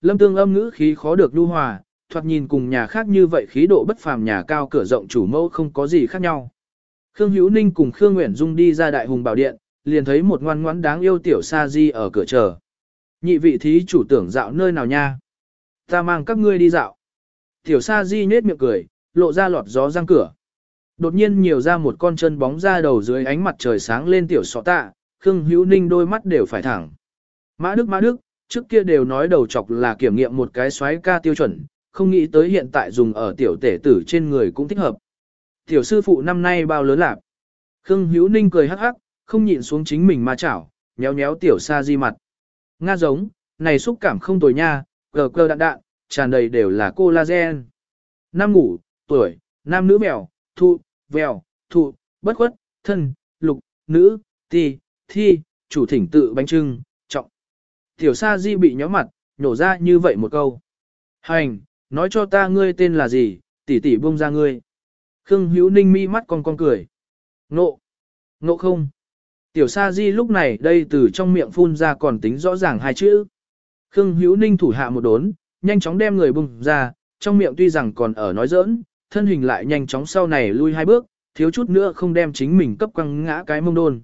lâm tương âm ngữ khí khó được nhu hòa, thoạt nhìn cùng nhà khác như vậy khí độ bất phàm nhà cao cửa rộng chủ mẫu không có gì khác nhau. Khương Hữu Ninh cùng Khương Nguyễn Dung đi ra đại hùng bảo điện, liền thấy một ngoan ngoãn đáng yêu tiểu sa di ở cửa chờ. Nhị vị thí chủ tưởng dạo nơi nào nha? Ta mang các ngươi đi dạo. Tiểu sa di nết miệng cười, lộ ra lọt gió răng cửa. Đột nhiên nhiều ra một con chân bóng ra đầu dưới ánh mặt trời sáng lên tiểu sọ tạ, Khương Hữu Ninh đôi mắt đều phải thẳng. Mã Đức Mã Đức, trước kia đều nói đầu chọc là kiểm nghiệm một cái xoáy ca tiêu chuẩn, không nghĩ tới hiện tại dùng ở tiểu tể tử trên người cũng thích hợp. Tiểu sư phụ năm nay bao lớn lạc? Khương Hữu Ninh cười hắc hắc, không nhịn xuống chính mình mà chảo, nhéo nhéo tiểu sa di mặt. Nga giống, này xúc cảm không tồi nha, gờ gờ đạn đạn, tràn đầy đều là collagen. Nam ngủ, tuổi, nam nữ mèo, thụ, vèo, thụ, bất khuất, thân, lục, nữ, ti, thi, chủ thỉnh tự bánh trưng. Tiểu sa di bị nhó mặt, nhổ ra như vậy một câu. Hành, nói cho ta ngươi tên là gì, tỷ tỷ buông ra ngươi. Khương Hữu Ninh mi mắt con con cười. Nộ. Nộ không. Tiểu Sa Di lúc này đây từ trong miệng phun ra còn tính rõ ràng hai chữ. Khương Hữu Ninh thủ hạ một đốn, nhanh chóng đem người bùng ra, trong miệng tuy rằng còn ở nói giỡn, thân hình lại nhanh chóng sau này lui hai bước, thiếu chút nữa không đem chính mình cấp quăng ngã cái mông đôn.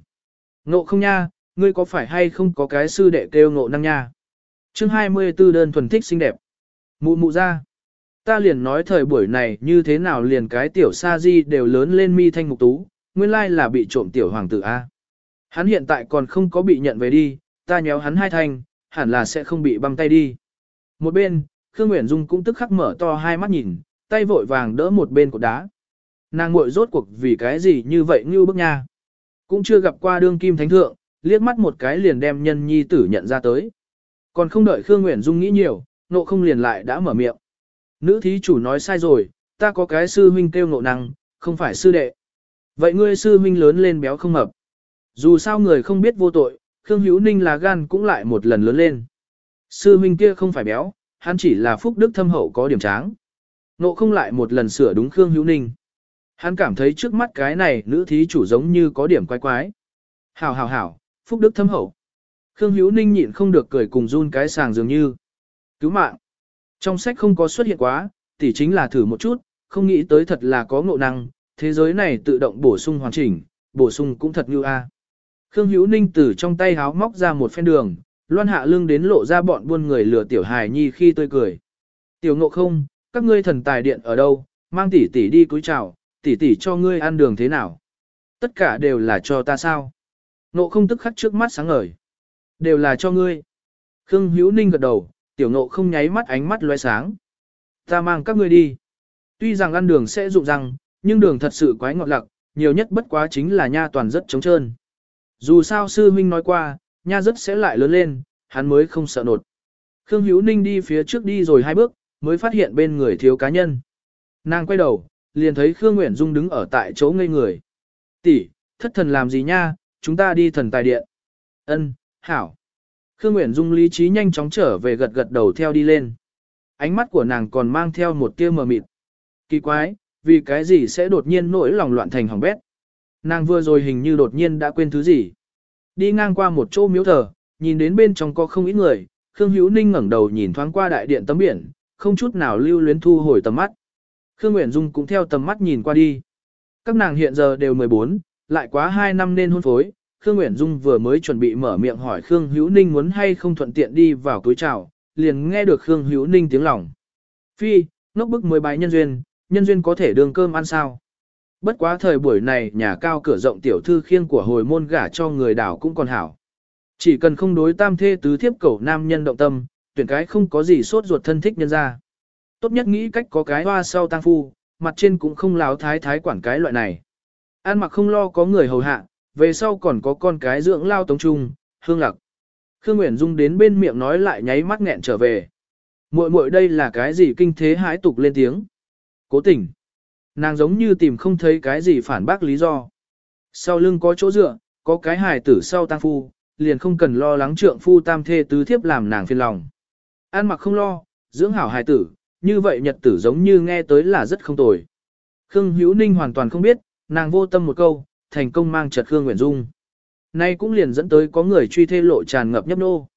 Ngộ không nha, ngươi có phải hay không có cái sư đệ kêu ngộ năng nha? chương 24 đơn thuần thích xinh đẹp. Mụ mụ ra. Ta liền nói thời buổi này như thế nào liền cái tiểu sa di đều lớn lên mi thanh mục tú, nguyên lai là bị trộm tiểu hoàng tử A. Hắn hiện tại còn không có bị nhận về đi, ta nhéo hắn hai thanh, hẳn là sẽ không bị băm tay đi. Một bên, Khương Nguyễn Dung cũng tức khắc mở to hai mắt nhìn, tay vội vàng đỡ một bên cột đá. Nàng ngội rốt cuộc vì cái gì như vậy như bức nha. Cũng chưa gặp qua đương kim thánh thượng, liếc mắt một cái liền đem nhân nhi tử nhận ra tới. Còn không đợi Khương Nguyễn Dung nghĩ nhiều, nộ không liền lại đã mở miệng. Nữ thí chủ nói sai rồi, ta có cái sư huynh kêu ngộ năng, không phải sư đệ. Vậy ngươi sư huynh lớn lên béo không mập. Dù sao người không biết vô tội, Khương Hữu Ninh là gan cũng lại một lần lớn lên. Sư huynh kia không phải béo, hắn chỉ là phúc đức thâm hậu có điểm tráng. Nộ không lại một lần sửa đúng Khương Hữu Ninh. Hắn cảm thấy trước mắt cái này nữ thí chủ giống như có điểm quái quái. Hảo hảo hảo, phúc đức thâm hậu. Khương Hữu Ninh nhịn không được cười cùng run cái sàng dường như. Cứu mạng. Trong sách không có xuất hiện quá, tỷ chính là thử một chút, không nghĩ tới thật là có ngộ năng, thế giới này tự động bổ sung hoàn chỉnh, bổ sung cũng thật như a. Khương Hữu Ninh từ trong tay háo móc ra một phen đường, loan hạ lưng đến lộ ra bọn buôn người lừa tiểu hài nhi khi tươi cười. Tiểu ngộ không, các ngươi thần tài điện ở đâu, mang tỷ tỷ đi cúi chào, tỷ tỷ cho ngươi ăn đường thế nào. Tất cả đều là cho ta sao. Ngộ không tức khắc trước mắt sáng ngời. Đều là cho ngươi. Khương Hữu Ninh gật đầu, tiểu ngộ không nháy mắt ánh mắt loe sáng. Ta mang các ngươi đi. Tuy rằng ăn đường sẽ rụng răng, nhưng đường thật sự quái ngọt lặc, nhiều nhất bất quá chính là nha toàn rất trống trơn. Dù sao sư huynh nói qua, nha rất sẽ lại lớn lên, hắn mới không sợ nột. Khương Hữu Ninh đi phía trước đi rồi hai bước, mới phát hiện bên người thiếu cá nhân. Nàng quay đầu, liền thấy Khương Nguyễn Dung đứng ở tại chỗ ngây người. Tỷ, thất thần làm gì nha, chúng ta đi thần tài điện. Ân, hảo. Khương Nguyễn Dung lý trí nhanh chóng trở về gật gật đầu theo đi lên. Ánh mắt của nàng còn mang theo một tia mờ mịt. Kỳ quái, vì cái gì sẽ đột nhiên nổi lòng loạn thành hỏng bét. Nàng vừa rồi hình như đột nhiên đã quên thứ gì. Đi ngang qua một chỗ miếu thờ, nhìn đến bên trong có không ít người, Khương Hữu Ninh ngẩng đầu nhìn thoáng qua đại điện tấm biển, không chút nào lưu luyến thu hồi tầm mắt. Khương Nguyễn Dung cũng theo tầm mắt nhìn qua đi. Các nàng hiện giờ đều 14, lại quá 2 năm nên hôn phối. Khương Uyển Dung vừa mới chuẩn bị mở miệng hỏi Khương Hữu Ninh muốn hay không thuận tiện đi vào túi chào, liền nghe được Khương Hữu Ninh tiếng lòng. Phi, ngốc bức mới bái nhân duyên, nhân duyên có thể đường cơm ăn sao. Bất quá thời buổi này nhà cao cửa rộng tiểu thư khiêng của hồi môn gả cho người đảo cũng còn hảo. Chỉ cần không đối tam thê tứ thiếp cầu nam nhân động tâm, tuyển cái không có gì sốt ruột thân thích nhân ra. Tốt nhất nghĩ cách có cái hoa sau tang phu, mặt trên cũng không láo thái thái quản cái loại này. An mặc không lo có người hầu hạ, về sau còn có con cái dưỡng lao tống trung, hương lặc. Khương Nguyễn Dung đến bên miệng nói lại nháy mắt nghẹn trở về. muội muội đây là cái gì kinh thế hãi tục lên tiếng. Cố tình. Nàng giống như tìm không thấy cái gì phản bác lý do. Sau lưng có chỗ dựa, có cái hài tử sau tang phu, liền không cần lo lắng trượng phu tam thê tứ thiếp làm nàng phiền lòng. An mặc không lo, dưỡng hảo hài tử, như vậy nhật tử giống như nghe tới là rất không tồi. Khương Hữu Ninh hoàn toàn không biết, nàng vô tâm một câu, thành công mang chật Khương Nguyễn Dung. Nay cũng liền dẫn tới có người truy thê lộ tràn ngập nhấp nô.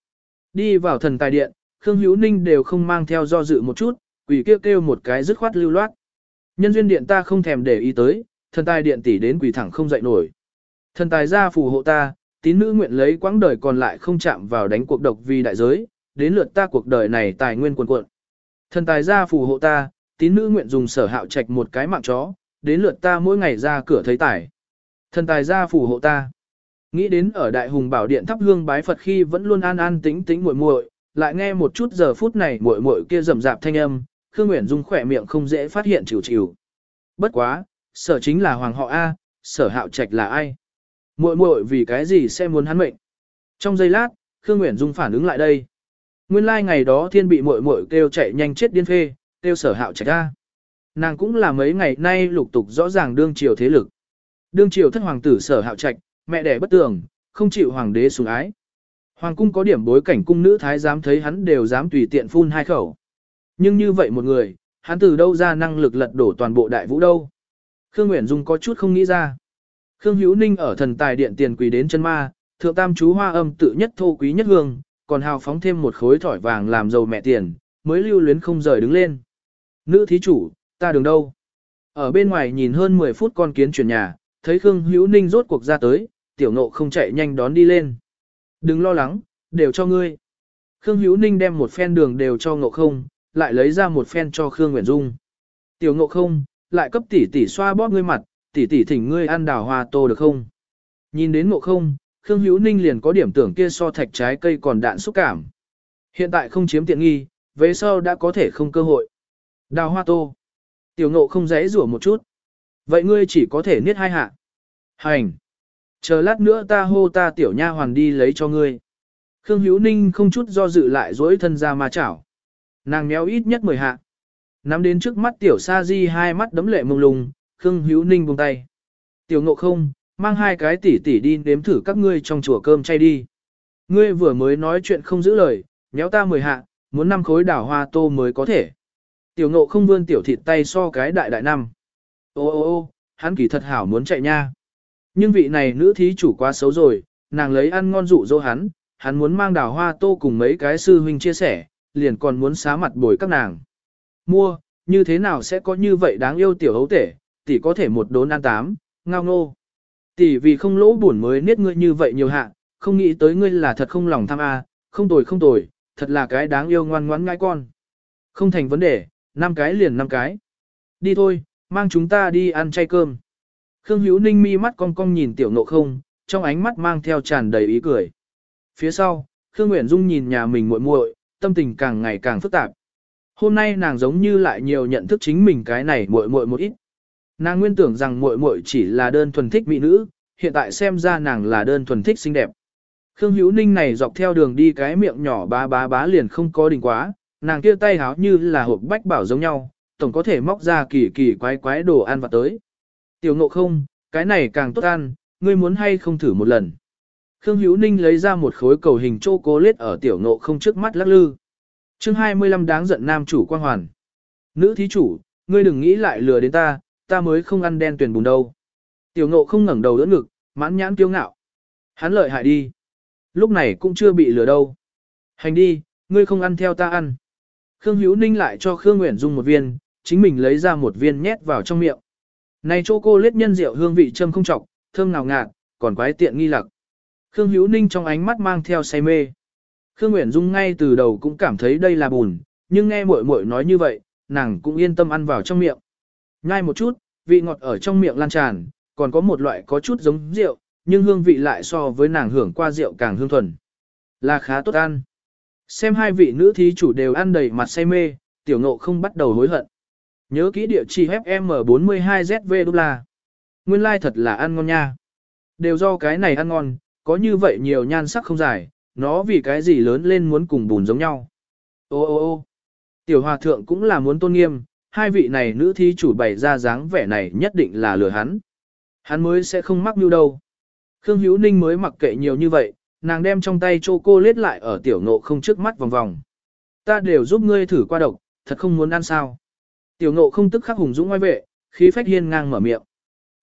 Đi vào thần tài điện, Khương Hữu Ninh đều không mang theo do dự một chút, quỷ kêu kêu một cái dứt khoát lưu loát. Nhân duyên điện ta không thèm để ý tới, thần tài điện tỷ đến quỷ thẳng không dậy nổi. Thần tài gia phù hộ ta, tín nữ nguyện lấy quãng đời còn lại không chạm vào đánh cuộc độc vì đại giới, đến lượt ta cuộc đời này tài nguyên quần cuộn. Thần tài gia phù hộ ta, tín nữ nguyện dùng sở hạo trạch một cái mạng chó, đến lượt ta mỗi ngày ra cửa thấy tài. Thần tài gia phù hộ ta. Nghĩ đến ở đại hùng bảo điện thắp hương bái Phật khi vẫn luôn an an tĩnh tĩnh muội muội, lại nghe một chút giờ phút này muội muội kia rầm rạp thanh âm, Khương Uyển Dung khỏe miệng không dễ phát hiện chịu chịu. Bất quá, sở chính là hoàng họ A, sở hạo trạch là ai? Muội muội vì cái gì sẽ muốn hắn mệnh? Trong giây lát, Khương Uyển Dung phản ứng lại đây. Nguyên lai like ngày đó thiên bị muội muội kêu chạy nhanh chết điên phê, kêu sở hạo trạch A. Nàng cũng là mấy ngày nay lục tục rõ ràng đương triều thế lực. Đương triều thất hoàng tử sở hạo trạch, mẹ đẻ bất tường, không chịu hoàng đế sủng ái. Hoàng cung có điểm bối cảnh cung nữ thái dám thấy hắn đều dám tùy tiện phun hai khẩu. Nhưng như vậy một người, hắn từ đâu ra năng lực lật đổ toàn bộ đại vũ đâu. Khương Nguyễn Dung có chút không nghĩ ra. Khương Hữu Ninh ở thần tài điện tiền quỳ đến chân ma, thượng tam chú hoa âm tự nhất thô quý nhất hương, còn hào phóng thêm một khối thỏi vàng làm giàu mẹ tiền, mới lưu luyến không rời đứng lên. Nữ thí chủ, ta đường đâu? Ở bên ngoài nhìn hơn 10 phút con kiến chuyển nhà, thấy Khương Hữu Ninh rốt cuộc ra tới, tiểu nộ không chạy nhanh đón đi lên. Đừng lo lắng, đều cho ngươi. Khương Hữu Ninh đem một phen đường đều cho ngộ không, lại lấy ra một phen cho Khương Nguyễn Dung. Tiểu ngộ không, lại cấp tỷ tỷ xoa bóp ngươi mặt, tỷ tỷ thỉnh ngươi ăn đào hoa tô được không? Nhìn đến ngộ không, Khương Hữu Ninh liền có điểm tưởng kia so thạch trái cây còn đạn xúc cảm. Hiện tại không chiếm tiện nghi, về sau đã có thể không cơ hội. Đào hoa tô. Tiểu ngộ không dễ rủa một chút. Vậy ngươi chỉ có thể niết hai hạ. Hành. Chờ lát nữa ta hô ta tiểu nha hoàn đi lấy cho ngươi. Khương Hữu Ninh không chút do dự lại dối thân ra mà chảo. Nàng méo ít nhất mười hạ. Nắm đến trước mắt tiểu sa di hai mắt đấm lệ mông lung, Khương Hữu Ninh buông tay. Tiểu ngộ không, mang hai cái tỉ tỉ đi nếm thử các ngươi trong chùa cơm chay đi. Ngươi vừa mới nói chuyện không giữ lời, méo ta mười hạ, muốn năm khối đảo hoa tô mới có thể. Tiểu ngộ không vươn tiểu thịt tay so cái đại đại năm. Ô ô ô, hắn kỳ thật hảo muốn chạy nha. Nhưng vị này nữ thí chủ quá xấu rồi, nàng lấy ăn ngon dụ dỗ hắn, hắn muốn mang đào hoa tô cùng mấy cái sư huynh chia sẻ, liền còn muốn xá mặt bồi các nàng. Mua, như thế nào sẽ có như vậy đáng yêu tiểu hấu tể, tỷ có thể một đốn ăn tám, ngao ngô. Tỷ vì không lỗ buồn mới niết ngươi như vậy nhiều hạ, không nghĩ tới ngươi là thật không lòng tham a, không tồi không tồi, thật là cái đáng yêu ngoan ngoãn ngai con. Không thành vấn đề, năm cái liền năm cái. Đi thôi, mang chúng ta đi ăn chay cơm. Khương Hữu Ninh mi mắt cong cong nhìn tiểu ngộ không, trong ánh mắt mang theo tràn đầy ý cười. Phía sau, Khương Nguyễn Dung nhìn nhà mình muội muội, tâm tình càng ngày càng phức tạp. Hôm nay nàng giống như lại nhiều nhận thức chính mình cái này muội muội một ít. Nàng nguyên tưởng rằng muội muội chỉ là đơn thuần thích mỹ nữ, hiện tại xem ra nàng là đơn thuần thích xinh đẹp. Khương Hữu Ninh này dọc theo đường đi cái miệng nhỏ bá bá bá liền không có đỉnh quá, nàng kia tay háo như là hộp bách bảo giống nhau, tổng có thể móc ra kỳ kỳ quái quái đồ ăn vặt tới. Tiểu ngộ không, cái này càng tốt ăn, ngươi muốn hay không thử một lần. Khương Hữu Ninh lấy ra một khối cầu hình chô cố lết ở tiểu ngộ không trước mắt lắc lư. chương 25 đáng giận nam chủ quang hoàn. Nữ thí chủ, ngươi đừng nghĩ lại lừa đến ta, ta mới không ăn đen tuyển bùn đâu. Tiểu ngộ không ngẩng đầu đỡ ngực, mãn nhãn kiêu ngạo. Hắn lợi hại đi. Lúc này cũng chưa bị lừa đâu. Hành đi, ngươi không ăn theo ta ăn. Khương Hữu Ninh lại cho Khương Nguyễn Dung một viên, chính mình lấy ra một viên nhét vào trong miệng. Này chô cô lết nhân rượu hương vị châm không trọc, thơm nào ngạt, còn quái tiện nghi lặc. Khương Hữu Ninh trong ánh mắt mang theo say mê. Khương Nguyễn Dung ngay từ đầu cũng cảm thấy đây là bùn, nhưng nghe muội muội nói như vậy, nàng cũng yên tâm ăn vào trong miệng. Ngay một chút, vị ngọt ở trong miệng lan tràn, còn có một loại có chút giống rượu, nhưng hương vị lại so với nàng hưởng qua rượu càng hương thuần. Là khá tốt ăn. Xem hai vị nữ thí chủ đều ăn đầy mặt say mê, tiểu ngộ không bắt đầu hối hận. Nhớ kỹ địa chỉ FM42ZV đô la. Nguyên lai like thật là ăn ngon nha. Đều do cái này ăn ngon, có như vậy nhiều nhan sắc không dài, nó vì cái gì lớn lên muốn cùng bùn giống nhau. Ô ô ô tiểu hòa thượng cũng là muốn tôn nghiêm, hai vị này nữ thí chủ bày ra dáng vẻ này nhất định là lừa hắn. Hắn mới sẽ không mắc mưu đâu. Khương Hữu Ninh mới mặc kệ nhiều như vậy, nàng đem trong tay chô cô lết lại ở tiểu ngộ không trước mắt vòng vòng. Ta đều giúp ngươi thử qua độc, thật không muốn ăn sao. Tiểu ngộ không tức khắc hùng dũng ngoài vệ, khí phách hiên ngang mở miệng.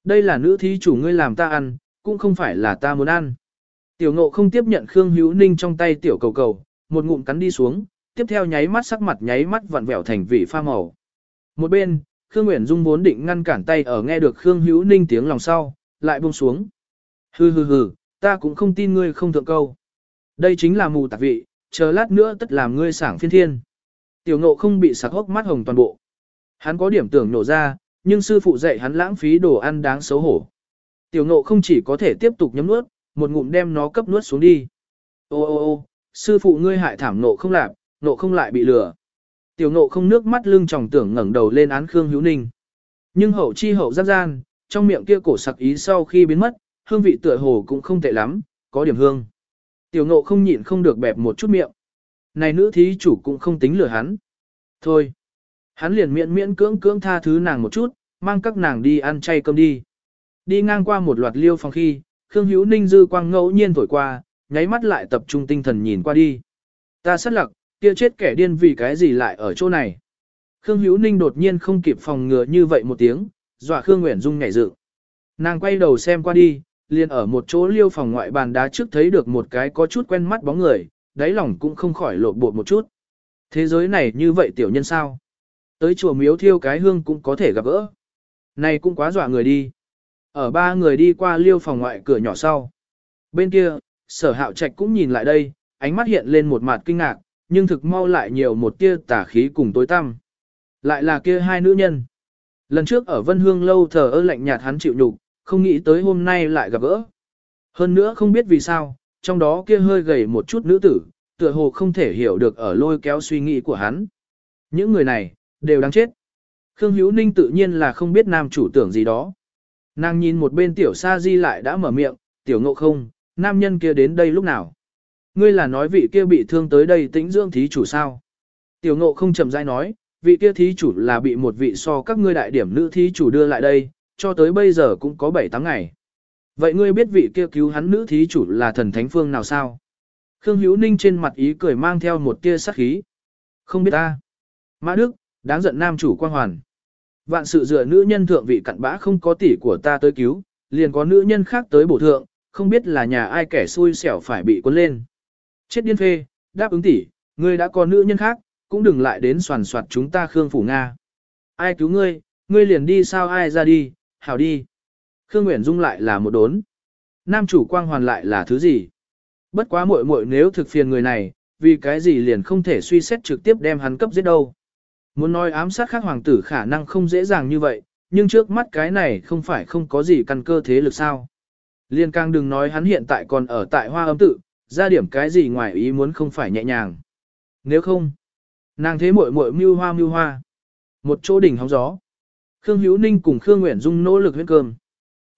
Đây là nữ thí chủ ngươi làm ta ăn, cũng không phải là ta muốn ăn. Tiểu ngộ không tiếp nhận Khương Hữu Ninh trong tay tiểu cầu cầu, một ngụm cắn đi xuống, tiếp theo nháy mắt sắc mặt nháy mắt vặn vẹo thành vị pha màu. Một bên, Khương Nguyễn Dung vốn định ngăn cản tay ở nghe được Khương Hữu Ninh tiếng lòng sau, lại buông xuống. Hừ hừ hừ, ta cũng không tin ngươi không thượng câu. Đây chính là mù tạc vị, chờ lát nữa tất làm ngươi sảng phiên thiên. Tiểu ngộ không bị sặc hốc mắt hồng toàn bộ. Hắn có điểm tưởng nổ ra, nhưng sư phụ dạy hắn lãng phí đồ ăn đáng xấu hổ. Tiểu ngộ không chỉ có thể tiếp tục nhấm nuốt, một ngụm đem nó cấp nuốt xuống đi. Ô ô ô, sư phụ ngươi hại thảm nộ không làm, nộ không lại bị lừa. Tiểu nộ không nước mắt lưng tròng tưởng ngẩng đầu lên án Khương Hữu Ninh. Nhưng hậu chi hậu giáp gian, trong miệng kia cổ sặc ý sau khi biến mất, hương vị tựa hồ cũng không tệ lắm, có điểm hương. Tiểu nộ không nhịn không được bẹp một chút miệng. Này nữ thí chủ cũng không tính lừa hắn. Thôi. Hắn liền miễn miễn cưỡng cưỡng tha thứ nàng một chút, mang các nàng đi ăn chay cơm đi. Đi ngang qua một loạt liêu phòng khi, Khương Hữu Ninh dư quang ngẫu nhiên thổi qua, nháy mắt lại tập trung tinh thần nhìn qua đi. Ta sát lặc, kia chết kẻ điên vì cái gì lại ở chỗ này. Khương Hữu Ninh đột nhiên không kịp phòng ngừa như vậy một tiếng, dọa Khương Nguyễn Dung nhảy dựng. Nàng quay đầu xem qua đi, liền ở một chỗ liêu phòng ngoại bàn đá trước thấy được một cái có chút quen mắt bóng người, đáy lòng cũng không khỏi lộ bột một chút. Thế giới này như vậy tiểu nhân sao? Tới chùa miếu thiêu cái hương cũng có thể gặp gỡ. Này cũng quá dọa người đi. Ở ba người đi qua liêu phòng ngoại cửa nhỏ sau. Bên kia, sở hạo trạch cũng nhìn lại đây, ánh mắt hiện lên một mặt kinh ngạc, nhưng thực mau lại nhiều một tia tả khí cùng tối tăm. Lại là kia hai nữ nhân. Lần trước ở Vân Hương lâu thờ ơ lạnh nhạt hắn chịu nhục, không nghĩ tới hôm nay lại gặp gỡ. Hơn nữa không biết vì sao, trong đó kia hơi gầy một chút nữ tử, tựa hồ không thể hiểu được ở lôi kéo suy nghĩ của hắn. Những người này, đều đáng chết. Khương Hữu Ninh tự nhiên là không biết nam chủ tưởng gì đó. Nàng nhìn một bên tiểu sa di lại đã mở miệng, tiểu ngộ không, nam nhân kia đến đây lúc nào. Ngươi là nói vị kia bị thương tới đây tĩnh dưỡng thí chủ sao? Tiểu ngộ không chậm rãi nói, vị kia thí chủ là bị một vị so các ngươi đại điểm nữ thí chủ đưa lại đây, cho tới bây giờ cũng có 7 tháng ngày. Vậy ngươi biết vị kia cứu hắn nữ thí chủ là thần thánh phương nào sao? Khương Hữu Ninh trên mặt ý cười mang theo một tia sắc khí. Không biết ta. Mã Đức, đáng giận nam chủ quan hoàn. Vạn sự dựa nữ nhân thượng vị cặn bã không có tỷ của ta tới cứu, liền có nữ nhân khác tới bổ thượng, không biết là nhà ai kẻ xui xẻo phải bị cuốn lên. Chết điên phê, đáp ứng tỷ, ngươi đã có nữ nhân khác, cũng đừng lại đến soàn soạt chúng ta Khương Phủ Nga. Ai cứu ngươi, ngươi liền đi sao ai ra đi, hảo đi. Khương Nguyễn Dung lại là một đốn. Nam chủ quang hoàn lại là thứ gì? Bất quá muội muội nếu thực phiền người này, vì cái gì liền không thể suy xét trực tiếp đem hắn cấp giết đâu. Muốn nói ám sát khác hoàng tử khả năng không dễ dàng như vậy, nhưng trước mắt cái này không phải không có gì căn cơ thế lực sao. Liên càng đừng nói hắn hiện tại còn ở tại hoa âm tự, ra điểm cái gì ngoài ý muốn không phải nhẹ nhàng. Nếu không, nàng thế muội muội mưu hoa mưu hoa. Một chỗ đỉnh hóng gió. Khương Hữu Ninh cùng Khương Nguyễn Dung nỗ lực huyết cơm.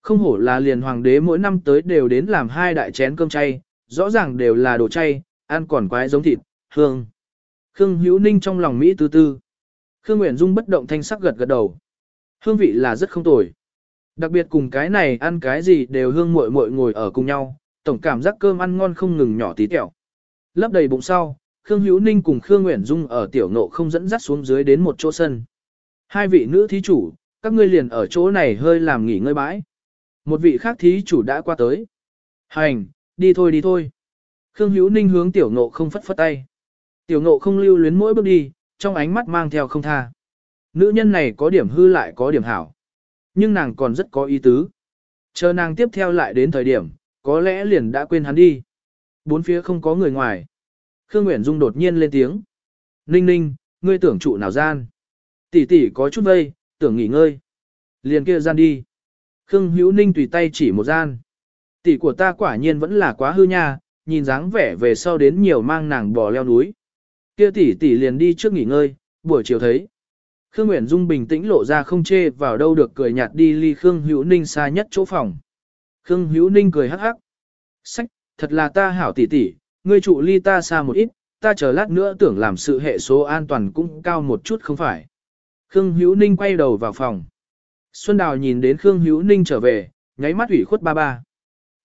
Không hổ là liền hoàng đế mỗi năm tới đều đến làm hai đại chén cơm chay, rõ ràng đều là đồ chay, ăn còn quái giống thịt, hương. Khương Hữu Ninh trong lòng Mỹ tư tư. Khương Nguyễn Dung bất động thanh sắc gật gật đầu. Hương vị là rất không tồi. Đặc biệt cùng cái này ăn cái gì đều hương muội muội ngồi ở cùng nhau, tổng cảm giác cơm ăn ngon không ngừng nhỏ tí tẹo. Lấp đầy bụng sau, Khương Hữu Ninh cùng Khương Nguyễn Dung ở tiểu nộ không dẫn dắt xuống dưới đến một chỗ sân. Hai vị nữ thí chủ, các ngươi liền ở chỗ này hơi làm nghỉ ngơi bãi. Một vị khác thí chủ đã qua tới. Hành, đi thôi đi thôi. Khương Hữu Ninh hướng tiểu nộ không phất phất tay. Tiểu nộ không lưu luyến mỗi bước đi, trong ánh mắt mang theo không tha. Nữ nhân này có điểm hư lại có điểm hảo. Nhưng nàng còn rất có ý tứ. Chờ nàng tiếp theo lại đến thời điểm, có lẽ liền đã quên hắn đi. Bốn phía không có người ngoài. Khương Nguyễn Dung đột nhiên lên tiếng. Ninh ninh, ngươi tưởng trụ nào gian. Tỷ tỷ có chút vây, tưởng nghỉ ngơi. Liền kia gian đi. Khương Hữu Ninh tùy tay chỉ một gian. Tỷ của ta quả nhiên vẫn là quá hư nha, nhìn dáng vẻ về sau đến nhiều mang nàng bò leo núi. Kia tỷ tỷ liền đi trước nghỉ ngơi, buổi chiều thấy. Khương Nguyễn Dung bình tĩnh lộ ra không chê vào đâu được cười nhạt đi ly Khương Hữu Ninh xa nhất chỗ phòng. Khương Hữu Ninh cười hắc hắc. Sách, thật là ta hảo tỷ tỷ, ngươi trụ ly ta xa một ít, ta chờ lát nữa tưởng làm sự hệ số an toàn cũng cao một chút không phải. Khương Hữu Ninh quay đầu vào phòng. Xuân Đào nhìn đến Khương Hữu Ninh trở về, nháy mắt ủy khuất ba ba.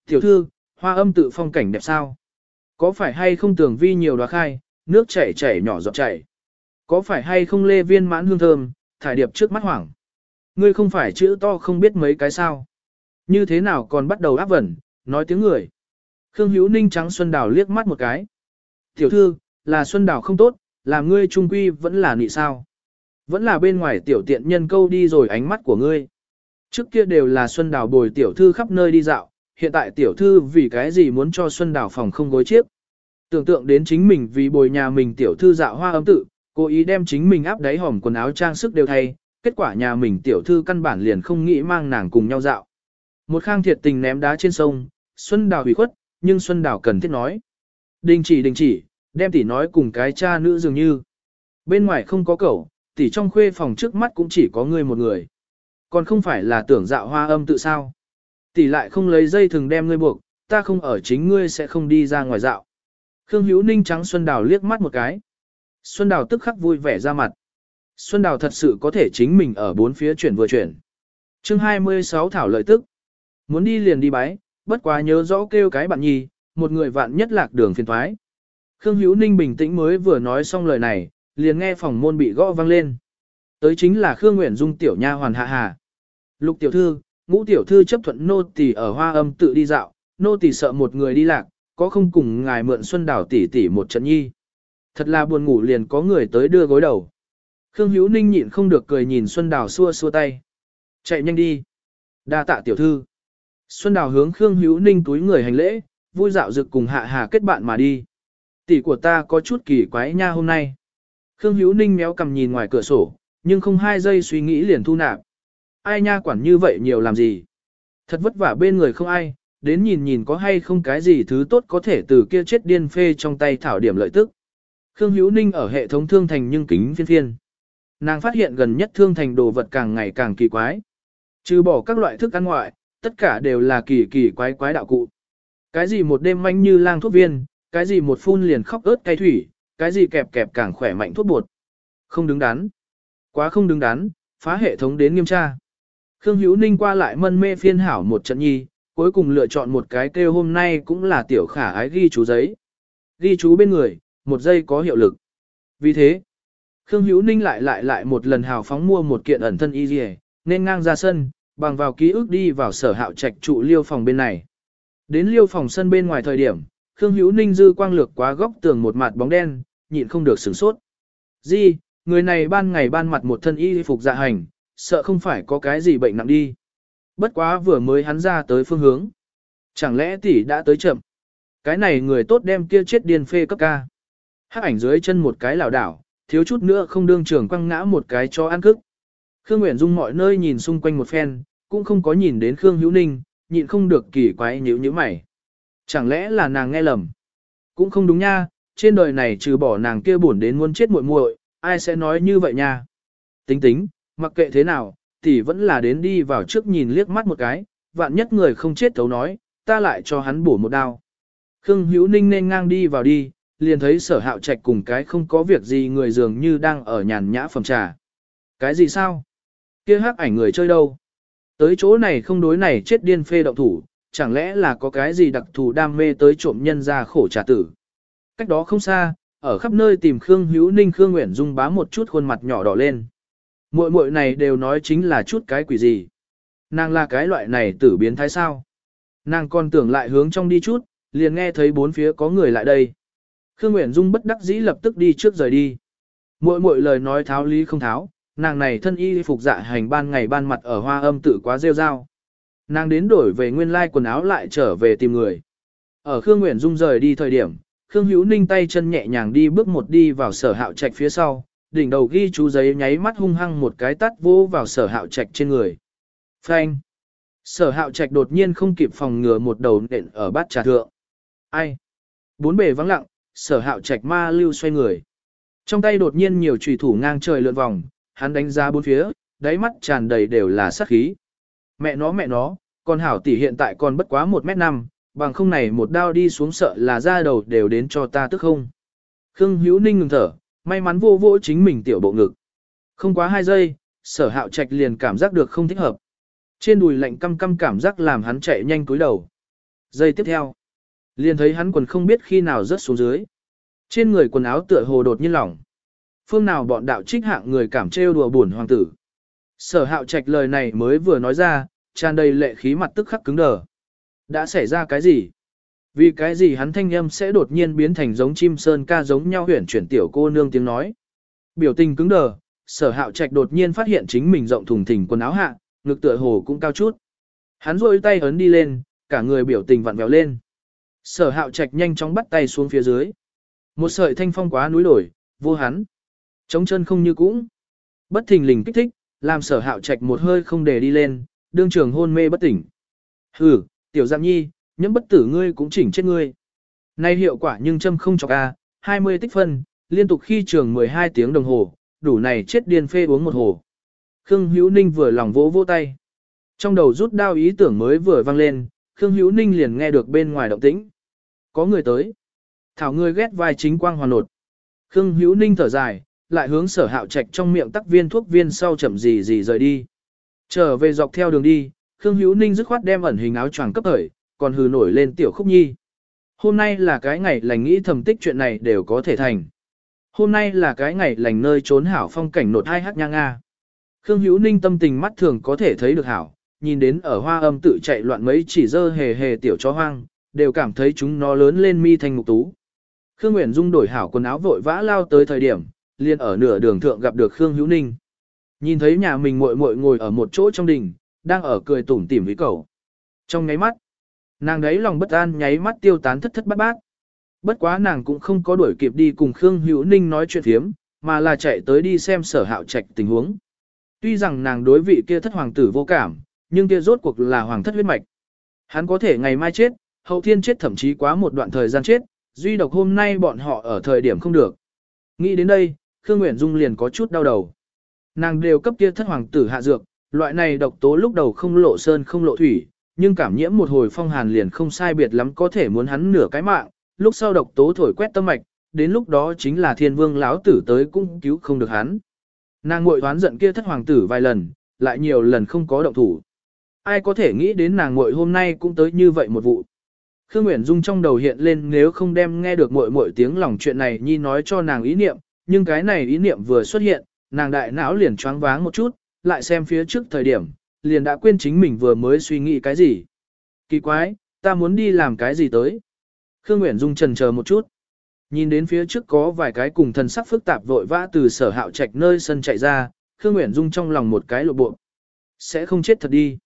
Tiểu thư, hoa âm tự phong cảnh đẹp sao? Có phải hay không tưởng vi nhiều đoá khai, nước chảy chảy nhỏ giọt chảy? Có phải hay không lê viên mãn hương thơm, thải điệp trước mắt hoảng? Ngươi không phải chữ to không biết mấy cái sao? Như thế nào còn bắt đầu áp vẩn, nói tiếng người. Khương Hữu Ninh trắng Xuân Đào liếc mắt một cái. Tiểu thư, là Xuân Đào không tốt, làm ngươi trung quy vẫn là nị sao. Vẫn là bên ngoài tiểu tiện nhân câu đi rồi ánh mắt của ngươi. Trước kia đều là Xuân Đào bồi tiểu thư khắp nơi đi dạo, hiện tại tiểu thư vì cái gì muốn cho Xuân Đào phòng không gối chiếc. Tưởng tượng đến chính mình vì bồi nhà mình tiểu thư dạo hoa ấm tự, cố ý đem chính mình áp đáy hòm quần áo trang sức đều thay, kết quả nhà mình tiểu thư căn bản liền không nghĩ mang nàng cùng nhau dạo. Một khang thiệt tình ném đá trên sông, Xuân Đào hủy khuất, nhưng Xuân Đào cần thiết nói. Đình chỉ đình chỉ, đem tỷ nói cùng cái cha nữ dường như. Bên ngoài không có cậu, tỷ trong khuê phòng trước mắt cũng chỉ có ngươi một người. Còn không phải là tưởng dạo hoa âm tự sao. Tỷ lại không lấy dây thừng đem ngươi buộc, ta không ở chính ngươi sẽ không đi ra ngoài dạo. Khương Hữu Ninh trắng Xuân Đào liếc mắt một cái. Xuân Đào tức khắc vui vẻ ra mặt. Xuân Đào thật sự có thể chính mình ở bốn phía chuyển vừa chuyển. chương 26 thảo lợi tức. Muốn đi liền đi bái, bất quá nhớ rõ kêu cái bạn nhi, một người vạn nhất lạc đường phiền thoái. Khương Hữu Ninh bình tĩnh mới vừa nói xong lời này, liền nghe phòng môn bị gõ vang lên. Tới chính là Khương Nguyễn Dung tiểu nha hoàn hạ hà. Lục tiểu thư, ngũ tiểu thư chấp thuận nô tỳ ở hoa âm tự đi dạo, nô tỳ sợ một người đi lạc, có không cùng ngài mượn xuân đảo tỷ tỷ một trận nhi. Thật là buồn ngủ liền có người tới đưa gối đầu. Khương Hữu Ninh nhịn không được cười nhìn Xuân Đào xua xua tay. Chạy nhanh đi. Đa tạ tiểu thư. Xuân Đào hướng Khương Hữu Ninh túi người hành lễ, vui dạo dực cùng hạ hà kết bạn mà đi. Tỷ của ta có chút kỳ quái nha hôm nay. Khương Hữu Ninh méo cầm nhìn ngoài cửa sổ, nhưng không hai giây suy nghĩ liền thu nạp. Ai nha quản như vậy nhiều làm gì? Thật vất vả bên người không ai, đến nhìn nhìn có hay không cái gì thứ tốt có thể từ kia chết điên phê trong tay thảo điểm lợi tức. Khương Hữu Ninh ở hệ thống thương thành nhưng kính phiên phiên. Nàng phát hiện gần nhất thương thành đồ vật càng ngày càng kỳ quái. Trừ bỏ các loại thức ăn ngoại, tất cả đều là kỳ kỳ quái quái đạo cụ. Cái gì một đêm manh như lang thuốc viên, cái gì một phun liền khóc ớt cay thủy, cái gì kẹp kẹp càng khỏe mạnh thuốc bột. Không đứng đắn. Quá không đứng đắn, phá hệ thống đến nghiêm tra. Khương Hữu Ninh qua lại mân mê phiên hảo một trận nhi, cuối cùng lựa chọn một cái kêu hôm nay cũng là tiểu khả ái ghi chú giấy. Ghi chú bên người, một giây có hiệu lực. Vì thế, Khương Hữu Ninh lại lại lại một lần hào phóng mua một kiện ẩn thân y dì nên ngang ra sân, bằng vào ký ức đi vào sở hạo trạch trụ liêu phòng bên này. Đến liêu phòng sân bên ngoài thời điểm, Khương Hữu Ninh dư quang lược quá góc tường một mặt bóng đen, nhịn không được sửng sốt. Di, người này ban ngày ban mặt một thân y phục dạ hành, sợ không phải có cái gì bệnh nặng đi. Bất quá vừa mới hắn ra tới phương hướng. Chẳng lẽ tỷ đã tới chậm? Cái này người tốt đem kia chết điên phê cấp ca. Hắc ảnh dưới chân một cái lảo đảo, thiếu chút nữa không đương trường quăng ngã một cái cho ăn cức. Khương Nguyễn Dung mọi nơi nhìn xung quanh một phen, cũng không có nhìn đến Khương Hữu Ninh, nhịn không được kỳ quái nhíu nhíu mày. Chẳng lẽ là nàng nghe lầm? Cũng không đúng nha, trên đời này trừ bỏ nàng kia buồn đến muốn chết muội muội, ai sẽ nói như vậy nha? Tính tính, mặc kệ thế nào, thì vẫn là đến đi vào trước nhìn liếc mắt một cái, vạn nhất người không chết thấu nói, ta lại cho hắn bổ một đao. Khương Hữu Ninh nên ngang đi vào đi, liền thấy sở hạo trạch cùng cái không có việc gì người dường như đang ở nhàn nhã phẩm trà. Cái gì sao? kia hắc ảnh người chơi đâu? Tới chỗ này không đối này chết điên phê động thủ, chẳng lẽ là có cái gì đặc thù đam mê tới trộm nhân ra khổ trà tử? Cách đó không xa, ở khắp nơi tìm Khương Hữu Ninh Khương Nguyễn Dung bá một chút khuôn mặt nhỏ đỏ lên. Muội muội này đều nói chính là chút cái quỷ gì. Nàng là cái loại này tử biến thái sao. Nàng còn tưởng lại hướng trong đi chút, liền nghe thấy bốn phía có người lại đây. Khương Nguyễn Dung bất đắc dĩ lập tức đi trước rời đi. Muội muội lời nói tháo lý không tháo, nàng này thân y phục dạ hành ban ngày ban mặt ở hoa âm tự quá rêu rao. Nàng đến đổi về nguyên lai quần áo lại trở về tìm người. Ở Khương Nguyễn Dung rời đi thời điểm, Khương Hữu Ninh tay chân nhẹ nhàng đi bước một đi vào sở hạo trạch phía sau, đỉnh đầu ghi chú giấy nháy mắt hung hăng một cái tắt vô vào sở hạo trạch trên người. Phanh! Sở hạo trạch đột nhiên không kịp phòng ngừa một đầu nện ở bát trà thượng. Ai? Bốn bề vắng lặng, sở hạo trạch ma lưu xoay người. Trong tay đột nhiên nhiều trùy thủ ngang trời lượn vòng, hắn đánh ra bốn phía, đáy mắt tràn đầy đều là sát khí. Mẹ nó mẹ nó, con hảo tỷ hiện tại còn bất quá 1 mét 5, bằng không này một đao đi xuống sợ là ra đầu đều đến cho ta tức không. Khương Hữu Ninh ngừng thở, may mắn vô vô chính mình tiểu bộ ngực. Không quá 2 giây, sở hạo trạch liền cảm giác được không thích hợp. Trên đùi lạnh căm căm cảm giác làm hắn chạy nhanh cúi đầu. Giây tiếp theo, liền thấy hắn quần không biết khi nào rớt xuống dưới. Trên người quần áo tựa hồ đột nhiên lỏng. Phương nào bọn đạo trích hạng người cảm trêu đùa buồn hoàng tử. Sở hạo trạch lời này mới vừa nói ra, tràn đầy lệ khí mặt tức khắc cứng đờ. Đã xảy ra cái gì? Vì cái gì hắn thanh âm sẽ đột nhiên biến thành giống chim sơn ca giống nhau huyển chuyển tiểu cô nương tiếng nói. Biểu tình cứng đờ, sở hạo trạch đột nhiên phát hiện chính mình rộng thùng thình quần áo hạ, ngực tựa hồ cũng cao chút. Hắn rôi tay ấn đi lên, cả người biểu tình vặn vẹo lên. Sở hạo trạch nhanh chóng bắt tay xuống phía dưới. Một sợi thanh phong quá núi đổi, vô hắn. Chống chân không như cũng. Bất thình lình kích thích, làm sở hạo trạch một hơi không để đi lên, đương trường hôn mê bất tỉnh. Hừ, tiểu giam nhi, nhẫm bất tử ngươi cũng chỉnh chết ngươi. Nay hiệu quả nhưng châm không chọc a, 20 tích phân, liên tục khi trường 12 tiếng đồng hồ, đủ này chết điên phê uống một hồ. Khương Hữu Ninh vừa lòng vỗ vỗ tay. Trong đầu rút đao ý tưởng mới vừa vang lên, Khương Hữu Ninh liền nghe được bên ngoài động tĩnh. Có người tới. Thảo ngươi ghét vai chính quang hoàn nột. Khương Hữu Ninh thở dài, lại hướng sở hạo trạch trong miệng tắc viên thuốc viên sau chậm gì gì rời đi. Trở về dọc theo đường đi, Khương Hữu Ninh dứt khoát đem ẩn hình áo choàng cấp thời, còn hừ nổi lên tiểu khúc nhi. Hôm nay là cái ngày lành nghĩ thầm tích chuyện này đều có thể thành. Hôm nay là cái ngày lành nơi trốn hảo phong cảnh nột hai hát nha nga. Khương Hữu Ninh tâm tình mắt thường có thể thấy được hảo, nhìn đến ở hoa âm tự chạy loạn mấy chỉ dơ hề hề tiểu chó hoang, đều cảm thấy chúng nó lớn lên mi thành mục tú. Khương Nguyễn Dung đổi hảo quần áo vội vã lao tới thời điểm, liền ở nửa đường thượng gặp được Khương Hữu Ninh. Nhìn thấy nhà mình muội muội ngồi ở một chỗ trong đình, đang ở cười tủm tỉm với cậu. Trong ngáy mắt, nàng đấy lòng bất an nháy mắt tiêu tán thất thất bát bát. Bất quá nàng cũng không có đuổi kịp đi cùng Khương Hữu Ninh nói chuyện phiếm, mà là chạy tới đi xem sở hạo trạch tình huống. Tuy rằng nàng đối vị kia thất hoàng tử vô cảm, nhưng kia rốt cuộc là hoàng thất huyết mạch. Hắn có thể ngày mai chết, hậu thiên chết thậm chí quá một đoạn thời gian chết, duy độc hôm nay bọn họ ở thời điểm không được. Nghĩ đến đây, Khương Nguyễn Dung liền có chút đau đầu. Nàng đều cấp kia thất hoàng tử hạ dược, loại này độc tố lúc đầu không lộ sơn không lộ thủy, nhưng cảm nhiễm một hồi phong hàn liền không sai biệt lắm có thể muốn hắn nửa cái mạng, lúc sau độc tố thổi quét tâm mạch, đến lúc đó chính là thiên vương lão tử tới cũng cứu không được hắn. Nàng muội đoán giận kia thất hoàng tử vài lần, lại nhiều lần không có động thủ. Ai có thể nghĩ đến nàng muội hôm nay cũng tới như vậy một vụ. Khương Nguyễn Dung trong đầu hiện lên nếu không đem nghe được muội muội tiếng lòng chuyện này nhi nói cho nàng ý niệm, nhưng cái này ý niệm vừa xuất hiện, nàng đại não liền choáng váng một chút, lại xem phía trước thời điểm, liền đã quên chính mình vừa mới suy nghĩ cái gì. Kỳ quái, ta muốn đi làm cái gì tới? Khương Nguyễn Dung trần chờ một chút. Nhìn đến phía trước có vài cái cùng thần sắc phức tạp vội vã từ sở hạo trạch nơi sân chạy ra, Khương Nguyễn Dung trong lòng một cái lộ bộ. Sẽ không chết thật đi.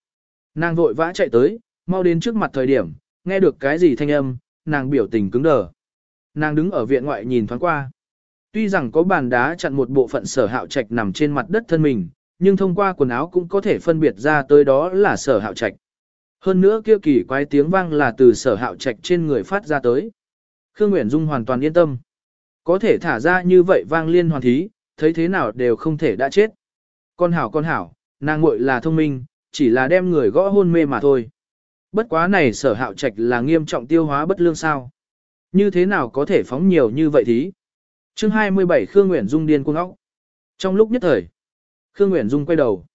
Nàng vội vã chạy tới, mau đến trước mặt thời điểm, nghe được cái gì thanh âm, nàng biểu tình cứng đờ. Nàng đứng ở viện ngoại nhìn thoáng qua. Tuy rằng có bàn đá chặn một bộ phận sở hạo trạch nằm trên mặt đất thân mình, nhưng thông qua quần áo cũng có thể phân biệt ra tới đó là sở hạo trạch. Hơn nữa kia kỳ quái tiếng vang là từ sở hạo trạch trên người phát ra tới. Khương Nguyễn Dung hoàn toàn yên tâm. Có thể thả ra như vậy vang liên hoàn thí, thấy thế nào đều không thể đã chết. Con hảo con hảo, nàng muội là thông minh, chỉ là đem người gõ hôn mê mà thôi. Bất quá này sở hạo trạch là nghiêm trọng tiêu hóa bất lương sao. Như thế nào có thể phóng nhiều như vậy thí? chương 27 Khương Nguyễn Dung điên cuồng óc. Trong lúc nhất thời, Khương Nguyễn Dung quay đầu.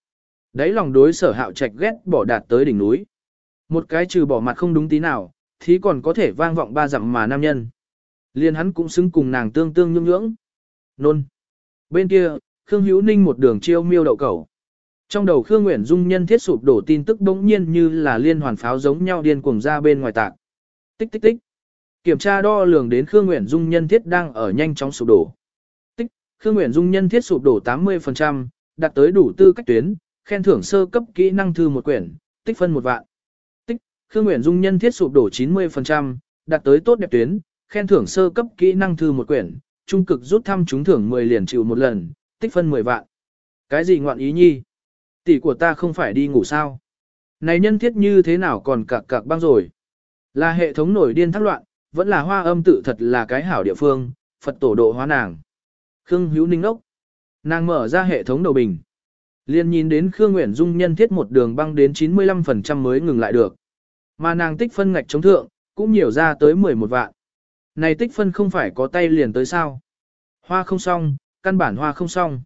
Đấy lòng đối sở hạo trạch ghét bỏ đạt tới đỉnh núi. Một cái trừ bỏ mặt không đúng tí nào, thì còn có thể vang vọng ba dặm mà nam nhân. Liên hắn cũng xứng cùng nàng tương tương nhung nhưỡng. Nôn. Bên kia, Khương Hữu Ninh một đường chiêu miêu đậu cầu. Trong đầu Khương Nguyễn Dung nhân thiết sụp đổ tin tức bỗng nhiên như là liên hoàn pháo giống nhau điên cuồng ra bên ngoài tạc. Tích tích tích. Kiểm tra đo lường đến Khương Nguyễn Dung nhân thiết đang ở nhanh chóng sụp đổ. Tích, Khương Nguyễn Dung nhân thiết sụp đổ 80%, đạt tới đủ tư cách tuyến, khen thưởng sơ cấp kỹ năng thư một quyển, tích phân một vạn. Tích, Khương Nguyễn Dung nhân thiết sụp đổ 90%, đạt tới tốt đẹp tuyến, khen thưởng sơ cấp kỹ năng thư một quyển, trung cực rút thăm trúng thưởng 10 liền chịu một lần, tích phân 10 vạn. Cái gì ngoạn ý nhi? Tỷ của ta không phải đi ngủ sao? Này nhân thiết như thế nào còn cạc cạc băng rồi? Là hệ thống nổi điên thác loạn, vẫn là hoa âm tự thật là cái hảo địa phương, Phật tổ độ hóa nàng. Khương Hữu Ninh ốc. Nàng mở ra hệ thống đầu bình. Liên nhìn đến Khương Nguyễn Dung nhân thiết một đường băng đến 95% mới ngừng lại được. Mà nàng tích phân ngạch chống thượng, cũng nhiều ra tới 11 vạn. Này tích phân không phải có tay liền tới sao. Hoa không xong, căn bản hoa không xong.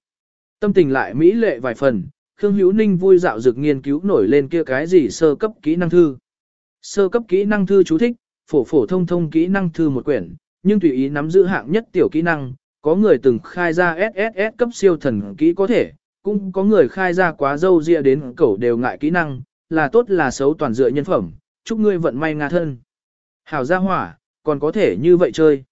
Tâm tình lại mỹ lệ vài phần, Khương Hữu Ninh vui dạo dược nghiên cứu nổi lên kia cái gì sơ cấp kỹ năng thư. Sơ cấp kỹ năng thư chú thích, phổ phổ thông thông kỹ năng thư một quyển, nhưng tùy ý nắm giữ hạng nhất tiểu kỹ năng, có người từng khai ra SSS cấp siêu thần kỹ có thể, cũng có người khai ra quá dâu dịa đến cẩu đều ngại kỹ năng, là tốt là xấu toàn dựa nhân phẩm, chúc ngươi vận may nga thân. Hảo gia hỏa, còn có thể như vậy chơi.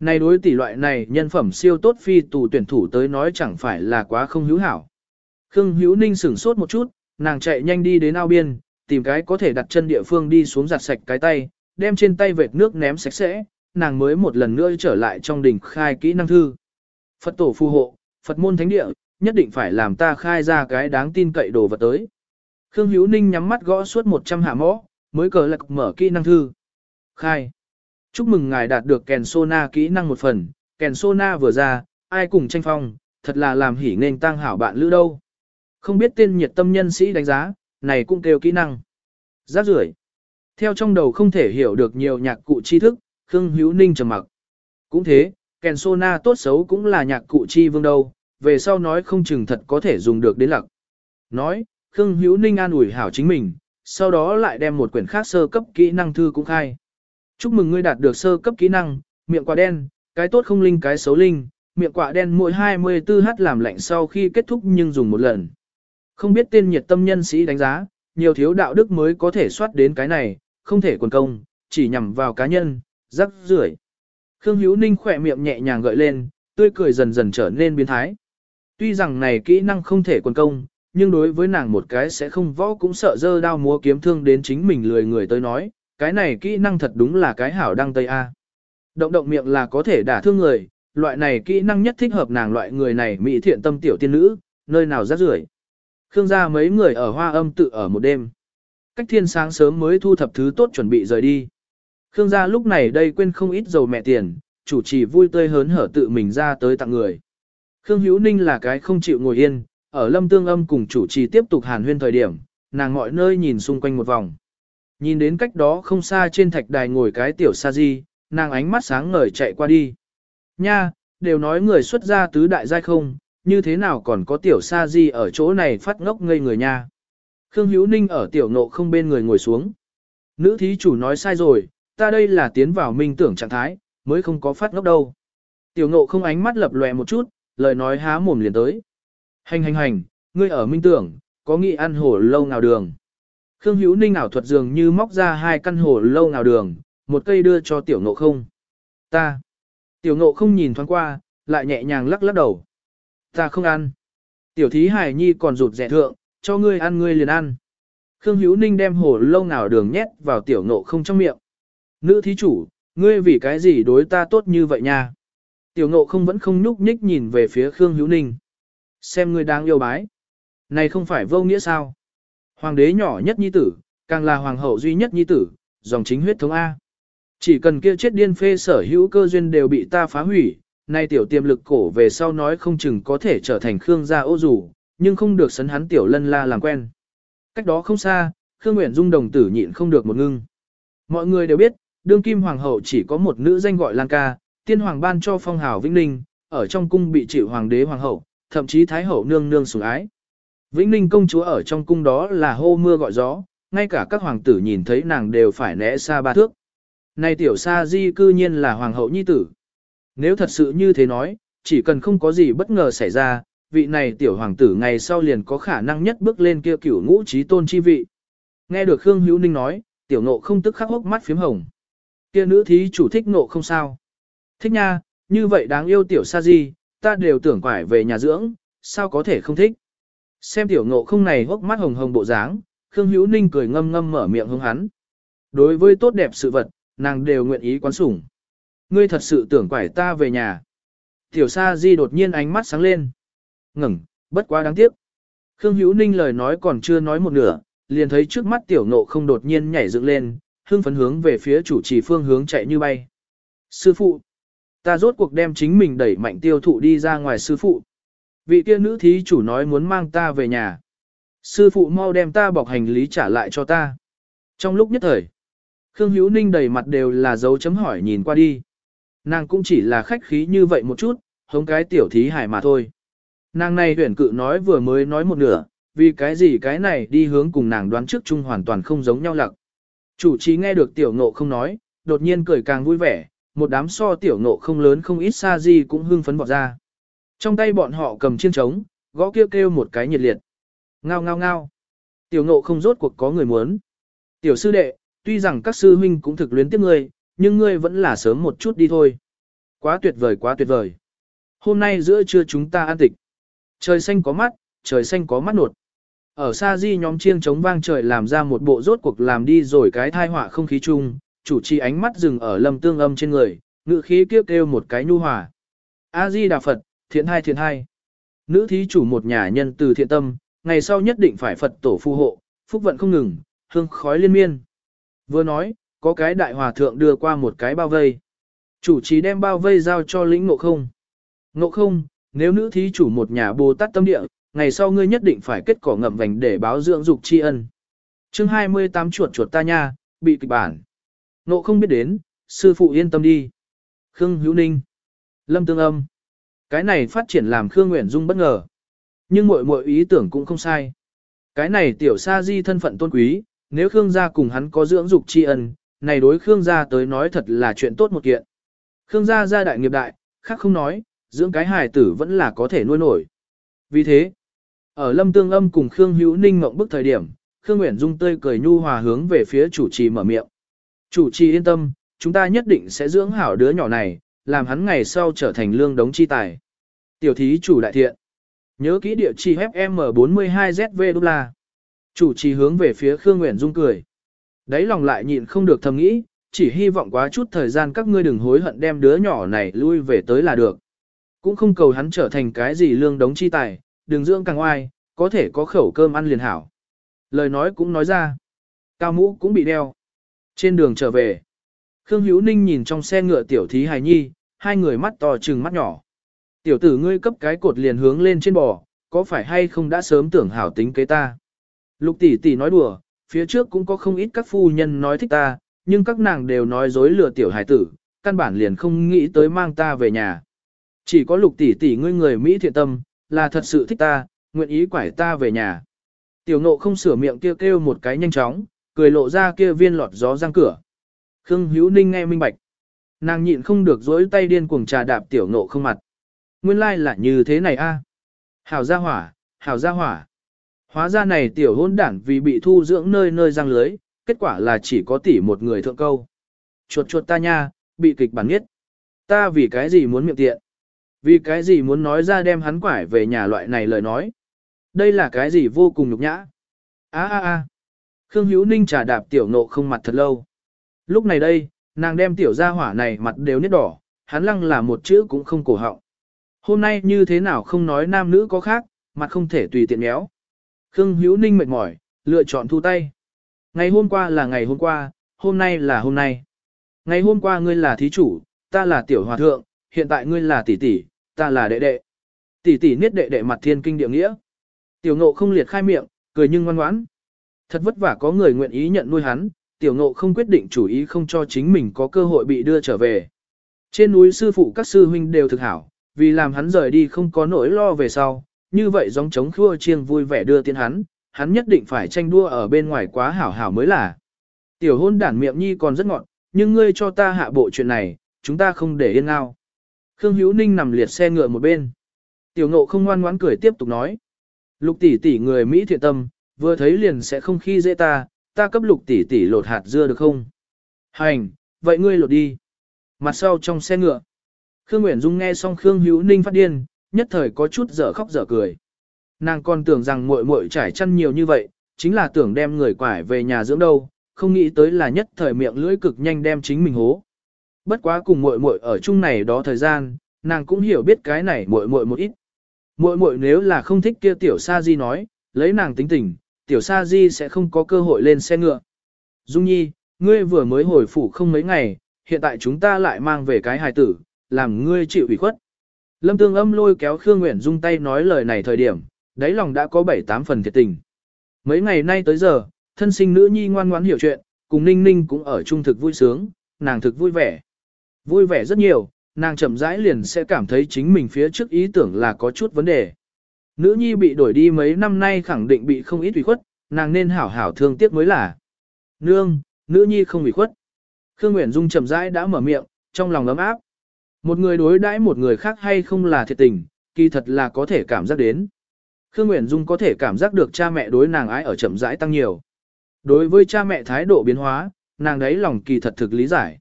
Này đối tỷ loại này nhân phẩm siêu tốt phi tù tuyển thủ tới nói chẳng phải là quá không hữu hảo. Khương Hữu Ninh sửng sốt một chút, nàng chạy nhanh đi đến ao biên, tìm cái có thể đặt chân địa phương đi xuống giặt sạch cái tay, đem trên tay vệt nước ném sạch sẽ, nàng mới một lần nữa trở lại trong đỉnh khai kỹ năng thư. Phật tổ phù hộ, Phật môn thánh địa, nhất định phải làm ta khai ra cái đáng tin cậy đồ vật tới. Khương Hữu Ninh nhắm mắt gõ suốt 100 hạ mõ, mới cờ lạc mở kỹ năng thư. Khai. Chúc mừng ngài đạt được kèn sona kỹ năng một phần, kèn sona vừa ra, ai cùng tranh phong, thật là làm hỉ nên tăng hảo bạn lữ đâu. Không biết tên nhiệt tâm nhân sĩ đánh giá, này cũng kêu kỹ năng. Giáp rưởi. Theo trong đầu không thể hiểu được nhiều nhạc cụ tri thức, Khương Hữu Ninh trầm mặc. Cũng thế, kèn sona tốt xấu cũng là nhạc cụ chi vương đâu, về sau nói không chừng thật có thể dùng được đến lặc. Nói, Khương Hữu Ninh an ủi hảo chính mình, sau đó lại đem một quyển khác sơ cấp kỹ năng thư cũng khai. Chúc mừng ngươi đạt được sơ cấp kỹ năng, miệng quả đen, cái tốt không linh cái xấu linh, miệng quả đen mỗi 24h làm lạnh sau khi kết thúc nhưng dùng một lần. Không biết tên nhiệt tâm nhân sĩ đánh giá, nhiều thiếu đạo đức mới có thể soát đến cái này, không thể quần công, chỉ nhằm vào cá nhân, rắc rưởi. Khương Hữu Ninh khỏe miệng nhẹ nhàng gợi lên, tươi cười dần dần trở nên biến thái. Tuy rằng này kỹ năng không thể quần công, nhưng đối với nàng một cái sẽ không võ cũng sợ dơ đao múa kiếm thương đến chính mình lười người tới nói, cái này kỹ năng thật đúng là cái hảo đăng tây A. Động động miệng là có thể đả thương người, loại này kỹ năng nhất thích hợp nàng loại người này mỹ thiện tâm tiểu tiên nữ, nơi nào rác rưởi. Khương gia mấy người ở hoa âm tự ở một đêm. Cách thiên sáng sớm mới thu thập thứ tốt chuẩn bị rời đi. Khương gia lúc này đây quên không ít dầu mẹ tiền, chủ trì vui tươi hớn hở tự mình ra tới tặng người. Khương Hữu Ninh là cái không chịu ngồi yên, ở lâm tương âm cùng chủ trì tiếp tục hàn huyên thời điểm, nàng mọi nơi nhìn xung quanh một vòng. Nhìn đến cách đó không xa trên thạch đài ngồi cái tiểu sa di, nàng ánh mắt sáng ngời chạy qua đi. Nha, đều nói người xuất gia tứ đại giai không, như thế nào còn có tiểu sa di ở chỗ này phát ngốc ngây người nha. Khương Hữu Ninh ở tiểu nộ không bên người ngồi xuống. Nữ thí chủ nói sai rồi, ta đây là tiến vào minh tưởng trạng thái, mới không có phát ngốc đâu. Tiểu nộ không ánh mắt lập lòe một chút, lời nói há mồm liền tới. Hành hành hành, ngươi ở minh tưởng, có nghĩ ăn hổ lâu nào đường. Khương Hữu Ninh ảo thuật dường như móc ra hai căn hổ lâu nào đường, một cây đưa cho tiểu ngộ không. Ta. Tiểu ngộ không nhìn thoáng qua, lại nhẹ nhàng lắc lắc đầu. Ta không ăn. Tiểu thí hải nhi còn rụt rẻ thượng, cho ngươi ăn ngươi liền ăn. Khương Hữu Ninh đem hổ lâu nào đường nhét vào tiểu ngộ không trong miệng. Nữ thí chủ, ngươi vì cái gì đối ta tốt như vậy nha? Tiểu ngộ không vẫn không nhúc nhích nhìn về phía Khương Hữu Ninh. Xem ngươi đang yêu bái. Này không phải vô nghĩa sao? Hoàng đế nhỏ nhất nhi tử, càng là hoàng hậu duy nhất nhi tử, dòng chính huyết thống A. Chỉ cần kia chết điên phê sở hữu cơ duyên đều bị ta phá hủy, nay tiểu tiềm lực cổ về sau nói không chừng có thể trở thành Khương gia ô dù, nhưng không được sấn hắn tiểu lân la làm quen. Cách đó không xa, Khương Nguyễn Dung đồng tử nhịn không được một ngưng. Mọi người đều biết, đương kim hoàng hậu chỉ có một nữ danh gọi Lan Ca, tiên hoàng ban cho phong hào Vĩnh Ninh, ở trong cung bị chịu hoàng đế hoàng hậu, thậm chí thái hậu nương nương sủng ái. Vĩnh Ninh công chúa ở trong cung đó là hô mưa gọi gió, ngay cả các hoàng tử nhìn thấy nàng đều phải né xa ba thước. Này tiểu sa di cư nhiên là hoàng hậu nhi tử. Nếu thật sự như thế nói, chỉ cần không có gì bất ngờ xảy ra, vị này tiểu hoàng tử ngày sau liền có khả năng nhất bước lên kia cửu ngũ trí tôn chi vị. Nghe được Khương Hữu Ninh nói, tiểu nộ không tức khắc hốc mắt phím hồng. Kia nữ thí chủ thích nộ không sao. Thích nha, như vậy đáng yêu tiểu sa di, ta đều tưởng quải về nhà dưỡng, sao có thể không thích. Xem tiểu ngộ không này hốc mắt hồng hồng bộ dáng, Khương Hữu Ninh cười ngâm ngâm mở miệng hướng hắn. Đối với tốt đẹp sự vật, nàng đều nguyện ý quán sủng. Ngươi thật sự tưởng quải ta về nhà. Tiểu Sa Di đột nhiên ánh mắt sáng lên. Ngừng, bất quá đáng tiếc. Khương Hữu Ninh lời nói còn chưa nói một nửa, liền thấy trước mắt tiểu ngộ không đột nhiên nhảy dựng lên, hưng phấn hướng về phía chủ trì phương hướng chạy như bay. Sư phụ, ta rốt cuộc đem chính mình đẩy mạnh tiêu thụ đi ra ngoài sư phụ. Vị kia nữ thí chủ nói muốn mang ta về nhà. Sư phụ mau đem ta bọc hành lý trả lại cho ta. Trong lúc nhất thời, Khương Hữu Ninh đầy mặt đều là dấu chấm hỏi nhìn qua đi. Nàng cũng chỉ là khách khí như vậy một chút, hống cái tiểu thí hải mà thôi. Nàng này huyển cự nói vừa mới nói một nửa, vì cái gì cái này đi hướng cùng nàng đoán trước chung hoàn toàn không giống nhau lặc. Chủ trí nghe được tiểu ngộ không nói, đột nhiên cười càng vui vẻ, một đám so tiểu ngộ không lớn không ít xa gì cũng hưng phấn bỏ ra. Trong tay bọn họ cầm chiên trống, gõ kêu kêu một cái nhiệt liệt. Ngao ngao ngao. Tiểu ngộ không rốt cuộc có người muốn. Tiểu sư đệ, tuy rằng các sư huynh cũng thực luyến tiếc ngươi, nhưng ngươi vẫn là sớm một chút đi thôi. Quá tuyệt vời quá tuyệt vời. Hôm nay giữa trưa chúng ta ăn tịch. Trời xanh có mắt, trời xanh có mắt nột. Ở xa di nhóm chiêng chống vang trời làm ra một bộ rốt cuộc làm đi rồi cái thai họa không khí chung, chủ trì ánh mắt dừng ở lâm tương âm trên người, ngự khí kêu kêu một cái nhu hòa. A-di Đà Phật, thiện hai thiện hai. Nữ thí chủ một nhà nhân từ thiện tâm, ngày sau nhất định phải Phật tổ phù hộ, phúc vận không ngừng, hương khói liên miên. Vừa nói, có cái đại hòa thượng đưa qua một cái bao vây. Chủ trì đem bao vây giao cho lĩnh ngộ không. Ngộ không, nếu nữ thí chủ một nhà Bồ Tát tâm địa, ngày sau ngươi nhất định phải kết cỏ ngậm vành để báo dưỡng dục tri ân. chương 28 chuột chuột ta nha, bị kịch bản. Ngộ không biết đến, sư phụ yên tâm đi. Khương Hữu Ninh. Lâm Tương Âm. Cái này phát triển làm Khương Nguyễn Dung bất ngờ. Nhưng mọi mọi ý tưởng cũng không sai. Cái này tiểu sa di thân phận tôn quý, nếu Khương gia cùng hắn có dưỡng dục tri ân, này đối Khương gia tới nói thật là chuyện tốt một kiện. Khương gia gia đại nghiệp đại, khác không nói, dưỡng cái hài tử vẫn là có thể nuôi nổi. Vì thế, ở Lâm Tương Âm cùng Khương Hữu Ninh ngậm bức thời điểm, Khương Nguyễn Dung tươi cười nhu hòa hướng về phía chủ trì mở miệng. Chủ trì yên tâm, chúng ta nhất định sẽ dưỡng hảo đứa nhỏ này, làm hắn ngày sau trở thành lương đống chi tài. Tiểu thí chủ đại thiện. Nhớ kỹ địa chỉ FM42ZV đô la. Chủ trì hướng về phía Khương Nguyễn Dung cười. Đấy lòng lại nhịn không được thầm nghĩ, chỉ hy vọng quá chút thời gian các ngươi đừng hối hận đem đứa nhỏ này lui về tới là được. Cũng không cầu hắn trở thành cái gì lương đống chi tài, đường dưỡng càng oai, có thể có khẩu cơm ăn liền hảo. Lời nói cũng nói ra. Cao mũ cũng bị đeo. Trên đường trở về. Khương Hữu Ninh nhìn trong xe ngựa tiểu thí hài nhi, hai người mắt to trừng mắt nhỏ. Tiểu tử ngươi cấp cái cột liền hướng lên trên bò, có phải hay không đã sớm tưởng hảo tính kế ta. Lục tỷ tỷ nói đùa, phía trước cũng có không ít các phu nhân nói thích ta, nhưng các nàng đều nói dối lừa tiểu hài tử, căn bản liền không nghĩ tới mang ta về nhà. Chỉ có lục tỷ tỷ ngươi người Mỹ thiện tâm, là thật sự thích ta, nguyện ý quải ta về nhà. Tiểu ngộ không sửa miệng kêu kêu một cái nhanh chóng, cười lộ ra kia viên lọt gió răng cửa. Khương Hữu Ninh nghe minh bạch. Nàng nhịn không được dối tay điên cuồng trà đạp tiểu ngộ không mặt. Nguyên lai like là như thế này a. À? Hảo gia hỏa, hảo gia hỏa. Hóa ra này tiểu hôn đảng vì bị thu dưỡng nơi nơi răng lưới, kết quả là chỉ có tỷ một người thượng câu. Chuột chuột ta nha, bị kịch bản nhất. Ta vì cái gì muốn miệng tiện? Vì cái gì muốn nói ra đem hắn quải về nhà loại này lời nói? Đây là cái gì vô cùng nhục nhã? A a a. Khương Hữu Ninh trà đạp tiểu nộ không mặt thật lâu. Lúc này đây, nàng đem tiểu gia hỏa này mặt đều nết đỏ, hắn lăng là một chữ cũng không cổ họng. Hôm nay như thế nào không nói nam nữ có khác, mặt không thể tùy tiện méo. Khương Hữu Ninh mệt mỏi, lựa chọn thu tay. Ngày hôm qua là ngày hôm qua, hôm nay là hôm nay. Ngày hôm qua ngươi là thí chủ, ta là tiểu hòa thượng, hiện tại ngươi là tỷ tỷ, ta là đệ đệ. Tỷ tỷ niết đệ đệ mặt thiên kinh địa nghĩa. Tiểu ngộ không liệt khai miệng, cười nhưng ngoan ngoãn. Thật vất vả có người nguyện ý nhận nuôi hắn, tiểu ngộ không quyết định chủ ý không cho chính mình có cơ hội bị đưa trở về. Trên núi sư phụ các sư huynh đều thực hảo, vì làm hắn rời đi không có nỗi lo về sau, như vậy giống chống khua chiêng vui vẻ đưa tiến hắn, hắn nhất định phải tranh đua ở bên ngoài quá hảo hảo mới là. Tiểu hôn đản miệng nhi còn rất ngọn, nhưng ngươi cho ta hạ bộ chuyện này, chúng ta không để yên ngao. Khương Hữu Ninh nằm liệt xe ngựa một bên. Tiểu ngộ không ngoan ngoãn cười tiếp tục nói. Lục tỷ tỷ người Mỹ thiện tâm, vừa thấy liền sẽ không khi dễ ta, ta cấp lục tỷ tỷ lột hạt dưa được không? Hành, vậy ngươi lột đi. Mặt sau trong xe ngựa. Khương Nguyễn Dung nghe xong Khương Hữu Ninh phát điên, nhất thời có chút dở khóc dở cười. Nàng còn tưởng rằng muội muội trải chăn nhiều như vậy, chính là tưởng đem người quải về nhà dưỡng đâu, không nghĩ tới là nhất thời miệng lưỡi cực nhanh đem chính mình hố. Bất quá cùng muội muội ở chung này đó thời gian, nàng cũng hiểu biết cái này muội muội một ít. Muội muội nếu là không thích kia tiểu sa di nói, lấy nàng tính tình, tiểu sa di sẽ không có cơ hội lên xe ngựa. Dung nhi, ngươi vừa mới hồi phủ không mấy ngày, hiện tại chúng ta lại mang về cái hài tử, làm ngươi chịu ủy khuất. Lâm Tương Âm lôi kéo Khương Nguyễn Dung tay nói lời này thời điểm, đáy lòng đã có 7-8 phần thiệt tình. Mấy ngày nay tới giờ, thân sinh nữ nhi ngoan ngoãn hiểu chuyện, cùng Ninh Ninh cũng ở chung thực vui sướng, nàng thực vui vẻ. Vui vẻ rất nhiều, nàng chậm rãi liền sẽ cảm thấy chính mình phía trước ý tưởng là có chút vấn đề. Nữ nhi bị đổi đi mấy năm nay khẳng định bị không ít ủy khuất, nàng nên hảo hảo thương tiếc mới là. Nương, nữ nhi không ủy khuất. Khương Nguyễn Dung chậm rãi đã mở miệng, trong lòng ấm áp. Một người đối đãi một người khác hay không là thiệt tình, kỳ thật là có thể cảm giác đến. Khương Nguyễn Dung có thể cảm giác được cha mẹ đối nàng ái ở chậm rãi tăng nhiều. Đối với cha mẹ thái độ biến hóa, nàng đấy lòng kỳ thật thực lý giải.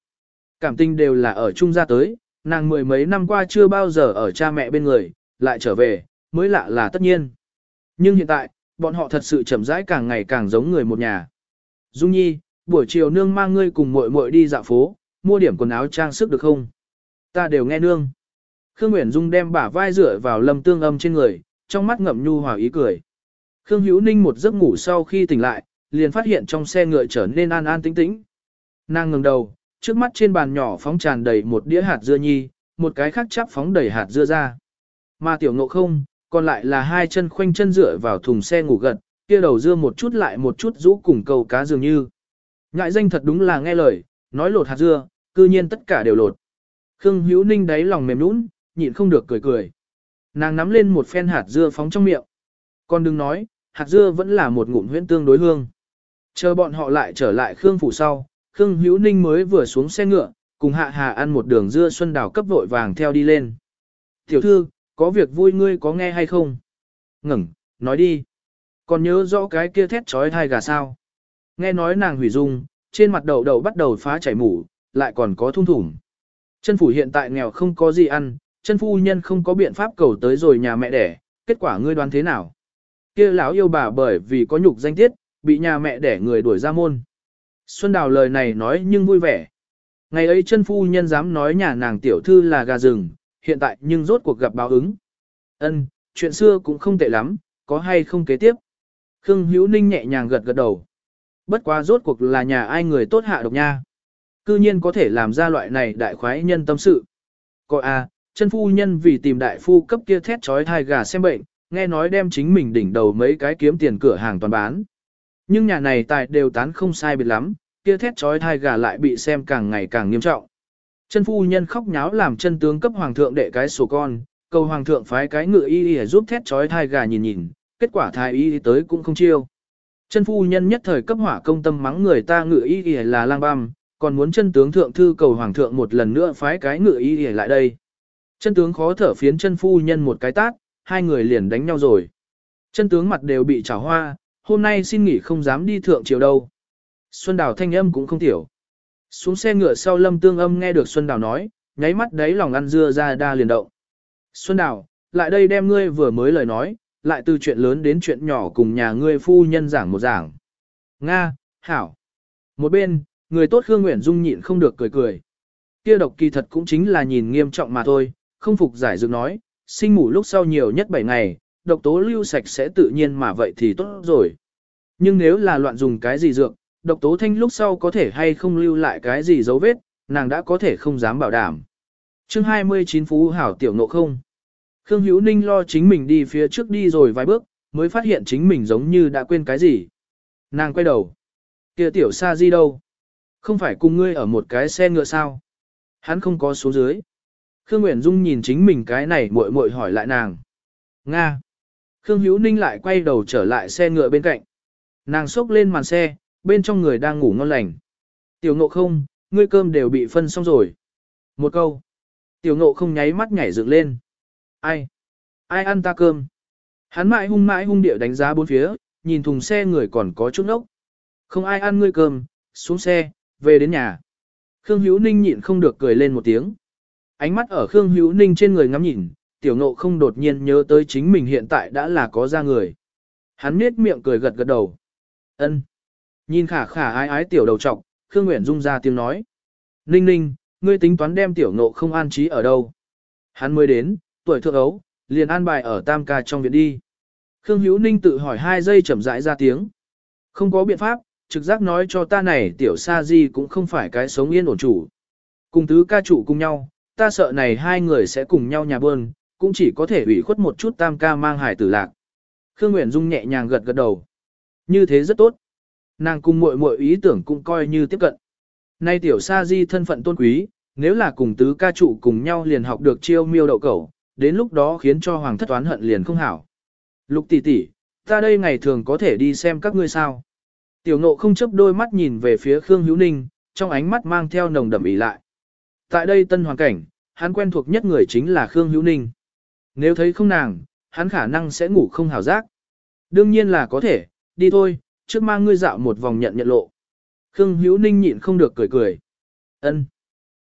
Cảm tình đều là ở chung gia tới, nàng mười mấy năm qua chưa bao giờ ở cha mẹ bên người, lại trở về, mới lạ là tất nhiên. Nhưng hiện tại, bọn họ thật sự chậm rãi càng ngày càng giống người một nhà. Dung Nhi, buổi chiều nương mang ngươi cùng muội muội đi dạo phố, mua điểm quần áo trang sức được không? Ta đều nghe nương. Khương Nguyễn Dung đem bả vai dựa vào lâm tương âm trên người, trong mắt ngậm nhu hòa ý cười. Khương Hữu Ninh một giấc ngủ sau khi tỉnh lại, liền phát hiện trong xe ngựa trở nên an an tĩnh tĩnh. Nàng ngẩng đầu, trước mắt trên bàn nhỏ phóng tràn đầy một đĩa hạt dưa nhi, một cái khác chắp phóng đầy hạt dưa ra. Mà tiểu ngộ không, còn lại là hai chân khoanh chân dựa vào thùng xe ngủ gật, kia đầu dưa một chút lại một chút rũ cùng câu cá dường như. Ngại danh thật đúng là nghe lời, nói lột hạt dưa, cư nhiên tất cả đều lột. Khương Hữu Ninh đáy lòng mềm nũng, nhịn không được cười cười. Nàng nắm lên một phen hạt dưa phóng trong miệng. Còn đừng nói, hạt dưa vẫn là một ngụm huyễn tương đối hương. Chờ bọn họ lại trở lại Khương phủ sau, Khương Hữu Ninh mới vừa xuống xe ngựa, cùng Hạ Hà ăn một đường dưa xuân đào cấp vội vàng theo đi lên. Tiểu thư, có việc vui ngươi có nghe hay không? Ngừng, nói đi. Còn nhớ rõ cái kia thét trói thai gà sao? Nghe nói nàng hủy dung, trên mặt đầu đầu bắt đầu phá chảy mủ, lại còn có thung thủng. Chân phủ hiện tại nghèo không có gì ăn, chân phu nhân không có biện pháp cầu tới rồi nhà mẹ đẻ, kết quả ngươi đoán thế nào? Kia lão yêu bà bởi vì có nhục danh tiết, bị nhà mẹ đẻ người đuổi ra môn. Xuân Đào lời này nói nhưng vui vẻ. Ngày ấy chân phu nhân dám nói nhà nàng tiểu thư là gà rừng, hiện tại nhưng rốt cuộc gặp báo ứng. Ân, chuyện xưa cũng không tệ lắm, có hay không kế tiếp. Khương Hữu Ninh nhẹ nhàng gật gật đầu. Bất quá rốt cuộc là nhà ai người tốt hạ độc nha. Cư nhiên có thể làm ra loại này đại khoái nhân tâm sự. Coi a, à, chân phu nhân vì tìm đại phu cấp kia thét trói thai gà xem bệnh, nghe nói đem chính mình đỉnh đầu mấy cái kiếm tiền cửa hàng toàn bán. Nhưng nhà này tài đều tán không sai biệt lắm, kia thét trói thai gà lại bị xem càng ngày càng nghiêm trọng. Chân phu nhân khóc nháo làm chân tướng cấp hoàng thượng đệ cái sổ con, cầu hoàng thượng phái cái ngựa y y giúp thét trói thai gà nhìn nhìn, kết quả thai y tới cũng không chiêu. Chân phu nhân nhất thời cấp hỏa công tâm mắng người ta ngựa y y là lang băm, còn muốn chân tướng thượng thư cầu hoàng thượng một lần nữa phái cái ngựa y y lại đây. Chân tướng khó thở phiến chân phu nhân một cái tát, hai người liền đánh nhau rồi. Chân tướng mặt đều bị trào hoa, hôm nay xin nghỉ không dám đi thượng triều đâu. Xuân Đào thanh âm cũng không tiểu. Xuống xe ngựa sau lâm tương âm nghe được Xuân Đào nói, nháy mắt đấy lòng ăn dưa ra đa liền động. Xuân Đào, lại đây đem ngươi vừa mới lời nói, lại từ chuyện lớn đến chuyện nhỏ cùng nhà ngươi phu nhân giảng một giảng. Nga, Hảo. Một bên, người tốt Khương Nguyễn Dung nhịn không được cười cười. Kia độc kỳ thật cũng chính là nhìn nghiêm trọng mà thôi, không phục giải dược nói, sinh ngủ lúc sau nhiều nhất 7 ngày, độc tố lưu sạch sẽ tự nhiên mà vậy thì tốt rồi. Nhưng nếu là loạn dùng cái gì dược, độc tố thanh lúc sau có thể hay không lưu lại cái gì dấu vết, nàng đã có thể không dám bảo đảm. chương 29 Phú Hảo Tiểu Nộ không. Khương Hữu Ninh lo chính mình đi phía trước đi rồi vài bước, mới phát hiện chính mình giống như đã quên cái gì. Nàng quay đầu. kia Tiểu Sa Di đâu? Không phải cùng ngươi ở một cái xe ngựa sao? Hắn không có số dưới. Khương Nguyễn Dung nhìn chính mình cái này muội muội hỏi lại nàng. Nga. Khương Hữu Ninh lại quay đầu trở lại xe ngựa bên cạnh. Nàng xốc lên màn xe, bên trong người đang ngủ ngon lành. Tiểu ngộ không, ngươi cơm đều bị phân xong rồi. Một câu. Tiểu ngộ không nháy mắt nhảy dựng lên. Ai? Ai ăn ta cơm? Hắn mãi hung mãi hung địa đánh giá bốn phía, nhìn thùng xe người còn có chút nốc. Không ai ăn ngươi cơm, xuống xe, về đến nhà. Khương Hữu Ninh nhịn không được cười lên một tiếng. Ánh mắt ở Khương Hữu Ninh trên người ngắm nhìn, tiểu ngộ không đột nhiên nhớ tới chính mình hiện tại đã là có ra người. Hắn nết miệng cười gật gật đầu. ân Nhìn khả khả ái ái tiểu đầu trọc, Khương Nguyễn Dung ra tiếng nói. Ninh ninh, ngươi tính toán đem tiểu ngộ không an trí ở đâu? Hắn mới đến, tuổi thượng ấu, liền an bài ở tam ca trong viện đi. Khương Hữu Ninh tự hỏi hai giây chậm rãi ra tiếng. Không có biện pháp, trực giác nói cho ta này tiểu sa di cũng không phải cái sống yên ổn chủ. Cùng tứ ca chủ cùng nhau, ta sợ này hai người sẽ cùng nhau nhà bơn, cũng chỉ có thể ủy khuất một chút tam ca mang hải tử lạc. Khương Nguyễn Dung nhẹ nhàng gật gật đầu. Như thế rất tốt. Nàng cùng muội muội ý tưởng cũng coi như tiếp cận. Nay tiểu sa di thân phận tôn quý, nếu là cùng tứ ca trụ cùng nhau liền học được chiêu miêu đậu cẩu, đến lúc đó khiến cho hoàng thất toán hận liền không hảo. Lục tỷ tỷ, ta đây ngày thường có thể đi xem các ngươi sao. Tiểu ngộ không chấp đôi mắt nhìn về phía Khương Hữu Ninh, trong ánh mắt mang theo nồng đậm ý lại. Tại đây tân hoàn cảnh, hắn quen thuộc nhất người chính là Khương Hữu Ninh. Nếu thấy không nàng, hắn khả năng sẽ ngủ không hào giác. Đương nhiên là có thể, đi thôi, trước mang ngươi dạo một vòng nhận nhận lộ. Khương Hữu Ninh nhịn không được cười cười. Ân,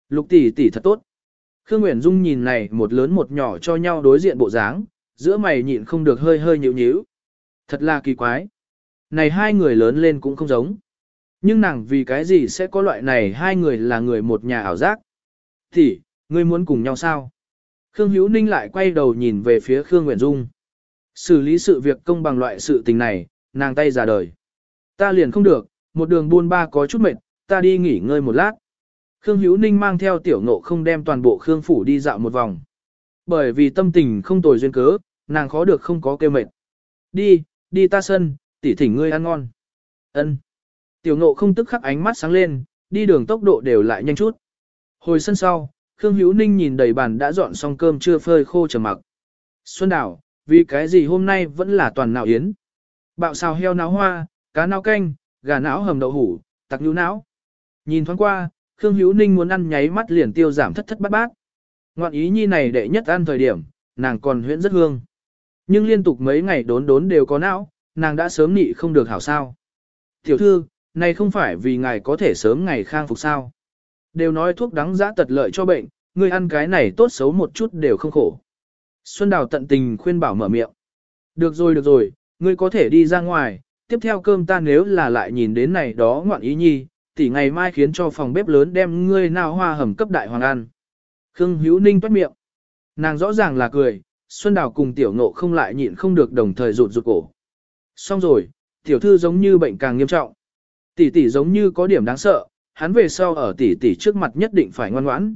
Lục tỷ tỷ thật tốt. Khương Nguyễn Dung nhìn này một lớn một nhỏ cho nhau đối diện bộ dáng, giữa mày nhịn không được hơi hơi nhíu nhíu. Thật là kỳ quái. Này hai người lớn lên cũng không giống. Nhưng nàng vì cái gì sẽ có loại này hai người là người một nhà ảo giác? Thì, ngươi muốn cùng nhau sao? Khương Hữu Ninh lại quay đầu nhìn về phía Khương Nguyễn Dung. Xử lý sự việc công bằng loại sự tình này, nàng tay già đời. Ta liền không được, một đường buôn ba có chút mệt, ta đi nghỉ ngơi một lát. Khương Hữu Ninh mang theo tiểu ngộ không đem toàn bộ Khương Phủ đi dạo một vòng. Bởi vì tâm tình không tồi duyên cớ, nàng khó được không có kêu mệt. Đi, đi ta sân, tỉ thỉnh ngươi ăn ngon. Ân. Tiểu ngộ không tức khắc ánh mắt sáng lên, đi đường tốc độ đều lại nhanh chút. Hồi sân sau, Khương Hữu Ninh nhìn đầy bàn đã dọn xong cơm chưa phơi khô chờ mặc. Xuân Đào, vì cái gì hôm nay vẫn là toàn nào yến. Bạo xào heo náo hoa, cá náo canh, gà náo hầm đậu hủ, tặc nhũ não. Nhìn thoáng qua, Khương Hữu Ninh muốn ăn nháy mắt liền tiêu giảm thất thất bát bát. Ngoạn ý nhi này đệ nhất ăn thời điểm, nàng còn huyễn rất hương. Nhưng liên tục mấy ngày đốn đốn đều có não, nàng đã sớm nị không được hảo sao. Tiểu thư, này không phải vì ngài có thể sớm ngày khang phục sao. Đều nói thuốc đắng giã tật lợi cho bệnh, ngươi ăn cái này tốt xấu một chút đều không khổ. Xuân Đào tận tình khuyên bảo mở miệng. Được rồi được rồi, ngươi có thể đi ra ngoài, tiếp theo cơm ta nếu là lại nhìn đến này đó ngoạn ý nhi, tỷ ngày mai khiến cho phòng bếp lớn đem ngươi nào hoa hầm cấp đại hoàng ăn. Khương Hữu Ninh toát miệng. Nàng rõ ràng là cười, Xuân Đào cùng tiểu ngộ không lại nhịn không được đồng thời rụt rụt cổ. Xong rồi, tiểu thư giống như bệnh càng nghiêm trọng. Tỷ tỷ giống như có điểm đáng sợ, hắn về sau ở tỷ tỷ trước mặt nhất định phải ngoan ngoãn.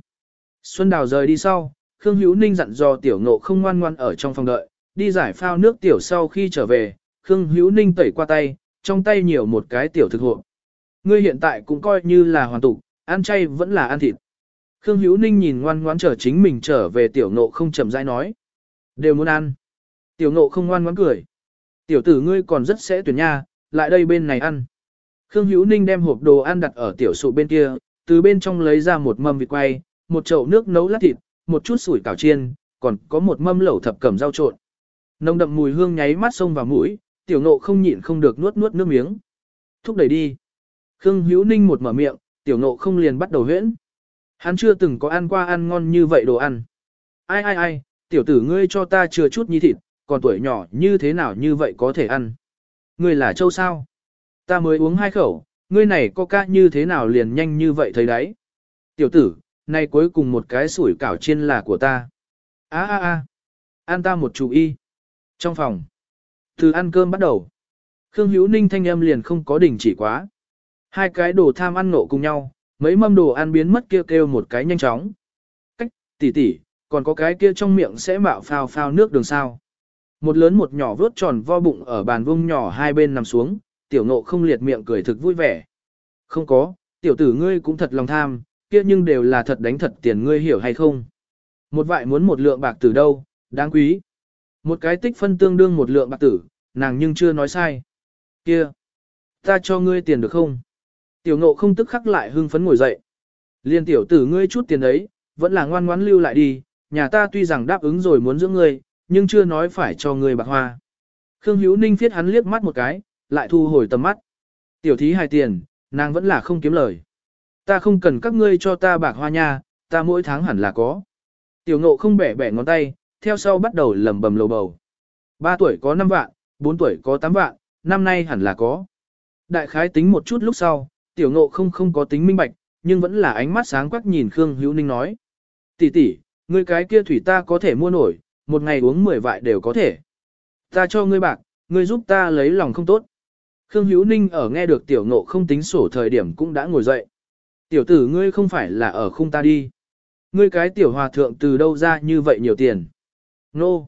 Xuân Đào rời đi sau, Khương Hữu Ninh dặn dò tiểu ngộ không ngoan ngoan ở trong phòng đợi, đi giải phao nước tiểu sau khi trở về, Khương Hữu Ninh tẩy qua tay, trong tay nhiều một cái tiểu thực hộ. Ngươi hiện tại cũng coi như là hoàn tục, ăn chay vẫn là ăn thịt. Khương Hữu Ninh nhìn ngoan ngoãn trở chính mình trở về tiểu ngộ không chậm rãi nói. Đều muốn ăn. Tiểu ngộ không ngoan ngoãn cười. Tiểu tử ngươi còn rất sẽ tuyển nha, lại đây bên này ăn. Khương Hữu Ninh đem hộp đồ ăn đặt ở tiểu sụ bên kia, từ bên trong lấy ra một mâm vịt quay, một chậu nước nấu lát thịt, một chút sủi cảo chiên, còn có một mâm lẩu thập cẩm rau trộn. Nồng đậm mùi hương nháy mắt xông vào mũi, tiểu ngộ không nhịn không được nuốt nuốt nước miếng. Thúc đẩy đi. Khương Hữu Ninh một mở miệng, tiểu ngộ không liền bắt đầu huyễn. Hắn chưa từng có ăn qua ăn ngon như vậy đồ ăn. Ai ai ai, tiểu tử ngươi cho ta chưa chút nhi thịt, còn tuổi nhỏ như thế nào như vậy có thể ăn. Ngươi là châu sao? Ta mới uống hai khẩu, ngươi này coca như thế nào liền nhanh như vậy thấy đấy. Tiểu tử, nay cuối cùng một cái sủi cảo chiên là của ta. a a a ăn ta một chú y. Trong phòng, từ ăn cơm bắt đầu, Khương Hữu Ninh thanh âm liền không có đỉnh chỉ quá. Hai cái đồ tham ăn nộ cùng nhau, mấy mâm đồ ăn biến mất kêu kêu một cái nhanh chóng. Cách, tỉ tỉ, còn có cái kia trong miệng sẽ mạo phao phao nước đường sao. Một lớn một nhỏ vớt tròn vo bụng ở bàn vung nhỏ hai bên nằm xuống, tiểu nộ không liệt miệng cười thực vui vẻ. Không có, tiểu tử ngươi cũng thật lòng tham, kia nhưng đều là thật đánh thật tiền ngươi hiểu hay không. Một vại muốn một lượng bạc tử đâu, đáng quý. Một cái tích phân tương đương một lượng bạc tử, nàng nhưng chưa nói sai. Kia, ta cho ngươi tiền được không? Tiểu ngộ không tức khắc lại hưng phấn ngồi dậy. Liên tiểu tử ngươi chút tiền ấy, vẫn là ngoan ngoãn lưu lại đi, nhà ta tuy rằng đáp ứng rồi muốn giữ ngươi, nhưng chưa nói phải cho ngươi bạc hoa. Khương Hữu Ninh phiết hắn liếc mắt một cái, lại thu hồi tầm mắt. Tiểu thí hài tiền, nàng vẫn là không kiếm lời. Ta không cần các ngươi cho ta bạc hoa nha, ta mỗi tháng hẳn là có. Tiểu ngộ không bẻ bẻ ngón tay, theo sau bắt đầu lầm bầm lầu bầu. 3 tuổi có 5 vạn, 4 tuổi có 8 vạn, năm nay hẳn là có. Đại khái tính một chút lúc sau, tiểu ngộ không không có tính minh bạch, nhưng vẫn là ánh mắt sáng quắc nhìn Khương Hữu Ninh nói. tỷ tỷ, ngươi cái kia thủy ta có thể mua nổi, một ngày uống 10 vại đều có thể. Ta cho ngươi bạc, ngươi giúp ta lấy lòng không tốt. Khương Hữu Ninh ở nghe được tiểu ngộ không tính sổ thời điểm cũng đã ngồi dậy. Tiểu tử ngươi không phải là ở khung ta đi. Ngươi cái tiểu hòa thượng từ đâu ra như vậy nhiều tiền. Nô. No.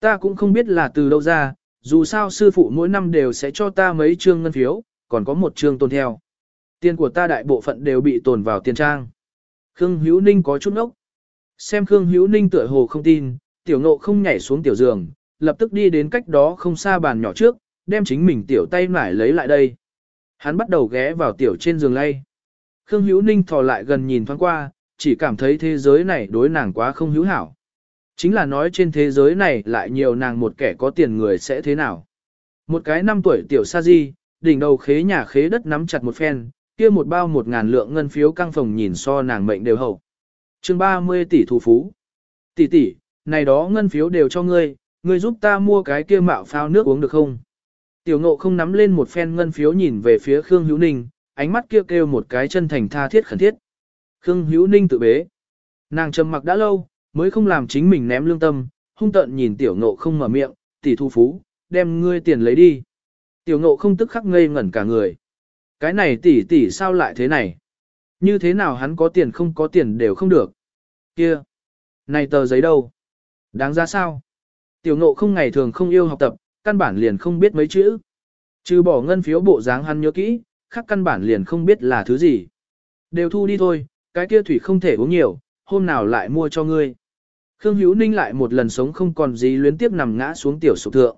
Ta cũng không biết là từ đâu ra, dù sao sư phụ mỗi năm đều sẽ cho ta mấy trương ngân phiếu, còn có một trương tôn theo. Tiền của ta đại bộ phận đều bị tồn vào tiền trang. Khương Hữu Ninh có chút ốc. Xem Khương Hữu Ninh tựa hồ không tin, tiểu ngộ không nhảy xuống tiểu giường, lập tức đi đến cách đó không xa bàn nhỏ trước, đem chính mình tiểu tay nải lấy lại đây. Hắn bắt đầu ghé vào tiểu trên giường lay. Khương Hữu Ninh thò lại gần nhìn thoáng qua, chỉ cảm thấy thế giới này đối nàng quá không hữu hảo. Chính là nói trên thế giới này lại nhiều nàng một kẻ có tiền người sẽ thế nào. Một cái năm tuổi tiểu sa di, đỉnh đầu khế nhà khế đất nắm chặt một phen, kia một bao một ngàn lượng ngân phiếu căng phòng nhìn so nàng mệnh đều hậu. chương 30 tỷ thủ phú. Tỷ tỷ, này đó ngân phiếu đều cho ngươi, ngươi giúp ta mua cái kia mạo phao nước uống được không? Tiểu ngộ không nắm lên một phen ngân phiếu nhìn về phía Khương Hữu Ninh, ánh mắt kia kêu, kêu một cái chân thành tha thiết khẩn thiết. Khương Hữu Ninh tự bế. Nàng trầm mặc đã lâu, mới không làm chính mình ném lương tâm, hung tận nhìn tiểu ngộ không mở miệng, tỷ thu phú, đem ngươi tiền lấy đi. Tiểu ngộ không tức khắc ngây ngẩn cả người. Cái này tỷ tỷ sao lại thế này? Như thế nào hắn có tiền không có tiền đều không được? Kia! Này tờ giấy đâu? Đáng ra sao? Tiểu ngộ không ngày thường không yêu học tập, căn bản liền không biết mấy chữ. Trừ bỏ ngân phiếu bộ dáng hắn nhớ kỹ, khác căn bản liền không biết là thứ gì. Đều thu đi thôi, cái kia thủy không thể uống nhiều, hôm nào lại mua cho ngươi. Khương Hữu Ninh lại một lần sống không còn gì luyến tiếp nằm ngã xuống tiểu sụp thượng.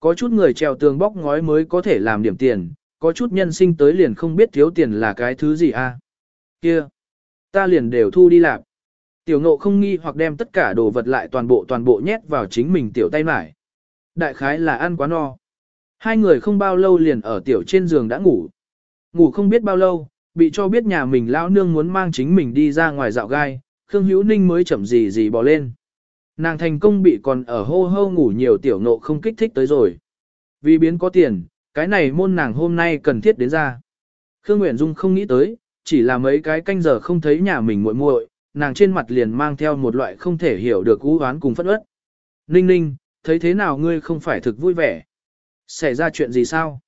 Có chút người trèo tường bóc ngói mới có thể làm điểm tiền, có chút nhân sinh tới liền không biết thiếu tiền là cái thứ gì a. À? Kia, ta liền đều thu đi làm. Tiểu ngộ không nghi hoặc đem tất cả đồ vật lại toàn bộ toàn bộ nhét vào chính mình tiểu tay mải. Đại khái là ăn quá no. Hai người không bao lâu liền ở tiểu trên giường đã ngủ. Ngủ không biết bao lâu, bị cho biết nhà mình lão nương muốn mang chính mình đi ra ngoài dạo gai, Khương Hữu Ninh mới chậm gì gì bỏ lên. Nàng thành công bị còn ở hô hô ngủ nhiều tiểu nộ không kích thích tới rồi. Vì biến có tiền, cái này môn nàng hôm nay cần thiết đến ra. Khương Nguyễn Dung không nghĩ tới, chỉ là mấy cái canh giờ không thấy nhà mình muội muội, nàng trên mặt liền mang theo một loại không thể hiểu được u oán cùng phẫn uất. Ninh ninh, thấy thế nào ngươi không phải thực vui vẻ? Xảy ra chuyện gì sao?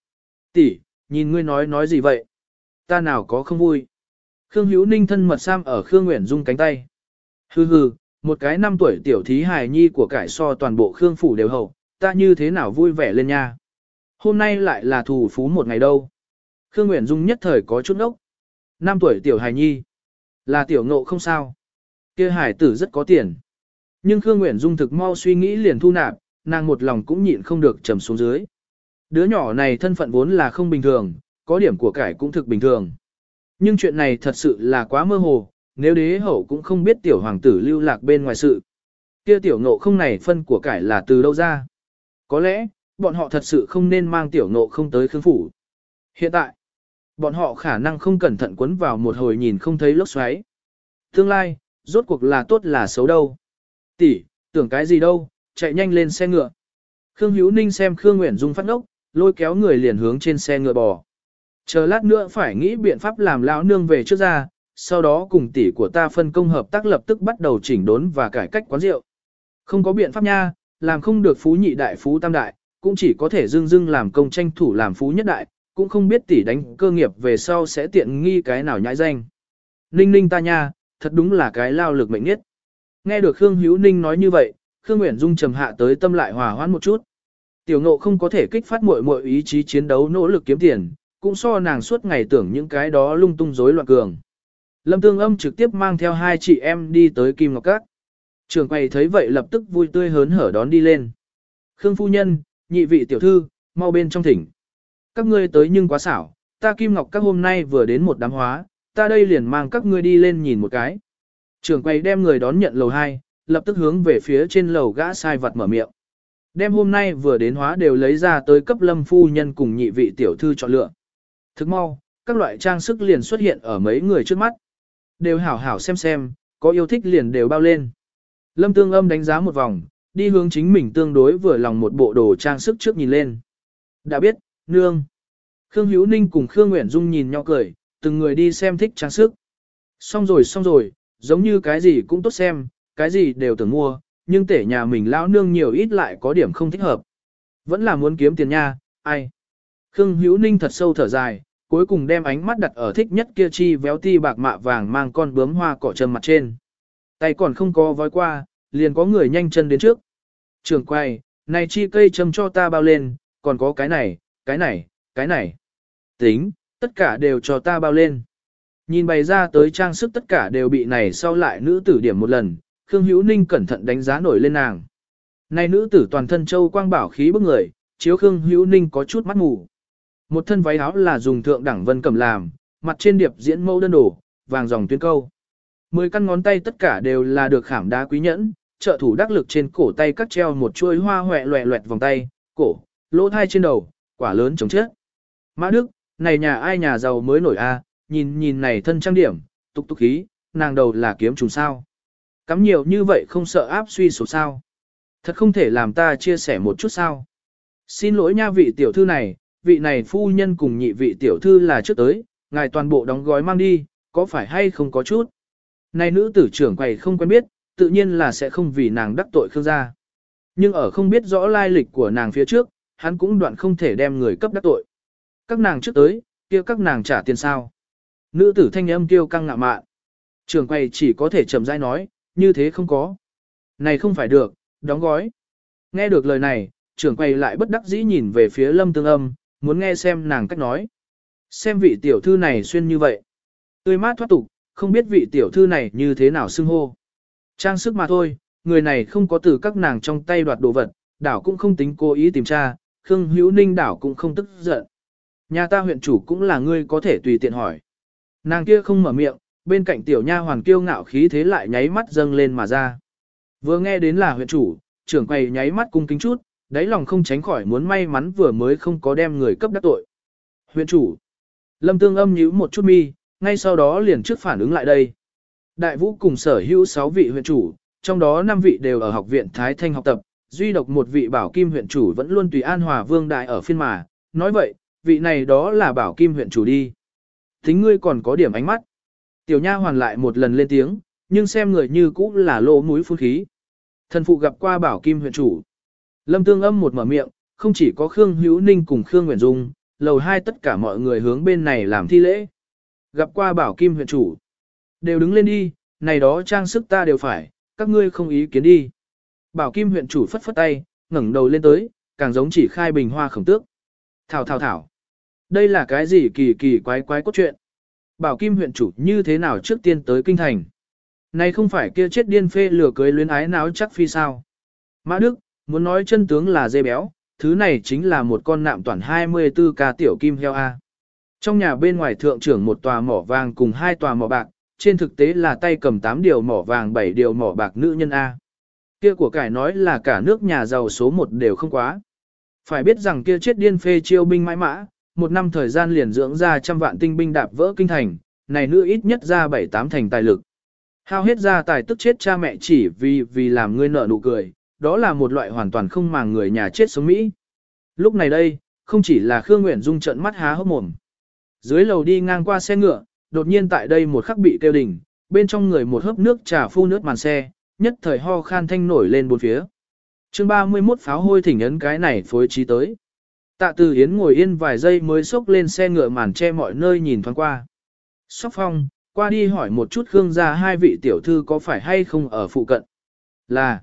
Tỷ, nhìn ngươi nói nói gì vậy? Ta nào có không vui? Khương Hữu Ninh thân mật sam ở Khương Nguyễn Dung cánh tay. Hừ hừ, một cái năm tuổi tiểu thí hài nhi của cải so toàn bộ Khương phủ đều hậu, ta như thế nào vui vẻ lên nha. Hôm nay lại là thủ phú một ngày đâu. Khương Nguyễn Dung nhất thời có chút ốc. Năm tuổi tiểu hài nhi. Là tiểu ngộ không sao. kia hải tử rất có tiền. Nhưng Khương Nguyễn Dung thực mau suy nghĩ liền thu nạp, nàng một lòng cũng nhịn không được trầm xuống dưới. Đứa nhỏ này thân phận vốn là không bình thường, có điểm của cải cũng thực bình thường. Nhưng chuyện này thật sự là quá mơ hồ, nếu đế hậu cũng không biết tiểu hoàng tử lưu lạc bên ngoài sự. Kia tiểu ngộ không này phân của cải là từ đâu ra. Có lẽ, bọn họ thật sự không nên mang tiểu ngộ không tới khương phủ. Hiện tại, bọn họ khả năng không cẩn thận quấn vào một hồi nhìn không thấy lốc xoáy. Tương lai, rốt cuộc là tốt là xấu đâu. Tỷ, tưởng cái gì đâu, chạy nhanh lên xe ngựa. Khương Hữu Ninh xem Khương Nguyễn Dung phát ngốc, lôi kéo người liền hướng trên xe ngựa bò. Chờ lát nữa phải nghĩ biện pháp làm lão nương về trước ra, sau đó cùng tỷ của ta phân công hợp tác lập tức bắt đầu chỉnh đốn và cải cách quán rượu. Không có biện pháp nha, làm không được phú nhị đại phú tam đại, cũng chỉ có thể dưng dưng làm công tranh thủ làm phú nhất đại, cũng không biết tỷ đánh cơ nghiệp về sau sẽ tiện nghi cái nào nhãi danh. Ninh ninh ta nha, thật đúng là cái lao lực mệnh nhất. Nghe được Khương Hữu Ninh nói như vậy, Khương Uyển Dung trầm hạ tới tâm lại hòa hoãn một chút. Tiểu ngộ không có thể kích phát muội muội ý chí chiến đấu nỗ lực kiếm tiền, cũng so nàng suốt ngày tưởng những cái đó lung tung rối loạn cường. Lâm Tương Âm trực tiếp mang theo hai chị em đi tới Kim Ngọc Các. Trường quầy thấy vậy lập tức vui tươi hớn hở đón đi lên. Khương phu nhân, nhị vị tiểu thư, mau bên trong thỉnh. Các ngươi tới nhưng quá xảo, ta Kim Ngọc Các hôm nay vừa đến một đám hóa, ta đây liền mang các ngươi đi lên nhìn một cái. Trường quầy đem người đón nhận lầu 2, lập tức hướng về phía trên lầu gã sai vật mở miệng. Đem hôm nay vừa đến hóa đều lấy ra tới cấp lâm phu nhân cùng nhị vị tiểu thư chọn lựa. Thức mau, các loại trang sức liền xuất hiện ở mấy người trước mắt. Đều hảo hảo xem xem, có yêu thích liền đều bao lên. Lâm tương âm đánh giá một vòng, đi hướng chính mình tương đối vừa lòng một bộ đồ trang sức trước nhìn lên. Đã biết, nương. Khương Hữu Ninh cùng Khương Nguyễn Dung nhìn nhau cười, từng người đi xem thích trang sức. Xong rồi xong rồi, giống như cái gì cũng tốt xem, cái gì đều tưởng mua, nhưng tể nhà mình lão nương nhiều ít lại có điểm không thích hợp. Vẫn là muốn kiếm tiền nha, ai. Khương Hữu Ninh thật sâu thở dài, cuối cùng đem ánh mắt đặt ở thích nhất kia chi véo ti bạc mạ vàng mang con bướm hoa cỏ trầm mặt trên. Tay còn không có vói qua, liền có người nhanh chân đến trước. Trường quay, này chi cây châm cho ta bao lên, còn có cái này, cái này, cái này. Tính, tất cả đều cho ta bao lên. Nhìn bày ra tới trang sức tất cả đều bị này sau lại nữ tử điểm một lần, Khương Hữu Ninh cẩn thận đánh giá nổi lên nàng. Này nữ tử toàn thân châu quang bảo khí bức người, chiếu Khương Hữu Ninh có chút mắt mù. Một thân váy áo là dùng thượng đẳng vân cầm làm, mặt trên điệp diễn mẫu đơn đổ, vàng dòng tuyến câu. Mười căn ngón tay tất cả đều là được khảm đá quý nhẫn, trợ thủ đắc lực trên cổ tay cắt treo một chuôi hoa hoẹ loẹ loẹt vòng tay, cổ, lỗ thai trên đầu, quả lớn chống chết. Mã Đức, này nhà ai nhà giàu mới nổi a, nhìn nhìn này thân trang điểm, tục tục khí, nàng đầu là kiếm trùng sao. Cắm nhiều như vậy không sợ áp suy sụp sao. Thật không thể làm ta chia sẻ một chút sao. Xin lỗi nha vị tiểu thư này, vị này phu nhân cùng nhị vị tiểu thư là trước tới, ngài toàn bộ đóng gói mang đi, có phải hay không có chút. Này nữ tử trưởng quầy không quen biết, tự nhiên là sẽ không vì nàng đắc tội Khương gia. Nhưng ở không biết rõ lai lịch của nàng phía trước, hắn cũng đoạn không thể đem người cấp đắc tội. Các nàng trước tới, kia các nàng trả tiền sao. Nữ tử thanh âm kêu căng ngạ mạn. Trưởng quầy chỉ có thể chậm rãi nói, như thế không có. Này không phải được, đóng gói. Nghe được lời này, trưởng quầy lại bất đắc dĩ nhìn về phía lâm tương âm, muốn nghe xem nàng cách nói. Xem vị tiểu thư này xuyên như vậy. Tươi mát thoát tục, không biết vị tiểu thư này như thế nào xưng hô. Trang sức mà thôi, người này không có từ các nàng trong tay đoạt đồ vật, đảo cũng không tính cố ý tìm tra, Khương Hữu Ninh đảo cũng không tức giận. Nhà ta huyện chủ cũng là ngươi có thể tùy tiện hỏi. Nàng kia không mở miệng, bên cạnh tiểu nha hoàn kiêu ngạo khí thế lại nháy mắt dâng lên mà ra. Vừa nghe đến là huyện chủ, trưởng quầy nháy mắt cung kính chút, đáy lòng không tránh khỏi muốn may mắn vừa mới không có đem người cấp đắc tội. Huyện chủ. Lâm Tương âm nhíu một chút mi, ngay sau đó liền trước phản ứng lại đây. Đại vũ cùng sở hữu 6 vị huyện chủ, trong đó 5 vị đều ở học viện Thái Thanh học tập, duy độc một vị bảo kim huyện chủ vẫn luôn tùy an hòa vương đại ở phiên mà, nói vậy, vị này đó là bảo kim huyện chủ đi. thính ngươi còn có điểm ánh mắt. Tiểu nha hoàn lại một lần lên tiếng, nhưng xem người như cũ là lỗ mũi phun khí. Thần phụ gặp qua bảo kim huyện chủ. Lâm tương âm một mở miệng, không chỉ có Khương Hữu Ninh cùng Khương Nguyễn Dung, lầu hai tất cả mọi người hướng bên này làm thi lễ. Gặp qua bảo kim huyện chủ. Đều đứng lên đi, này đó trang sức ta đều phải, các ngươi không ý kiến đi. Bảo kim huyện chủ phất phất tay, ngẩng đầu lên tới, càng giống chỉ khai bình hoa khổng tước. Thảo thảo thảo. Đây là cái gì kỳ kỳ quái quái cốt truyện. Bảo kim huyện chủ như thế nào trước tiên tới kinh thành. Này không phải kia chết điên phê lửa cưới luyến ái náo chắc phi sao. Mã Đức, muốn nói chân tướng là dê béo, thứ này chính là một con nạm toàn 24 ca tiểu kim heo A. Trong nhà bên ngoài thượng trưởng một tòa mỏ vàng cùng hai tòa mỏ bạc, trên thực tế là tay cầm 8 điều mỏ vàng 7 điều mỏ bạc nữ nhân A. Kia của cải nói là cả nước nhà giàu số một đều không quá. Phải biết rằng kia chết điên phê chiêu binh mãi mã, một năm thời gian liền dưỡng ra trăm vạn tinh binh đạp vỡ kinh thành, này nữ ít nhất ra bảy tám thành tài lực. Hao hết ra tài tức chết cha mẹ chỉ vì vì làm ngươi nợ nụ cười, đó là một loại hoàn toàn không màng người nhà chết sống Mỹ. Lúc này đây, không chỉ là Khương Nguyễn Dung trận mắt há hốc mồm. Dưới lầu đi ngang qua xe ngựa, đột nhiên tại đây một khắc bị tiêu đỉnh, bên trong người một hớp nước trà phu nước màn xe, nhất thời ho khan thanh nổi lên bốn phía. chương 31 pháo hôi thỉnh ấn cái này phối trí tới. Tạ Từ Yến ngồi yên vài giây mới xốc lên xe ngựa màn che mọi nơi nhìn thoáng qua. Sóc phong, qua đi hỏi một chút Khương gia hai vị tiểu thư có phải hay không ở phụ cận. Là,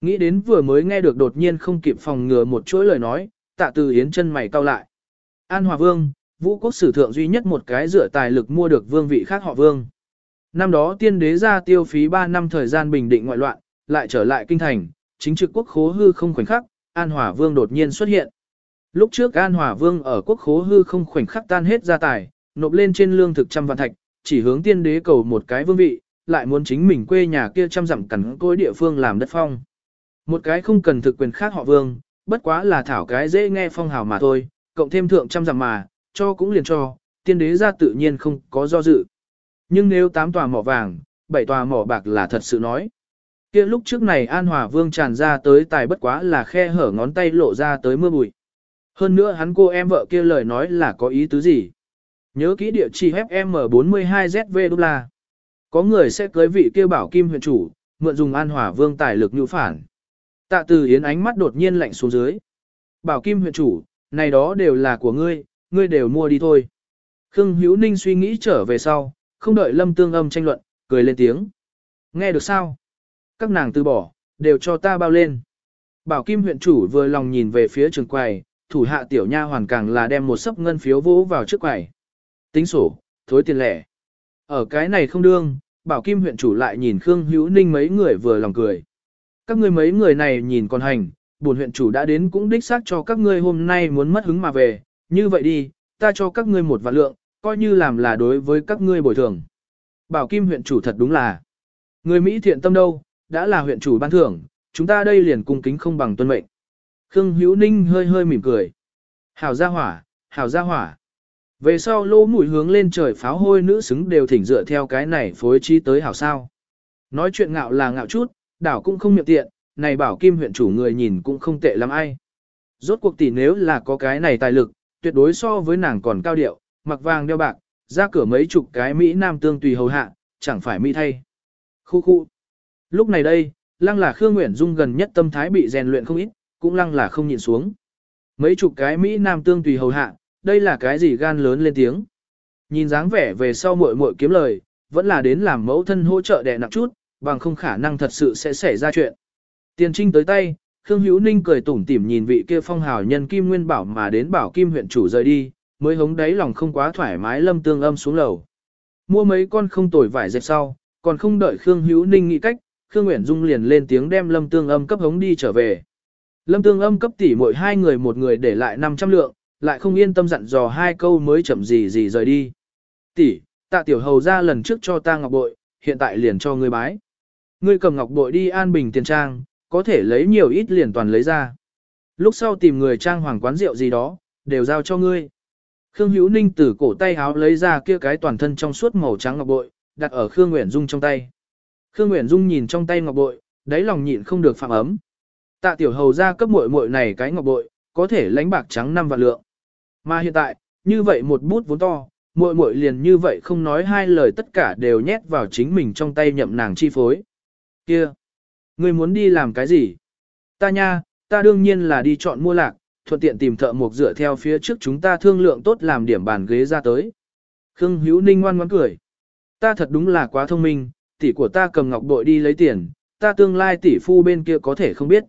nghĩ đến vừa mới nghe được đột nhiên không kịp phòng ngừa một chuỗi lời nói, tạ từ yến chân mày cau lại. An Hòa Vương, vũ quốc sử thượng duy nhất một cái dựa tài lực mua được vương vị khác họ vương. Năm đó tiên đế ra tiêu phí 3 năm thời gian bình định ngoại loạn, lại trở lại kinh thành, chính trực quốc khố hư không khoảnh khắc, An Hòa Vương đột nhiên xuất hiện. Lúc trước An Hòa Vương ở quốc khố hư không khoảnh khắc tan hết gia tài, nộp lên trên lương thực trăm vạn thạch, chỉ hướng tiên đế cầu một cái vương vị, lại muốn chính mình quê nhà kia trăm dặm cẩn cối địa phương làm đất phong. Một cái không cần thực quyền khác họ vương, bất quá là thảo cái dễ nghe phong hào mà thôi, cộng thêm thượng trăm dặm mà, cho cũng liền cho, tiên đế ra tự nhiên không có do dự. Nhưng nếu tám tòa mỏ vàng, bảy tòa mỏ bạc là thật sự nói. kia lúc trước này An Hòa Vương tràn ra tới tài bất quá là khe hở ngón tay lộ ra tới mưa bụi. Hơn nữa hắn cô em vợ kia lời nói là có ý tứ gì. Nhớ kỹ địa chỉ FM42ZV đô la. Có người sẽ cưới vị kêu bảo kim huyện chủ, mượn dùng an hỏa vương tài lực nhu phản. Tạ từ yến ánh mắt đột nhiên lạnh xuống dưới. Bảo kim huyện chủ, này đó đều là của ngươi, ngươi đều mua đi thôi. Khương Hữu Ninh suy nghĩ trở về sau, không đợi lâm tương âm tranh luận, cười lên tiếng. Nghe được sao? Các nàng từ bỏ, đều cho ta bao lên. Bảo kim huyện chủ vừa lòng nhìn về phía trường quầy, thủ hạ tiểu nha hoàn càng là đem một sấp ngân phiếu vỗ vào trước quầy. Tính sổ, thối tiền lẻ. Ở cái này không đương, bảo kim huyện chủ lại nhìn Khương Hữu Ninh mấy người vừa lòng cười. Các ngươi mấy người này nhìn còn hành, buồn huyện chủ đã đến cũng đích xác cho các ngươi hôm nay muốn mất hứng mà về, như vậy đi, ta cho các ngươi một vạn lượng, coi như làm là đối với các ngươi bồi thường. Bảo kim huyện chủ thật đúng là, người Mỹ thiện tâm đâu, đã là huyện chủ ban thưởng, chúng ta đây liền cung kính không bằng tuân mệnh. Khương Hữu Ninh hơi hơi mỉm cười. Hảo gia hỏa, hảo gia hỏa. Về sau lô mũi hướng lên trời pháo hôi nữ xứng đều thỉnh dựa theo cái này phối trí tới hảo sao. Nói chuyện ngạo là ngạo chút, đảo cũng không miệng tiện, này bảo kim huyện chủ người nhìn cũng không tệ lắm ai. Rốt cuộc tỷ nếu là có cái này tài lực, tuyệt đối so với nàng còn cao điệu, mặc vàng đeo bạc, ra cửa mấy chục cái Mỹ Nam tương tùy hầu hạ, chẳng phải Mỹ thay. Khu khu. Lúc này đây, lăng là Khương Nguyễn Dung gần nhất tâm thái bị rèn luyện không ít, cũng lăng là không nhịn xuống. Mấy chục cái Mỹ Nam tương tùy hầu hạ, đây là cái gì gan lớn lên tiếng. Nhìn dáng vẻ về sau muội muội kiếm lời, vẫn là đến làm mẫu thân hỗ trợ đè nặng chút, bằng không khả năng thật sự sẽ xảy ra chuyện. Tiền trinh tới tay, Khương Hữu Ninh cười tủm tỉm nhìn vị kia phong hào nhân Kim Nguyên Bảo mà đến bảo Kim huyện chủ rời đi, mới hống đáy lòng không quá thoải mái lâm tương âm xuống lầu. Mua mấy con không tồi vải dẹp sau, còn không đợi Khương Hữu Ninh nghĩ cách, Khương Nguyễn Dung liền lên tiếng đem lâm tương âm cấp hống đi trở về. Lâm tương âm cấp tỷ mỗi hai người một người để lại 500 lượng, lại không yên tâm dặn dò hai câu mới chậm gì gì rời đi. Tỷ, tạ tiểu hầu ra lần trước cho ta ngọc bội, hiện tại liền cho ngươi bái. Ngươi cầm ngọc bội đi an bình tiền trang, có thể lấy nhiều ít liền toàn lấy ra. Lúc sau tìm người trang hoàng quán rượu gì đó, đều giao cho ngươi. Khương Hữu Ninh từ cổ tay háo lấy ra kia cái toàn thân trong suốt màu trắng ngọc bội, đặt ở Khương Nguyễn Dung trong tay. Khương Nguyễn Dung nhìn trong tay ngọc bội, đáy lòng nhịn không được phạm ấm. Tạ tiểu hầu ra cấp muội muội này cái ngọc bội, có thể lãnh bạc trắng năm vạn lượng. Mà hiện tại, như vậy một bút vốn to, muội muội liền như vậy không nói hai lời tất cả đều nhét vào chính mình trong tay nhậm nàng chi phối. Kia, ngươi muốn đi làm cái gì? Ta nha, ta đương nhiên là đi chọn mua lạc, thuận tiện tìm thợ mộc dựa theo phía trước chúng ta thương lượng tốt làm điểm bàn ghế ra tới. Khương Hữu Ninh ngoan ngoãn cười. Ta thật đúng là quá thông minh, tỷ của ta cầm ngọc bội đi lấy tiền, ta tương lai tỷ phu bên kia có thể không biết.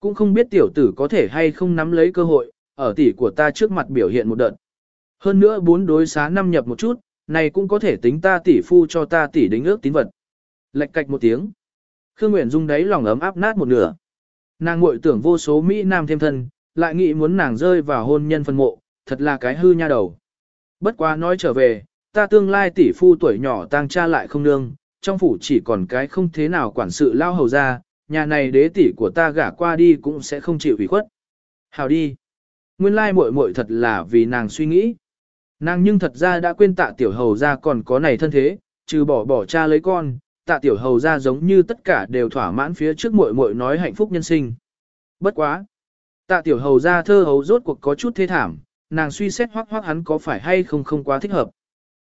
Cũng không biết tiểu tử có thể hay không nắm lấy cơ hội, ở tỷ của ta trước mặt biểu hiện một đợt. Hơn nữa bốn đối xá năm nhập một chút, này cũng có thể tính ta tỷ phu cho ta tỷ đính ước tín vật. Lệch cạch một tiếng. Khương Nguyễn Dung đáy lòng ấm áp nát một nửa. Nàng ngội tưởng vô số Mỹ Nam thêm thân, lại nghĩ muốn nàng rơi vào hôn nhân phân mộ, thật là cái hư nha đầu. Bất quá nói trở về, ta tương lai tỷ phu tuổi nhỏ tang cha lại không nương, trong phủ chỉ còn cái không thế nào quản sự lao hầu ra, nhà này đế tỷ của ta gả qua đi cũng sẽ không chịu ủy khuất. Hào đi. Nguyên lai muội muội thật là vì nàng suy nghĩ. Nàng nhưng thật ra đã quên tạ tiểu hầu ra còn có này thân thế, trừ bỏ bỏ cha lấy con, tạ tiểu hầu ra giống như tất cả đều thỏa mãn phía trước muội muội nói hạnh phúc nhân sinh. Bất quá. Tạ tiểu hầu ra thơ hầu rốt cuộc có chút thế thảm, nàng suy xét hoắc hoắc hắn có phải hay không không quá thích hợp.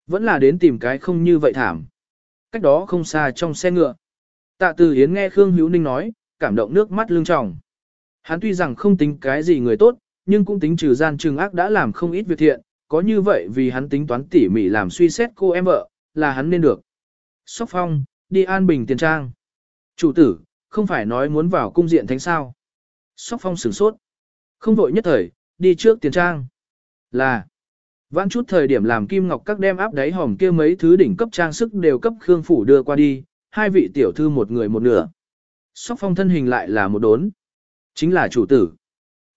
Vẫn là đến tìm cái không như vậy thảm. Cách đó không xa trong xe ngựa. Tạ Từ Hiến nghe Khương Hữu Ninh nói, cảm động nước mắt lưng tròng. Hắn tuy rằng không tính cái gì người tốt, nhưng cũng tính trừ gian trừng ác đã làm không ít việc thiện, có như vậy vì hắn tính toán tỉ mỉ làm suy xét cô em vợ, là hắn nên được. Sóc phong, đi an bình tiền trang. Chủ tử, không phải nói muốn vào cung diện thánh sao. Sóc phong sửng sốt. Không vội nhất thời, đi trước tiền trang. Là, vãn chút thời điểm làm kim ngọc các đem áp đáy hòm kia mấy thứ đỉnh cấp trang sức đều cấp Khương Phủ đưa qua đi, hai vị tiểu thư một người một nửa. Sóc phong thân hình lại là một đốn. Chính là chủ tử.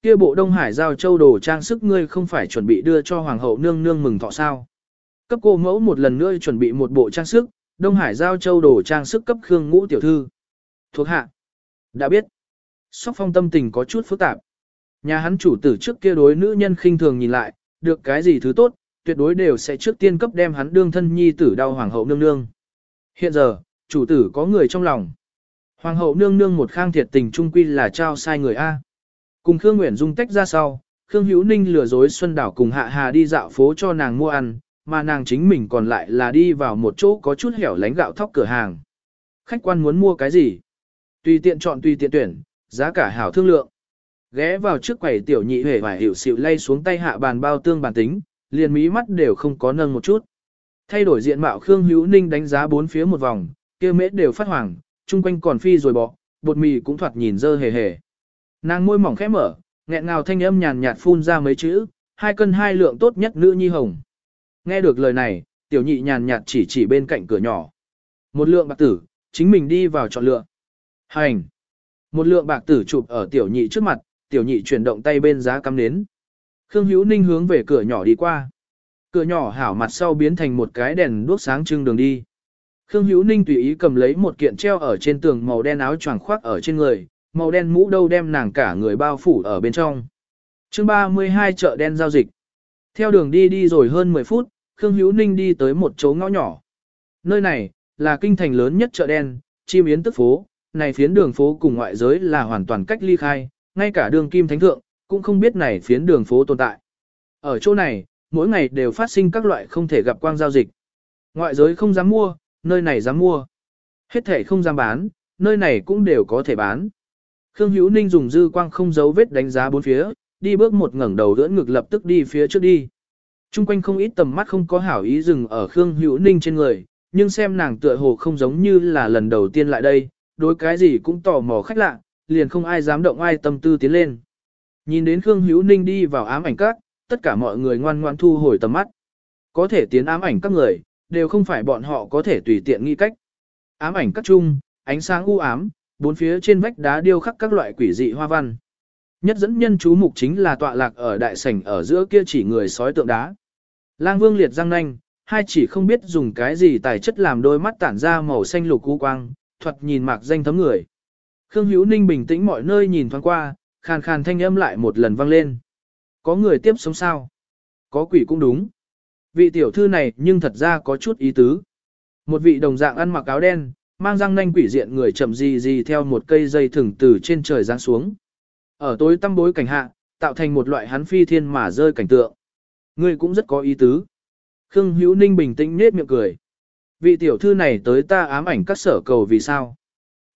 Kia bộ Đông Hải giao châu đồ trang sức ngươi không phải chuẩn bị đưa cho hoàng hậu nương nương mừng thọ sao. Cấp cô mẫu một lần nữa chuẩn bị một bộ trang sức, Đông Hải giao châu đồ trang sức cấp Khương ngũ tiểu thư. Thuộc hạ. Đã biết. Sóc phong tâm tình có chút phức tạp. Nhà hắn chủ tử trước kia đối nữ nhân khinh thường nhìn lại, được cái gì thứ tốt, tuyệt đối đều sẽ trước tiên cấp đem hắn đương thân nhi tử đau hoàng hậu nương nương. Hiện giờ, chủ tử có người trong lòng. Hoàng hậu nương nương một khang thiệt tình trung quy là trao sai người A. Cùng Khương Nguyễn Dung tách ra sau, Khương Hữu Ninh lừa dối Xuân Đảo cùng Hạ Hà đi dạo phố cho nàng mua ăn, mà nàng chính mình còn lại là đi vào một chỗ có chút hẻo lánh gạo thóc cửa hàng. Khách quan muốn mua cái gì? Tùy tiện chọn tùy tiện tuyển, giá cả hảo thương lượng. Ghé vào trước quầy tiểu nhị hề vải hiểu xịu lay xuống tay hạ bàn bao tương bản tính, liền mí mắt đều không có nâng một chút. Thay đổi diện mạo Khương Hữu Ninh đánh giá bốn phía một vòng, kia mễ đều phát hoàng, chung quanh còn phi rồi bỏ, bột mì cũng thoạt nhìn dơ hề hề. Nàng môi mỏng khẽ mở, nghẹn ngào thanh âm nhàn nhạt phun ra mấy chữ, hai cân hai lượng tốt nhất nữ nhi hồng. Nghe được lời này, tiểu nhị nhàn nhạt chỉ chỉ bên cạnh cửa nhỏ. Một lượng bạc tử, chính mình đi vào chọn lựa. Hành. Một lượng bạc tử chụp ở tiểu nhị trước mặt, tiểu nhị chuyển động tay bên giá cắm nến. Khương Hữu Ninh hướng về cửa nhỏ đi qua. Cửa nhỏ hảo mặt sau biến thành một cái đèn đuốc sáng trưng đường đi. Khương Hữu Ninh tùy ý cầm lấy một kiện treo ở trên tường màu đen áo choàng khoác ở trên người, màu đen mũ đâu đem nàng cả người bao phủ ở bên trong. Chương 32 chợ đen giao dịch. Theo đường đi đi rồi hơn 10 phút, Khương Hữu Ninh đi tới một chỗ ngõ nhỏ. Nơi này, là kinh thành lớn nhất chợ đen, chim yến tức phố, này phiến đường phố cùng ngoại giới là hoàn toàn cách ly khai, ngay cả đường kim thánh thượng, cũng không biết này phiến đường phố tồn tại. Ở chỗ này, mỗi ngày đều phát sinh các loại không thể gặp quang giao dịch. Ngoại giới không dám mua, nơi này dám mua. Hết thể không dám bán, nơi này cũng đều có thể bán. Khương Hữu Ninh dùng dư quang không giấu vết đánh giá bốn phía, đi bước một ngẩng đầu đỡ ngực lập tức đi phía trước đi. Trung quanh không ít tầm mắt không có hảo ý dừng ở Khương Hữu Ninh trên người, nhưng xem nàng tựa hồ không giống như là lần đầu tiên lại đây, đối cái gì cũng tò mò khách lạ, liền không ai dám động ai tâm tư tiến lên. Nhìn đến Khương Hữu Ninh đi vào ám ảnh các, tất cả mọi người ngoan ngoan thu hồi tầm mắt. Có thể tiến ám ảnh các người, đều không phải bọn họ có thể tùy tiện nghĩ cách. Ám ảnh các chung, ánh sáng u ám, bốn phía trên vách đá điêu khắc các loại quỷ dị hoa văn. Nhất dẫn nhân chú mục chính là tọa lạc ở đại sảnh ở giữa kia chỉ người sói tượng đá. Lang Vương liệt răng nanh, hai chỉ không biết dùng cái gì tài chất làm đôi mắt tản ra màu xanh lục u quang, thuật nhìn mạc danh thấm người. Khương Hữu Ninh bình tĩnh mọi nơi nhìn thoáng qua, khàn khàn thanh âm lại một lần vang lên. Có người tiếp sống sao? Có quỷ cũng đúng. Vị tiểu thư này nhưng thật ra có chút ý tứ. Một vị đồng dạng ăn mặc áo đen, mang răng nanh quỷ diện người chậm gì gì theo một cây dây thừng từ trên trời giáng xuống. Ở tối tăm bối cảnh hạ, tạo thành một loại hắn phi thiên mà rơi cảnh tượng. Ngươi cũng rất có ý tứ. Khương Hữu Ninh bình tĩnh nết miệng cười. Vị tiểu thư này tới ta ám ảnh các sở cầu vì sao?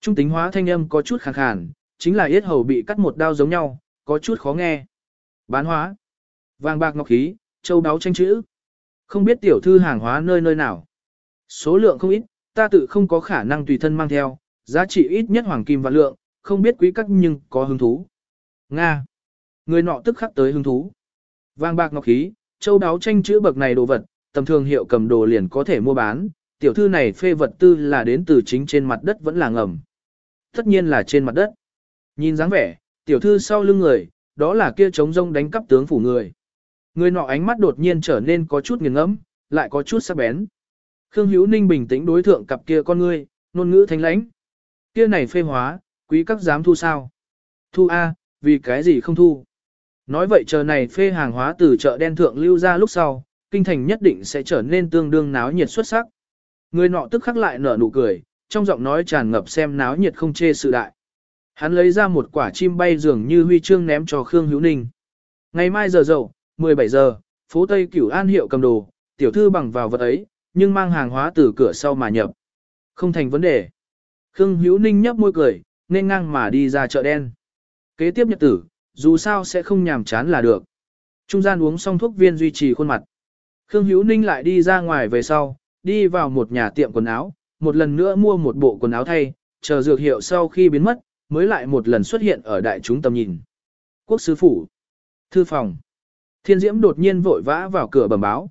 Trung tính hóa thanh âm có chút khàn khàn, chính là yết hầu bị cắt một đao giống nhau, có chút khó nghe. Bán hóa. Vàng bạc ngọc khí, châu đáo tranh chữ. Không biết tiểu thư hàng hóa nơi nơi nào. Số lượng không ít, ta tự không có khả năng tùy thân mang theo, giá trị ít nhất hoàng kim và lượng, không biết quý các nhưng có hứng thú. Nga. Người nọ tức khắc tới hứng thú. Vàng bạc ngọc khí, châu đáo tranh chữ bậc này đồ vật, tầm thường hiệu cầm đồ liền có thể mua bán, tiểu thư này phê vật tư là đến từ chính trên mặt đất vẫn là ngầm. Tất nhiên là trên mặt đất. Nhìn dáng vẻ, tiểu thư sau lưng người, đó là kia trống rông đánh cắp tướng phủ người. Người nọ ánh mắt đột nhiên trở nên có chút nghiền ngẫm, lại có chút sắc bén. Khương Hữu Ninh bình tĩnh đối thượng cặp kia con ngươi, ngôn ngữ thanh lãnh. Kia này phê hóa, quý các dám thu sao? Thu A, vì cái gì không thu? Nói vậy chờ này phê hàng hóa từ chợ đen thượng lưu ra lúc sau, kinh thành nhất định sẽ trở nên tương đương náo nhiệt xuất sắc. Người nọ tức khắc lại nở nụ cười, trong giọng nói tràn ngập xem náo nhiệt không chê sự đại. Hắn lấy ra một quả chim bay dường như huy chương ném cho Khương Hữu Ninh. Ngày mai giờ dậu, 17 giờ, phố Tây Cửu An hiệu cầm đồ, tiểu thư bằng vào vật ấy, nhưng mang hàng hóa từ cửa sau mà nhập. Không thành vấn đề. Khương Hữu Ninh nhấp môi cười, nên ngang mà đi ra chợ đen. Kế tiếp nhật tử, dù sao sẽ không nhàm chán là được. Trung gian uống xong thuốc viên duy trì khuôn mặt. Khương Hữu Ninh lại đi ra ngoài về sau, đi vào một nhà tiệm quần áo, một lần nữa mua một bộ quần áo thay, chờ dược hiệu sau khi biến mất, mới lại một lần xuất hiện ở đại chúng tầm nhìn. Quốc sứ phủ, thư phòng. Thiên Diễm đột nhiên vội vã vào cửa bẩm báo.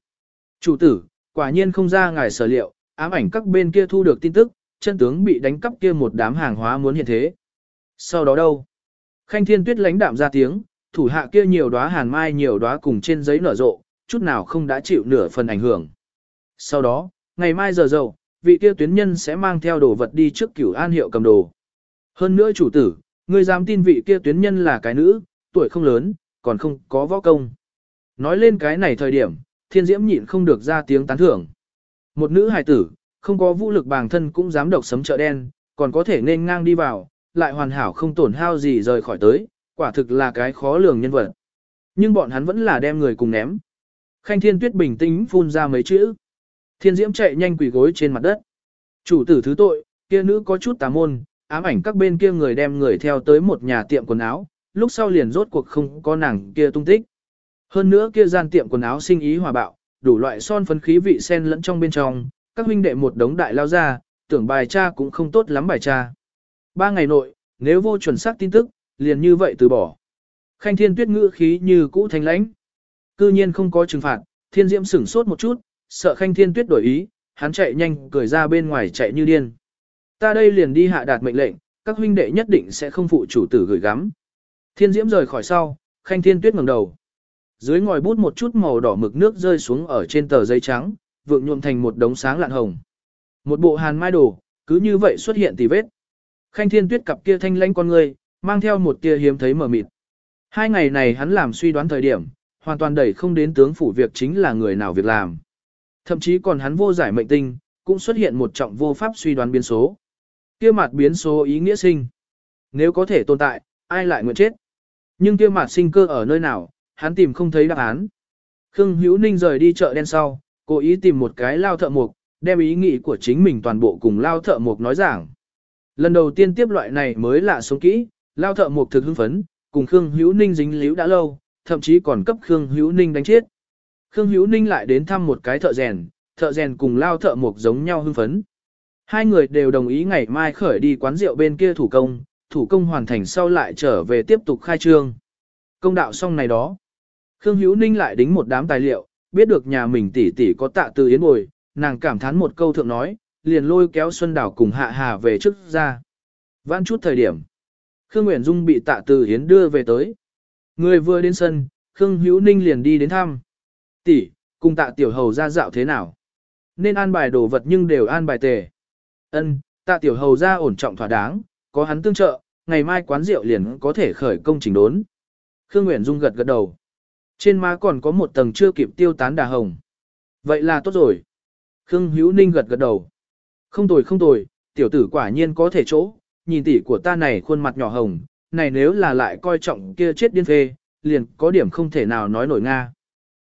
Chủ tử, quả nhiên không ra ngài sở liệu, ám ảnh các bên kia thu được tin tức, chân tướng bị đánh cắp kia một đám hàng hóa muốn hiện thế. Sau đó đâu? Khanh Thiên Tuyết lãnh đạm ra tiếng, thủ hạ kia nhiều đóa hàn mai nhiều đóa cùng trên giấy nở rộ, chút nào không đã chịu nửa phần ảnh hưởng. Sau đó, ngày mai giờ dậu, vị kia tuyến nhân sẽ mang theo đồ vật đi trước cửu an hiệu cầm đồ. Hơn nữa chủ tử, người dám tin vị kia tuyến nhân là cái nữ, tuổi không lớn, còn không có võ công. Nói lên cái này thời điểm, thiên diễm nhịn không được ra tiếng tán thưởng. Một nữ hài tử, không có vũ lực bản thân cũng dám độc sấm chợ đen, còn có thể nên ngang đi vào, lại hoàn hảo không tổn hao gì rời khỏi tới, quả thực là cái khó lường nhân vật. Nhưng bọn hắn vẫn là đem người cùng ném. Khanh Thiên Tuyết bình tĩnh phun ra mấy chữ. Thiên Diễm chạy nhanh quỳ gối trên mặt đất. Chủ tử thứ tội, kia nữ có chút tà môn, ám ảnh các bên kia người đem người theo tới một nhà tiệm quần áo, lúc sau liền rốt cuộc không có nàng kia tung tích. Hơn nữa kia gian tiệm quần áo sinh ý hòa bạo, đủ loại son phấn khí vị sen lẫn trong bên trong, các huynh đệ một đống đại lao ra, tưởng bài cha cũng không tốt lắm bài cha. Ba ngày nội, nếu vô chuẩn xác tin tức, liền như vậy từ bỏ. Khanh thiên tuyết ngữ khí như cũ thanh lãnh. Cư nhiên không có trừng phạt, thiên diễm sửng sốt một chút, sợ khanh thiên tuyết đổi ý, hắn chạy nhanh cười ra bên ngoài chạy như điên. Ta đây liền đi hạ đạt mệnh lệnh, các huynh đệ nhất định sẽ không phụ chủ tử gửi gắm. Thiên diễm rời khỏi sau, khanh thiên tuyết ngẩng đầu. Dưới ngòi bút một chút màu đỏ mực nước rơi xuống ở trên tờ giấy trắng, vượng nhuộm thành một đống sáng lạn hồng. Một bộ hàn mai đồ, cứ như vậy xuất hiện tì vết. Khanh thiên tuyết cặp kia thanh lãnh con người, mang theo một tia hiếm thấy mở mịt. Hai ngày này hắn làm suy đoán thời điểm, hoàn toàn đẩy không đến tướng phủ việc chính là người nào việc làm. Thậm chí còn hắn vô giải mệnh tinh, cũng xuất hiện một trọng vô pháp suy đoán biến số. Kia mặt biến số ý nghĩa sinh. Nếu có thể tồn tại, ai lại nguyện chết? Nhưng kia mặt sinh cơ ở nơi nào, hắn tìm không thấy đáp án. Khương Hữu Ninh rời đi chợ đen sau, cố ý tìm một cái lao thợ mộc, đem ý nghĩ của chính mình toàn bộ cùng lao thợ mộc nói giảng. Lần đầu tiên tiếp loại này mới lạ sống kỹ, lao thợ mộc thực hưng phấn, cùng Khương Hữu Ninh dính líu đã lâu, thậm chí còn cấp Khương Hữu Ninh đánh chết. Khương Hữu Ninh lại đến thăm một cái thợ rèn, thợ rèn cùng lao thợ mộc giống nhau hưng phấn. Hai người đều đồng ý ngày mai khởi đi quán rượu bên kia thủ công, thủ công hoàn thành sau lại trở về tiếp tục khai trương. Công đạo xong này đó. Khương Hữu Ninh lại đính một đám tài liệu, biết được nhà mình tỷ tỷ có tạ từ yến bồi, nàng cảm thán một câu thượng nói, liền lôi kéo Xuân Đảo cùng Hạ Hà về trước ra. Vãn chút thời điểm. Khương Nguyễn Dung bị tạ từ yến đưa về tới. Người vừa đến sân, Khương Hữu Ninh liền đi đến thăm. Tỷ, cùng tạ tiểu hầu ra dạo thế nào? Nên an bài đồ vật nhưng đều an bài tề. Ân, tạ tiểu hầu ra ổn trọng thỏa đáng, có hắn tương trợ, ngày mai quán rượu liền có thể khởi công trình đốn. Khương Nguyễn Dung gật gật đầu. Trên má còn có một tầng chưa kịp tiêu tán đà hồng. Vậy là tốt rồi. Khương Hữu Ninh gật gật đầu. Không tồi không tồi, tiểu tử quả nhiên có thể chỗ, nhìn tỷ của ta này khuôn mặt nhỏ hồng, này nếu là lại coi trọng kia chết điên phê, liền có điểm không thể nào nói nổi Nga.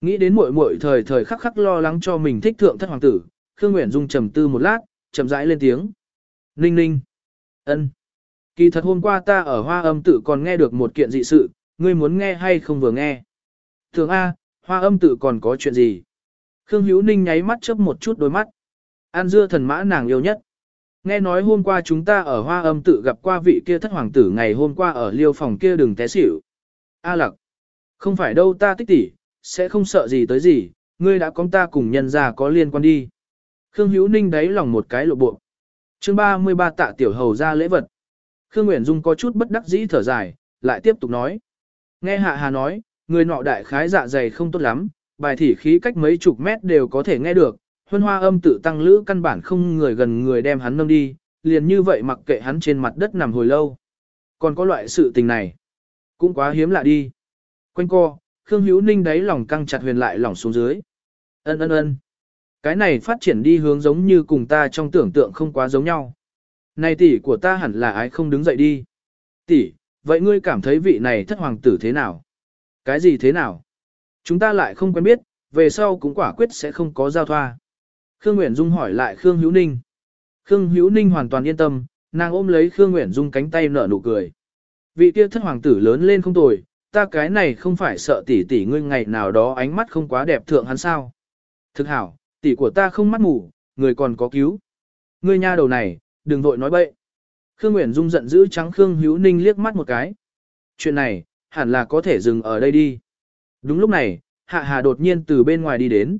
Nghĩ đến muội muội thời thời khắc khắc lo lắng cho mình thích thượng thất hoàng tử, Khương Nguyễn Dung trầm tư một lát, chậm rãi lên tiếng. Ninh ninh. ân. Kỳ thật hôm qua ta ở hoa âm tự còn nghe được một kiện dị sự, ngươi muốn nghe hay không vừa nghe. Thường A, hoa âm tự còn có chuyện gì? Khương Hữu Ninh nháy mắt chớp một chút đôi mắt. An dưa thần mã nàng yêu nhất. Nghe nói hôm qua chúng ta ở hoa âm tự gặp qua vị kia thất hoàng tử ngày hôm qua ở liêu phòng kia đừng té xỉu. A lặc. Không phải đâu ta tích tỉ, sẽ không sợ gì tới gì, ngươi đã có ta cùng nhân ra có liên quan đi. Khương Hữu Ninh đáy lòng một cái lộ bộ. chương 33 tạ tiểu hầu ra lễ vật. Khương Nguyễn Dung có chút bất đắc dĩ thở dài, lại tiếp tục nói. Nghe Hạ Hà nói, người nọ đại khái dạ dày không tốt lắm, bài thỉ khí cách mấy chục mét đều có thể nghe được, huân hoa âm tự tăng lữ căn bản không người gần người đem hắn nâng đi, liền như vậy mặc kệ hắn trên mặt đất nằm hồi lâu. Còn có loại sự tình này, cũng quá hiếm lạ đi. Quanh co, Khương Hữu Ninh đáy lòng căng chặt huyền lại lòng xuống dưới. Ân ân ân. Cái này phát triển đi hướng giống như cùng ta trong tưởng tượng không quá giống nhau. Này tỷ của ta hẳn là ai không đứng dậy đi. Tỷ, vậy ngươi cảm thấy vị này thất hoàng tử thế nào? Cái gì thế nào? Chúng ta lại không quen biết, về sau cũng quả quyết sẽ không có giao thoa. Khương Nguyễn Dung hỏi lại Khương Hữu Ninh. Khương Hữu Ninh hoàn toàn yên tâm, nàng ôm lấy Khương Nguyễn Dung cánh tay nở nụ cười. Vị kia thất hoàng tử lớn lên không tồi, ta cái này không phải sợ tỷ tỷ ngươi ngày nào đó ánh mắt không quá đẹp thượng hắn sao. Thực hảo, tỷ của ta không mắt mù, người còn có cứu. Ngươi nha đầu này, đừng vội nói bậy. Khương Nguyễn Dung giận dữ trắng Khương Hữu Ninh liếc mắt một cái. Chuyện này, hẳn là có thể dừng ở đây đi. Đúng lúc này, Hạ Hà đột nhiên từ bên ngoài đi đến.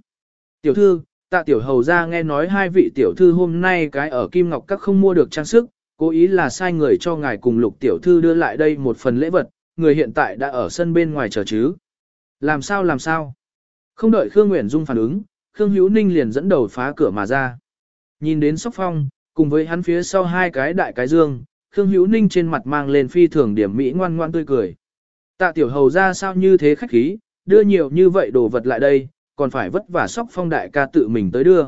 Tiểu thư, tạ tiểu hầu ra nghe nói hai vị tiểu thư hôm nay cái ở Kim Ngọc Các không mua được trang sức, cố ý là sai người cho ngài cùng lục tiểu thư đưa lại đây một phần lễ vật, người hiện tại đã ở sân bên ngoài chờ chứ. Làm sao làm sao? Không đợi Khương Nguyễn Dung phản ứng, Khương Hữu Ninh liền dẫn đầu phá cửa mà ra. Nhìn đến sóc phong, cùng với hắn phía sau hai cái đại cái dương, Khương Hữu Ninh trên mặt mang lên phi thường điểm mỹ ngoan ngoan tươi cười. Tạ tiểu hầu ra sao như thế khách khí, đưa nhiều như vậy đồ vật lại đây, còn phải vất vả sóc phong đại ca tự mình tới đưa.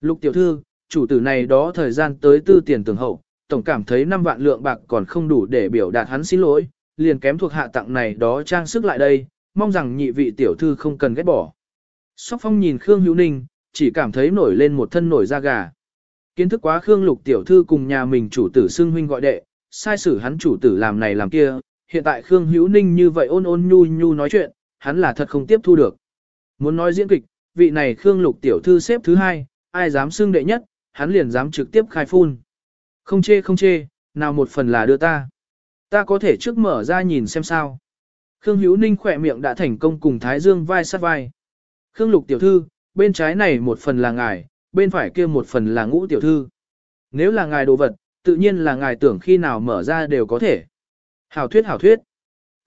Lục tiểu thư, chủ tử này đó thời gian tới tư tiền tường hậu, tổng cảm thấy 5 vạn lượng bạc còn không đủ để biểu đạt hắn xin lỗi, liền kém thuộc hạ tặng này đó trang sức lại đây, mong rằng nhị vị tiểu thư không cần ghét bỏ. Sóc phong nhìn Khương Hữu Ninh, chỉ cảm thấy nổi lên một thân nổi da gà. Kiến thức quá Khương Lục tiểu thư cùng nhà mình chủ tử xưng huynh gọi đệ, sai sử hắn chủ tử làm này làm kia, hiện tại Khương Hữu Ninh như vậy ôn ôn nhu nhu nói chuyện, hắn là thật không tiếp thu được. Muốn nói diễn kịch, vị này Khương Lục tiểu thư xếp thứ hai, ai dám xưng đệ nhất, hắn liền dám trực tiếp khai phun. Không chê không chê, nào một phần là đưa ta. Ta có thể trước mở ra nhìn xem sao. Khương Hữu Ninh khỏe miệng đã thành công cùng Thái Dương vai sát vai. Khương Lục tiểu thư, bên trái này một phần là ngài, bên phải kia một phần là ngũ tiểu thư. Nếu là ngài đồ vật, tự nhiên là ngài tưởng khi nào mở ra đều có thể. Hảo thuyết hảo thuyết.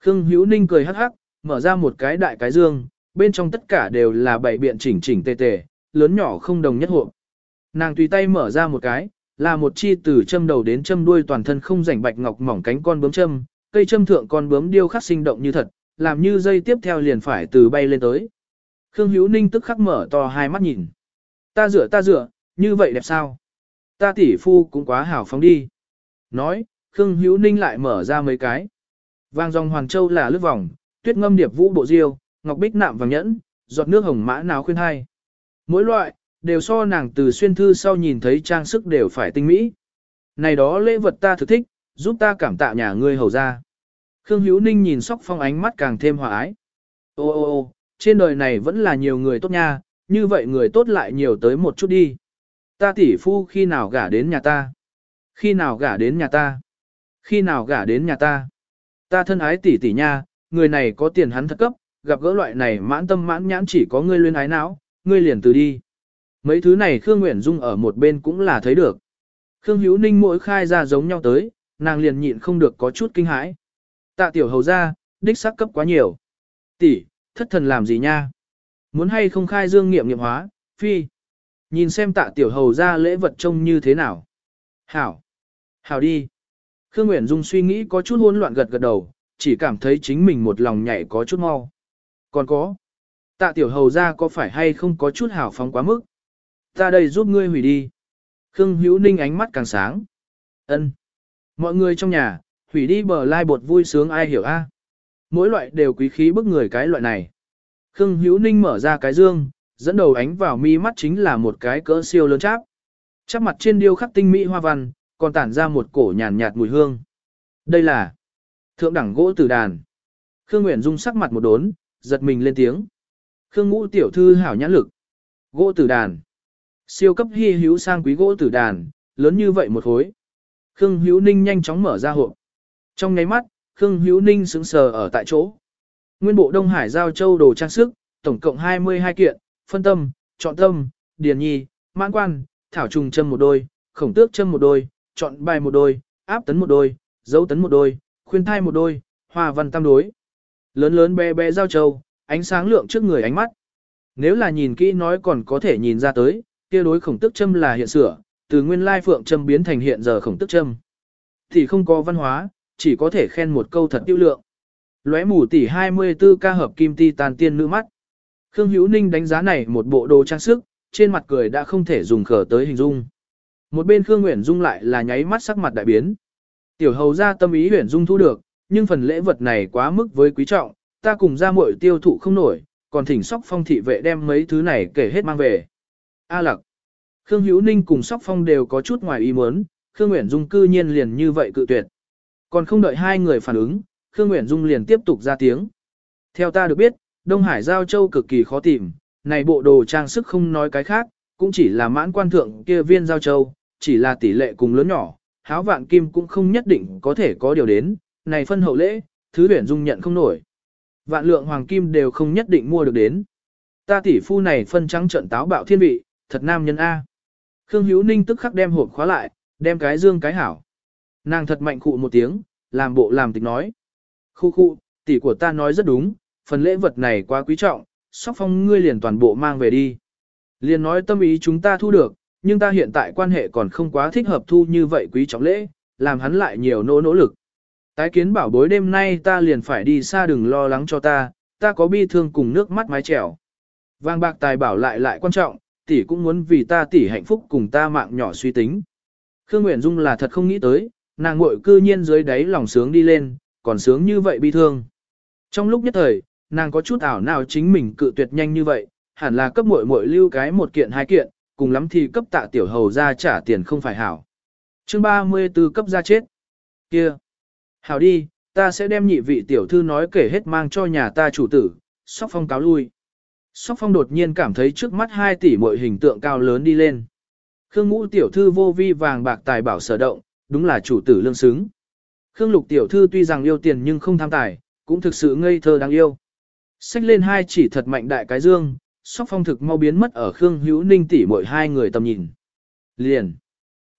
Khương Hữu Ninh cười hắc hắc, mở ra một cái đại cái dương, bên trong tất cả đều là bảy biện chỉnh chỉnh tề tề, lớn nhỏ không đồng nhất hộp. Nàng tùy tay mở ra một cái, là một chi từ châm đầu đến châm đuôi toàn thân không rảnh bạch ngọc mỏng cánh con bướm châm, cây châm thượng con bướm điêu khắc sinh động như thật, làm như dây tiếp theo liền phải từ bay lên tới. Khương Hữu Ninh tức khắc mở to hai mắt nhìn. Ta dựa ta dựa, như vậy đẹp sao? Ta tỷ phu cũng quá hảo phóng đi. Nói, Khương Hữu Ninh lại mở ra mấy cái. Vàng dòng Hoàng Châu là lướt vòng, tuyết ngâm điệp vũ bộ diêu, ngọc bích nạm vàng nhẫn, giọt nước hồng mã nào khuyên hai. Mỗi loại, đều so nàng từ xuyên thư sau nhìn thấy trang sức đều phải tinh mỹ. Này đó lễ vật ta thực thích, giúp ta cảm tạ nhà ngươi hầu ra. Khương Hữu Ninh nhìn sóc phong ánh mắt càng thêm hòa ái. Ô ô ô, trên đời này vẫn là nhiều người tốt nha, như vậy người tốt lại nhiều tới một chút đi. Ta tỷ phu khi nào gả đến nhà ta? Khi nào gả đến nhà ta? Khi nào gả đến nhà ta? Ta thân ái tỷ tỷ nha, người này có tiền hắn thật cấp, gặp gỡ loại này mãn tâm mãn nhãn chỉ có ngươi luyến ái não, ngươi liền từ đi. Mấy thứ này Khương Nguyễn Dung ở một bên cũng là thấy được. Khương Hữu Ninh mỗi khai ra giống nhau tới, nàng liền nhịn không được có chút kinh hãi. Tạ tiểu hầu ra, đích xác cấp quá nhiều. Tỷ, thất thần làm gì nha? Muốn hay không khai dương nghiệm nghiệm hóa, phi. Nhìn xem tạ tiểu hầu ra lễ vật trông như thế nào. Hảo. Hảo đi. Khương Nguyễn Dung suy nghĩ có chút hỗn loạn gật gật đầu, chỉ cảm thấy chính mình một lòng nhảy có chút mau. Còn có. Tạ tiểu hầu ra có phải hay không có chút hảo phóng quá mức? Ta đây giúp ngươi hủy đi. Khương Hữu Ninh ánh mắt càng sáng. Ân. Mọi người trong nhà, hủy đi bờ lai bột vui sướng ai hiểu a? À? Mỗi loại đều quý khí bức người cái loại này. Khương Hữu Ninh mở ra cái dương, dẫn đầu ánh vào mi mắt chính là một cái cỡ siêu lớn cháp. Chắp mặt trên điêu khắc tinh mỹ hoa văn, còn tản ra một cổ nhàn nhạt, mùi hương. Đây là thượng đẳng gỗ tử đàn. Khương Nguyễn Dung sắc mặt một đốn, giật mình lên tiếng. Khương Ngũ tiểu thư hảo nhãn lực. Gỗ tử đàn. Siêu cấp hy hữu sang quý gỗ tử đàn, lớn như vậy một khối. Khương Hữu Ninh nhanh chóng mở ra hộp. Trong nháy mắt, Khương Hữu Ninh sững sờ ở tại chỗ. Nguyên bộ Đông Hải giao châu đồ trang sức, tổng cộng 22 kiện, phân tâm, chọn tâm, điền nhi, mãn quan, thảo trùng châm một đôi, khổng tước châm một đôi, chọn bài một đôi, áp tấn một đôi, dấu tấn một đôi, khuyên thai một đôi, hòa văn tam đối. Lớn lớn bé bé giao châu, ánh sáng lượng trước người ánh mắt. Nếu là nhìn kỹ nói còn có thể nhìn ra tới, kia đối khổng tức châm là hiện sửa, từ nguyên lai phượng châm biến thành hiện giờ khổng tức châm. Thì không có văn hóa, chỉ có thể khen một câu thật tiêu lượng. Lóe mù tỷ 24 ca hợp kim ti tàn tiên nữ mắt. Khương Hữu Ninh đánh giá này một bộ đồ trang sức, trên mặt cười đã không thể dùng khở tới hình dung. Một bên Khương Nguyễn Dung lại là nháy mắt sắc mặt đại biến. Tiểu hầu ra tâm ý Nguyễn Dung thu được, nhưng phần lễ vật này quá mức với quý trọng, ta cùng ra muội tiêu thụ không nổi, còn thỉnh sóc phong thị vệ đem mấy thứ này kể hết mang về. A lặc. Khương Hữu Ninh cùng sóc phong đều có chút ngoài ý muốn, Khương Nguyễn Dung cư nhiên liền như vậy cự tuyệt. Còn không đợi hai người phản ứng, Khương Nguyễn Dung liền tiếp tục ra tiếng. Theo ta được biết, Đông Hải Giao Châu cực kỳ khó tìm, này bộ đồ trang sức không nói cái khác, cũng chỉ là mãn quan thượng kia viên Giao Châu, chỉ là tỷ lệ cùng lớn nhỏ, háo vạn kim cũng không nhất định có thể có điều đến, này phân hậu lễ, thứ tuyển Dung nhận không nổi. Vạn lượng hoàng kim đều không nhất định mua được đến. Ta tỷ phu này phân trắng trận táo bạo thiên vị, thật nam nhân A. Khương Hữu Ninh tức khắc đem hộp khóa lại, đem cái dương cái hảo. Nàng thật mạnh cụ một tiếng, làm bộ làm tịch nói. Khu khu, tỷ của ta nói rất đúng, phần lễ vật này quá quý trọng, sóc phong ngươi liền toàn bộ mang về đi. Liền nói tâm ý chúng ta thu được, nhưng ta hiện tại quan hệ còn không quá thích hợp thu như vậy quý trọng lễ, làm hắn lại nhiều nỗ nỗ lực. Tái kiến bảo bối đêm nay ta liền phải đi xa đừng lo lắng cho ta, ta có bi thương cùng nước mắt mái trèo. Vàng bạc tài bảo lại lại quan trọng, tỷ cũng muốn vì ta tỷ hạnh phúc cùng ta mạng nhỏ suy tính. Khương Nguyễn Dung là thật không nghĩ tới, nàng muội cư nhiên dưới đáy lòng sướng đi lên, còn sướng như vậy bi thương. Trong lúc nhất thời, nàng có chút ảo nào chính mình cự tuyệt nhanh như vậy, hẳn là cấp muội muội lưu cái một kiện hai kiện, cùng lắm thì cấp tạ tiểu hầu ra trả tiền không phải hảo. Chương 34 cấp ra chết. Kia. Hảo đi, ta sẽ đem nhị vị tiểu thư nói kể hết mang cho nhà ta chủ tử, sóc phong cáo lui. Sóc phong đột nhiên cảm thấy trước mắt hai tỷ muội hình tượng cao lớn đi lên. Khương ngũ tiểu thư vô vi vàng bạc tài bảo sở động, đúng là chủ tử lương xứng. Khương lục tiểu thư tuy rằng yêu tiền nhưng không tham tài, cũng thực sự ngây thơ đáng yêu. Xách lên hai chỉ thật mạnh đại cái dương, sóc phong thực mau biến mất ở Khương hữu ninh tỷ mỗi hai người tầm nhìn. Liền.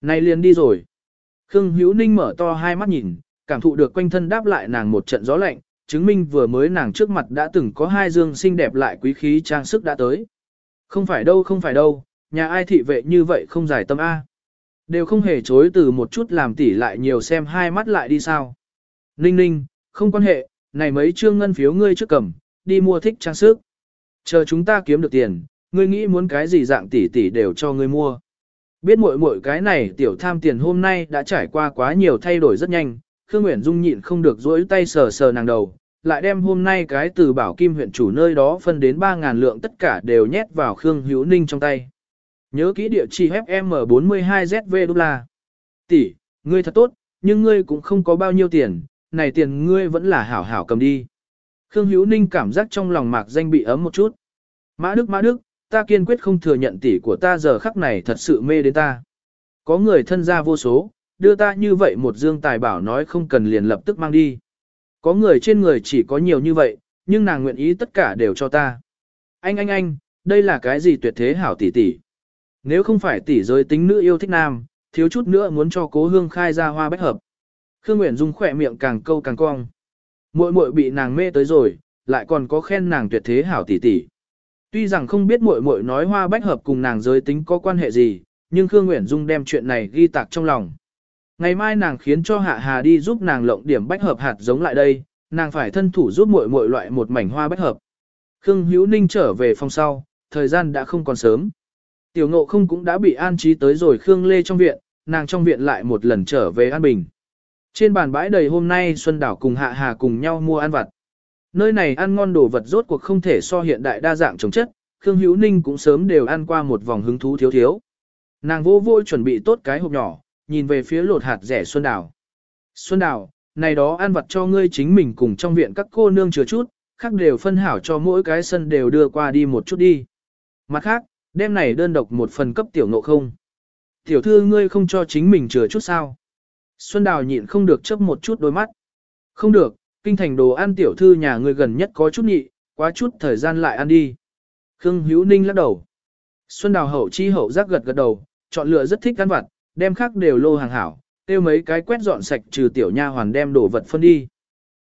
Này liền đi rồi. Khương hữu ninh mở to hai mắt nhìn, cảm thụ được quanh thân đáp lại nàng một trận gió lạnh, chứng minh vừa mới nàng trước mặt đã từng có hai dương xinh đẹp lại quý khí trang sức đã tới. Không phải đâu không phải đâu, nhà ai thị vệ như vậy không giải tâm A. Đều không hề chối từ một chút làm tỉ lại nhiều xem hai mắt lại đi sao. Ninh ninh, không quan hệ, này mấy chương ngân phiếu ngươi trước cầm, đi mua thích trang sức. Chờ chúng ta kiếm được tiền, ngươi nghĩ muốn cái gì dạng tỷ tỷ đều cho ngươi mua. Biết muội muội cái này tiểu tham tiền hôm nay đã trải qua quá nhiều thay đổi rất nhanh, Khương Nguyễn Dung nhịn không được duỗi tay sờ sờ nàng đầu, lại đem hôm nay cái từ bảo kim huyện chủ nơi đó phân đến 3.000 lượng tất cả đều nhét vào Khương Hữu Ninh trong tay. Nhớ kỹ địa chỉ FM42ZV đô la. Tỷ, ngươi thật tốt, nhưng ngươi cũng không có bao nhiêu tiền, này tiền ngươi vẫn là hảo hảo cầm đi. Khương Hữu Ninh cảm giác trong lòng mạc danh bị ấm một chút. Mã Đức Mã Đức, ta kiên quyết không thừa nhận tỷ của ta giờ khắc này thật sự mê đến ta. Có người thân gia vô số, đưa ta như vậy một dương tài bảo nói không cần liền lập tức mang đi. Có người trên người chỉ có nhiều như vậy, nhưng nàng nguyện ý tất cả đều cho ta. Anh anh anh, đây là cái gì tuyệt thế hảo tỷ tỷ. Nếu không phải tỷ giới tính nữ yêu thích nam, thiếu chút nữa muốn cho cố hương khai ra hoa bách hợp. Khương Nguyễn Dung khỏe miệng càng câu càng cong. Muội muội bị nàng mê tới rồi, lại còn có khen nàng tuyệt thế hảo tỷ tỷ. Tuy rằng không biết muội muội nói hoa bách hợp cùng nàng giới tính có quan hệ gì, nhưng Khương Nguyễn Dung đem chuyện này ghi tạc trong lòng. Ngày mai nàng khiến cho Hạ Hà đi giúp nàng lộng điểm bách hợp hạt giống lại đây, nàng phải thân thủ giúp muội muội loại một mảnh hoa bách hợp. Khương Hữu Ninh trở về phòng sau, thời gian đã không còn sớm. Tiểu ngộ không cũng đã bị an trí tới rồi Khương Lê trong viện, nàng trong viện lại một lần trở về an bình. Trên bàn bãi đầy hôm nay Xuân Đảo cùng Hạ Hà cùng nhau mua ăn vặt. Nơi này ăn ngon đồ vật rốt cuộc không thể so hiện đại đa dạng trồng chất, Khương Hữu Ninh cũng sớm đều ăn qua một vòng hứng thú thiếu thiếu. Nàng vô vô chuẩn bị tốt cái hộp nhỏ, nhìn về phía lột hạt rẻ Xuân Đảo Xuân Đảo này đó ăn vặt cho ngươi chính mình cùng trong viện các cô nương chứa chút, khác đều phân hảo cho mỗi cái sân đều đưa qua đi một chút đi. Mặt khác, đêm này đơn độc một phần cấp tiểu nộ không. Tiểu thư ngươi không cho chính mình chừa chút sao. Xuân Đào nhịn không được chấp một chút đôi mắt. Không được, kinh thành đồ ăn tiểu thư nhà ngươi gần nhất có chút nhị, quá chút thời gian lại ăn đi. Khương Hữu Ninh lắc đầu. Xuân Đào hậu chi hậu giác gật gật đầu, chọn lựa rất thích ăn vặt, đem khác đều lô hàng hảo, tiêu mấy cái quét dọn sạch trừ tiểu nha hoàn đem đồ vật phân đi.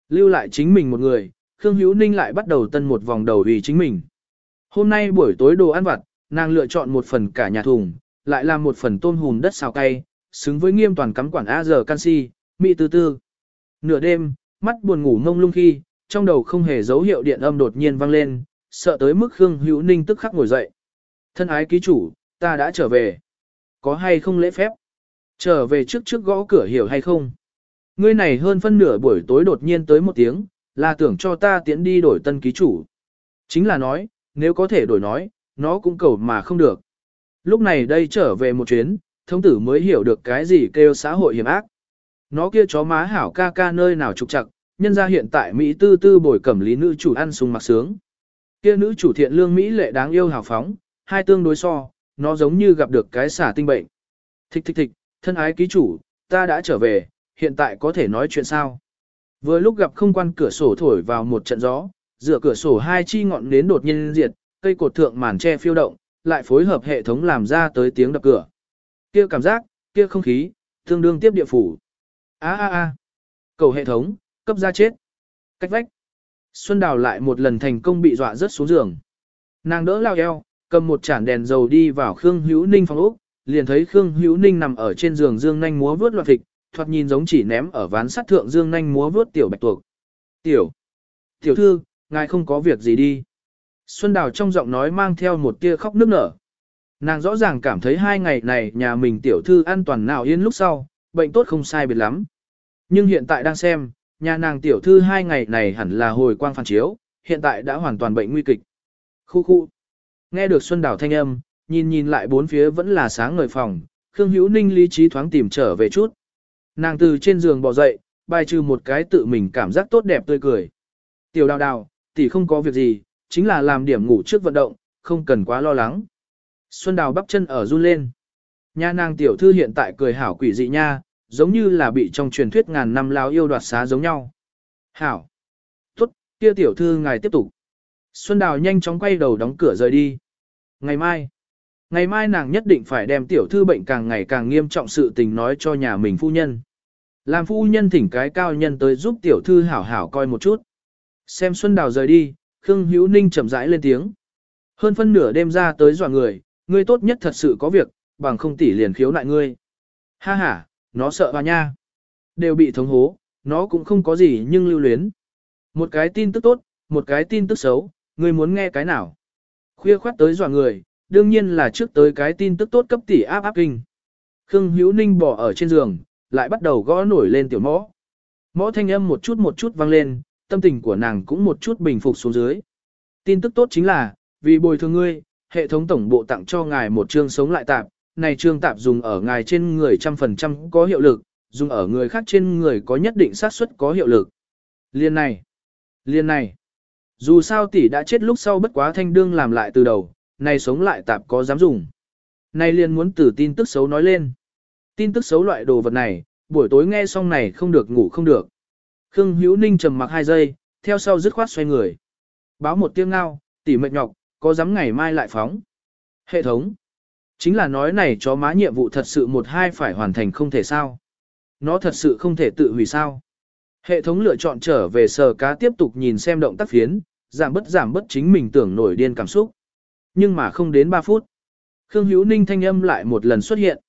Lưu lại chính mình một người, Khương Hữu Ninh lại bắt đầu tân một vòng đầu vì chính mình. Hôm nay buổi tối đồ ăn vặt, nàng lựa chọn một phần cả nhà thùng, lại làm một phần tôm hùm đất xào cay, xứng với nghiêm toàn cắm quản A giờ canxi, mị tư tư. Nửa đêm, mắt buồn ngủ ngông lung khi, trong đầu không hề dấu hiệu điện âm đột nhiên vang lên, sợ tới mức Khương Hữu Ninh tức khắc ngồi dậy. Thân ái ký chủ, ta đã trở về. Có hay không lễ phép? Trở về trước trước gõ cửa hiểu hay không? Ngươi này hơn phân nửa buổi tối đột nhiên tới một tiếng, là tưởng cho ta tiễn đi đổi tân ký chủ. Chính là nói, nếu có thể đổi nói, nó cũng cầu mà không được. Lúc này đây trở về một chuyến, thông tử mới hiểu được cái gì kêu xã hội hiểm ác. Nó kia chó má hảo ca ca nơi nào trục chặt, nhân ra hiện tại Mỹ tư tư bồi cẩm lý nữ chủ ăn sung mặc sướng. Kia nữ chủ thiện lương Mỹ lệ đáng yêu hào phóng, hai tương đối so, nó giống như gặp được cái xả tinh bệnh. Thích thích thích, thân ái ký chủ, ta đã trở về, hiện tại có thể nói chuyện sao. Vừa lúc gặp không quan cửa sổ thổi vào một trận gió, dựa cửa sổ hai chi ngọn nến đột nhiên diệt, cây cột thượng màn tre phiêu động, lại phối hợp hệ thống làm ra tới tiếng đập cửa. Kia cảm giác, kia không khí, tương đương tiếp địa phủ. A a a. Cầu hệ thống, cấp ra chết. Cách vách. Xuân Đào lại một lần thành công bị dọa rớt xuống giường. Nàng đỡ lao eo, cầm một chản đèn dầu đi vào Khương Hữu Ninh phòng ốc, liền thấy Khương Hữu Ninh nằm ở trên giường dương nhanh múa vướt loạn thịt, thoạt nhìn giống chỉ ném ở ván sắt thượng dương nhanh múa vướt tiểu bạch tuộc. Tiểu, tiểu thư, ngài không có việc gì đi. Xuân Đào trong giọng nói mang theo một tia khóc nức nở. Nàng rõ ràng cảm thấy hai ngày này nhà mình tiểu thư an toàn nào yên lúc sau, bệnh tốt không sai biệt lắm. Nhưng hiện tại đang xem, nhà nàng tiểu thư hai ngày này hẳn là hồi quang phản chiếu, hiện tại đã hoàn toàn bệnh nguy kịch. Khu khu. Nghe được Xuân Đào thanh âm, nhìn nhìn lại bốn phía vẫn là sáng ngời phòng, Khương Hữu Ninh lý trí thoáng tìm trở về chút. Nàng từ trên giường bò dậy, bài trừ một cái tự mình cảm giác tốt đẹp tươi cười. Tiểu đào đào, tỷ không có việc gì, chính là làm điểm ngủ trước vận động, không cần quá lo lắng. Xuân đào bắp chân ở run lên. Nha nàng tiểu thư hiện tại cười hảo quỷ dị nha, giống như là bị trong truyền thuyết ngàn năm lao yêu đoạt xá giống nhau. Hảo. Tốt, kia tiểu thư ngài tiếp tục. Xuân đào nhanh chóng quay đầu đóng cửa rời đi. Ngày mai. Ngày mai nàng nhất định phải đem tiểu thư bệnh càng ngày càng nghiêm trọng sự tình nói cho nhà mình phu nhân. Làm phu nhân thỉnh cái cao nhân tới giúp tiểu thư hảo hảo coi một chút. Xem Xuân Đào rời đi, Khương Hữu Ninh chậm rãi lên tiếng. Hơn phân nửa đêm ra tới dọa người, ngươi tốt nhất thật sự có việc, bằng không tỷ liền khiếu nại ngươi. Ha ha, nó sợ hoa nha. Đều bị thống hố, nó cũng không có gì nhưng lưu luyến. Một cái tin tức tốt, một cái tin tức xấu, ngươi muốn nghe cái nào? Khuya khoát tới dọa người, đương nhiên là trước tới cái tin tức tốt cấp tỷ áp áp kinh. Khương Hữu Ninh bỏ ở trên giường, lại bắt đầu gõ nổi lên tiểu mõ. Mõ thanh âm một chút một chút vang lên, tâm tình của nàng cũng một chút bình phục xuống dưới. Tin tức tốt chính là, vì bồi thường ngươi, hệ thống tổng bộ tặng cho ngài một chương sống lại tạp, này chương tạp dùng ở ngài trên người trăm phần trăm có hiệu lực, dùng ở người khác trên người có nhất định xác suất có hiệu lực. Liên này, liên này, dù sao tỷ đã chết lúc sau bất quá thanh đương làm lại từ đầu, này sống lại tạp có dám dùng. Này liên muốn từ tin tức xấu nói lên. Tin tức xấu loại đồ vật này, buổi tối nghe xong này không được ngủ không được. Khương Hữu Ninh trầm mặc hai giây, theo sau dứt khoát xoay người. Báo một tiếng ngao, tỷ mệt nhọc, có dám ngày mai lại phóng. Hệ thống. Chính là nói này chó má nhiệm vụ thật sự một hai phải hoàn thành không thể sao. Nó thật sự không thể tự hủy sao. Hệ thống lựa chọn trở về sờ cá tiếp tục nhìn xem động tác phiến, giảm bất giảm bất chính mình tưởng nổi điên cảm xúc. Nhưng mà không đến 3 phút. Khương Hữu Ninh thanh âm lại một lần xuất hiện.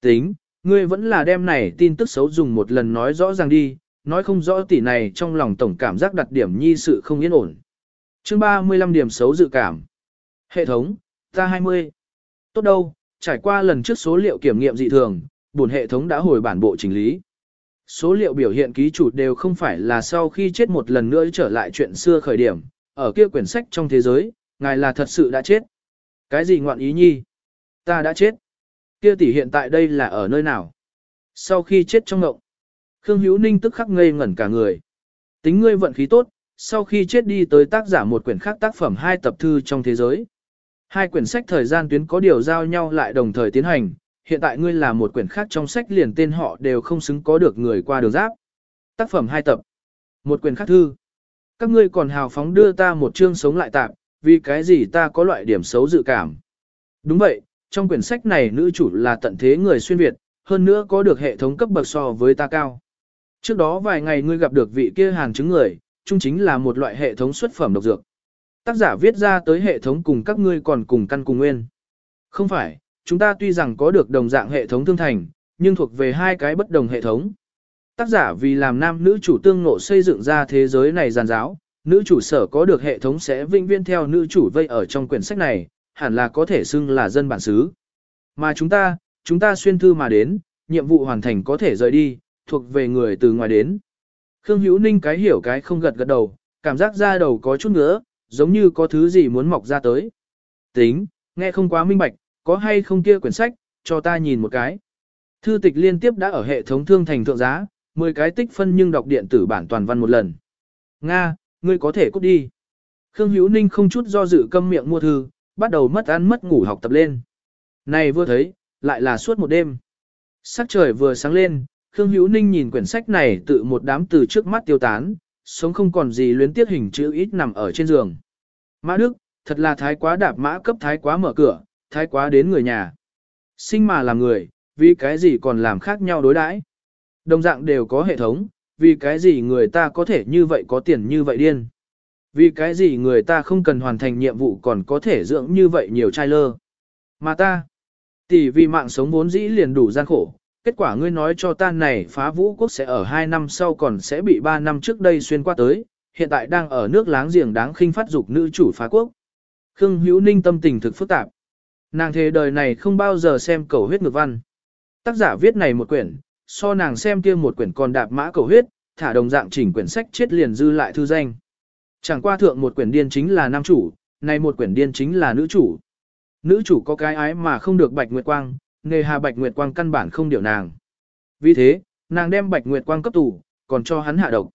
Tính, ngươi vẫn là đem này tin tức xấu dùng một lần nói rõ ràng đi, nói không rõ tỷ này trong lòng tổng cảm giác đặt điểm nhi sự không yên ổn. chương 35 điểm xấu dự cảm. Hệ thống, ta 20. Tốt đâu, trải qua lần trước số liệu kiểm nghiệm dị thường, buồn hệ thống đã hồi bản bộ chỉnh lý. Số liệu biểu hiện ký chủ đều không phải là sau khi chết một lần nữa trở lại chuyện xưa khởi điểm, ở kia quyển sách trong thế giới, ngài là thật sự đã chết. Cái gì ngoạn ý nhi? Ta đã chết. Kia tỷ hiện tại đây là ở nơi nào? Sau khi chết trong ngộng, Khương Hữu Ninh tức khắc ngây ngẩn cả người. Tính ngươi vận khí tốt, sau khi chết đi tới tác giả một quyển khác tác phẩm hai tập thư trong thế giới. Hai quyển sách thời gian tuyến có điều giao nhau lại đồng thời tiến hành, hiện tại ngươi là một quyển khác trong sách liền tên họ đều không xứng có được người qua đường giáp. Tác phẩm hai tập. Một quyển khác thư. Các ngươi còn hào phóng đưa ta một chương sống lại tạm, vì cái gì ta có loại điểm xấu dự cảm. Đúng vậy, trong quyển sách này nữ chủ là tận thế người xuyên Việt, hơn nữa có được hệ thống cấp bậc so với ta cao. Trước đó vài ngày ngươi gặp được vị kia hàng chứng người, chung chính là một loại hệ thống xuất phẩm độc dược. Tác giả viết ra tới hệ thống cùng các ngươi còn cùng căn cùng nguyên. Không phải, chúng ta tuy rằng có được đồng dạng hệ thống thương thành, nhưng thuộc về hai cái bất đồng hệ thống. Tác giả vì làm nam nữ chủ tương ngộ xây dựng ra thế giới này giàn giáo, nữ chủ sở có được hệ thống sẽ vinh viên theo nữ chủ vây ở trong quyển sách này, hẳn là có thể xưng là dân bản xứ. Mà chúng ta, chúng ta xuyên thư mà đến, nhiệm vụ hoàn thành có thể rời đi, thuộc về người từ ngoài đến. Khương Hữu Ninh cái hiểu cái không gật gật đầu, cảm giác ra đầu có chút ngứa, giống như có thứ gì muốn mọc ra tới. Tính, nghe không quá minh bạch, có hay không kia quyển sách, cho ta nhìn một cái. Thư tịch liên tiếp đã ở hệ thống thương thành thượng giá, 10 cái tích phân nhưng đọc điện tử bản toàn văn một lần. Nga, ngươi có thể cút đi. Khương Hữu Ninh không chút do dự câm miệng mua thư, bắt đầu mất ăn mất ngủ học tập lên. Này vừa thấy, lại là suốt một đêm. Sắc trời vừa sáng lên, Khương Hữu Ninh nhìn quyển sách này tự một đám từ trước mắt tiêu tán, sống không còn gì luyến tiếc hình chữ ít nằm ở trên giường. Mã Đức, thật là thái quá đạp mã cấp thái quá mở cửa, thái quá đến người nhà. Sinh mà làm người, vì cái gì còn làm khác nhau đối đãi. Đồng dạng đều có hệ thống, vì cái gì người ta có thể như vậy có tiền như vậy điên. Vì cái gì người ta không cần hoàn thành nhiệm vụ còn có thể dưỡng như vậy nhiều trai lơ. Mà ta, tỷ vì mạng sống vốn dĩ liền đủ gian khổ, kết quả ngươi nói cho ta này phá vũ quốc sẽ ở 2 năm sau còn sẽ bị 3 năm trước đây xuyên qua tới, hiện tại đang ở nước láng giềng đáng khinh phát dục nữ chủ phá quốc. Khương Hữu Ninh tâm tình thực phức tạp. Nàng thế đời này không bao giờ xem cầu huyết ngược văn. Tác giả viết này một quyển, so nàng xem kia một quyển còn đạp mã cầu huyết, thả đồng dạng chỉnh quyển sách chết liền dư lại thư danh. Chẳng qua thượng một quyển điên chính là nam chủ, này một quyển điên chính là nữ chủ. Nữ chủ có cái ái mà không được Bạch Nguyệt Quang, nghề hà Bạch Nguyệt Quang căn bản không điều nàng. Vì thế, nàng đem Bạch Nguyệt Quang cấp tủ, còn cho hắn hạ độc.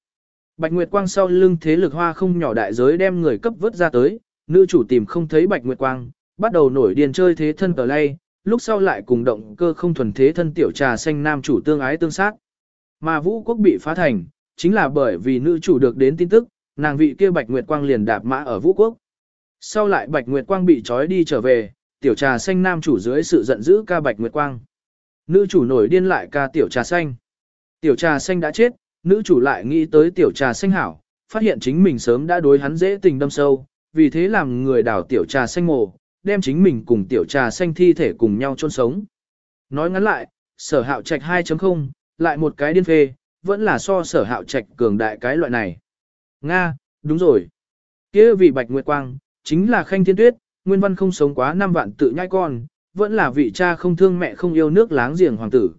Bạch Nguyệt Quang sau lưng thế lực hoa không nhỏ đại giới đem người cấp vớt ra tới, nữ chủ tìm không thấy Bạch Nguyệt Quang, bắt đầu nổi điên chơi thế thân tờ lay, lúc sau lại cùng động cơ không thuần thế thân tiểu trà xanh nam chủ tương ái tương sát. Mà vũ quốc bị phá thành, chính là bởi vì nữ chủ được đến tin tức, nàng vị kia Bạch Nguyệt Quang liền đạp mã ở vũ quốc. Sau lại Bạch Nguyệt Quang bị trói đi trở về, tiểu trà xanh nam chủ dưới sự giận dữ ca Bạch Nguyệt Quang. Nữ chủ nổi điên lại ca tiểu trà xanh. Tiểu trà xanh đã chết, nữ chủ lại nghĩ tới tiểu trà xanh hảo, phát hiện chính mình sớm đã đối hắn dễ tình đâm sâu, vì thế làm người đảo tiểu trà xanh mồ, đem chính mình cùng tiểu trà xanh thi thể cùng nhau chôn sống. Nói ngắn lại, sở hạo trạch 2.0, lại một cái điên phê, vẫn là so sở hạo trạch cường đại cái loại này. Nga, đúng rồi. kia vị Bạch Nguyệt Quang, chính là Khanh Thiên Tuyết, nguyên văn không sống quá năm vạn tự nhai con, vẫn là vị cha không thương mẹ không yêu nước láng giềng hoàng tử.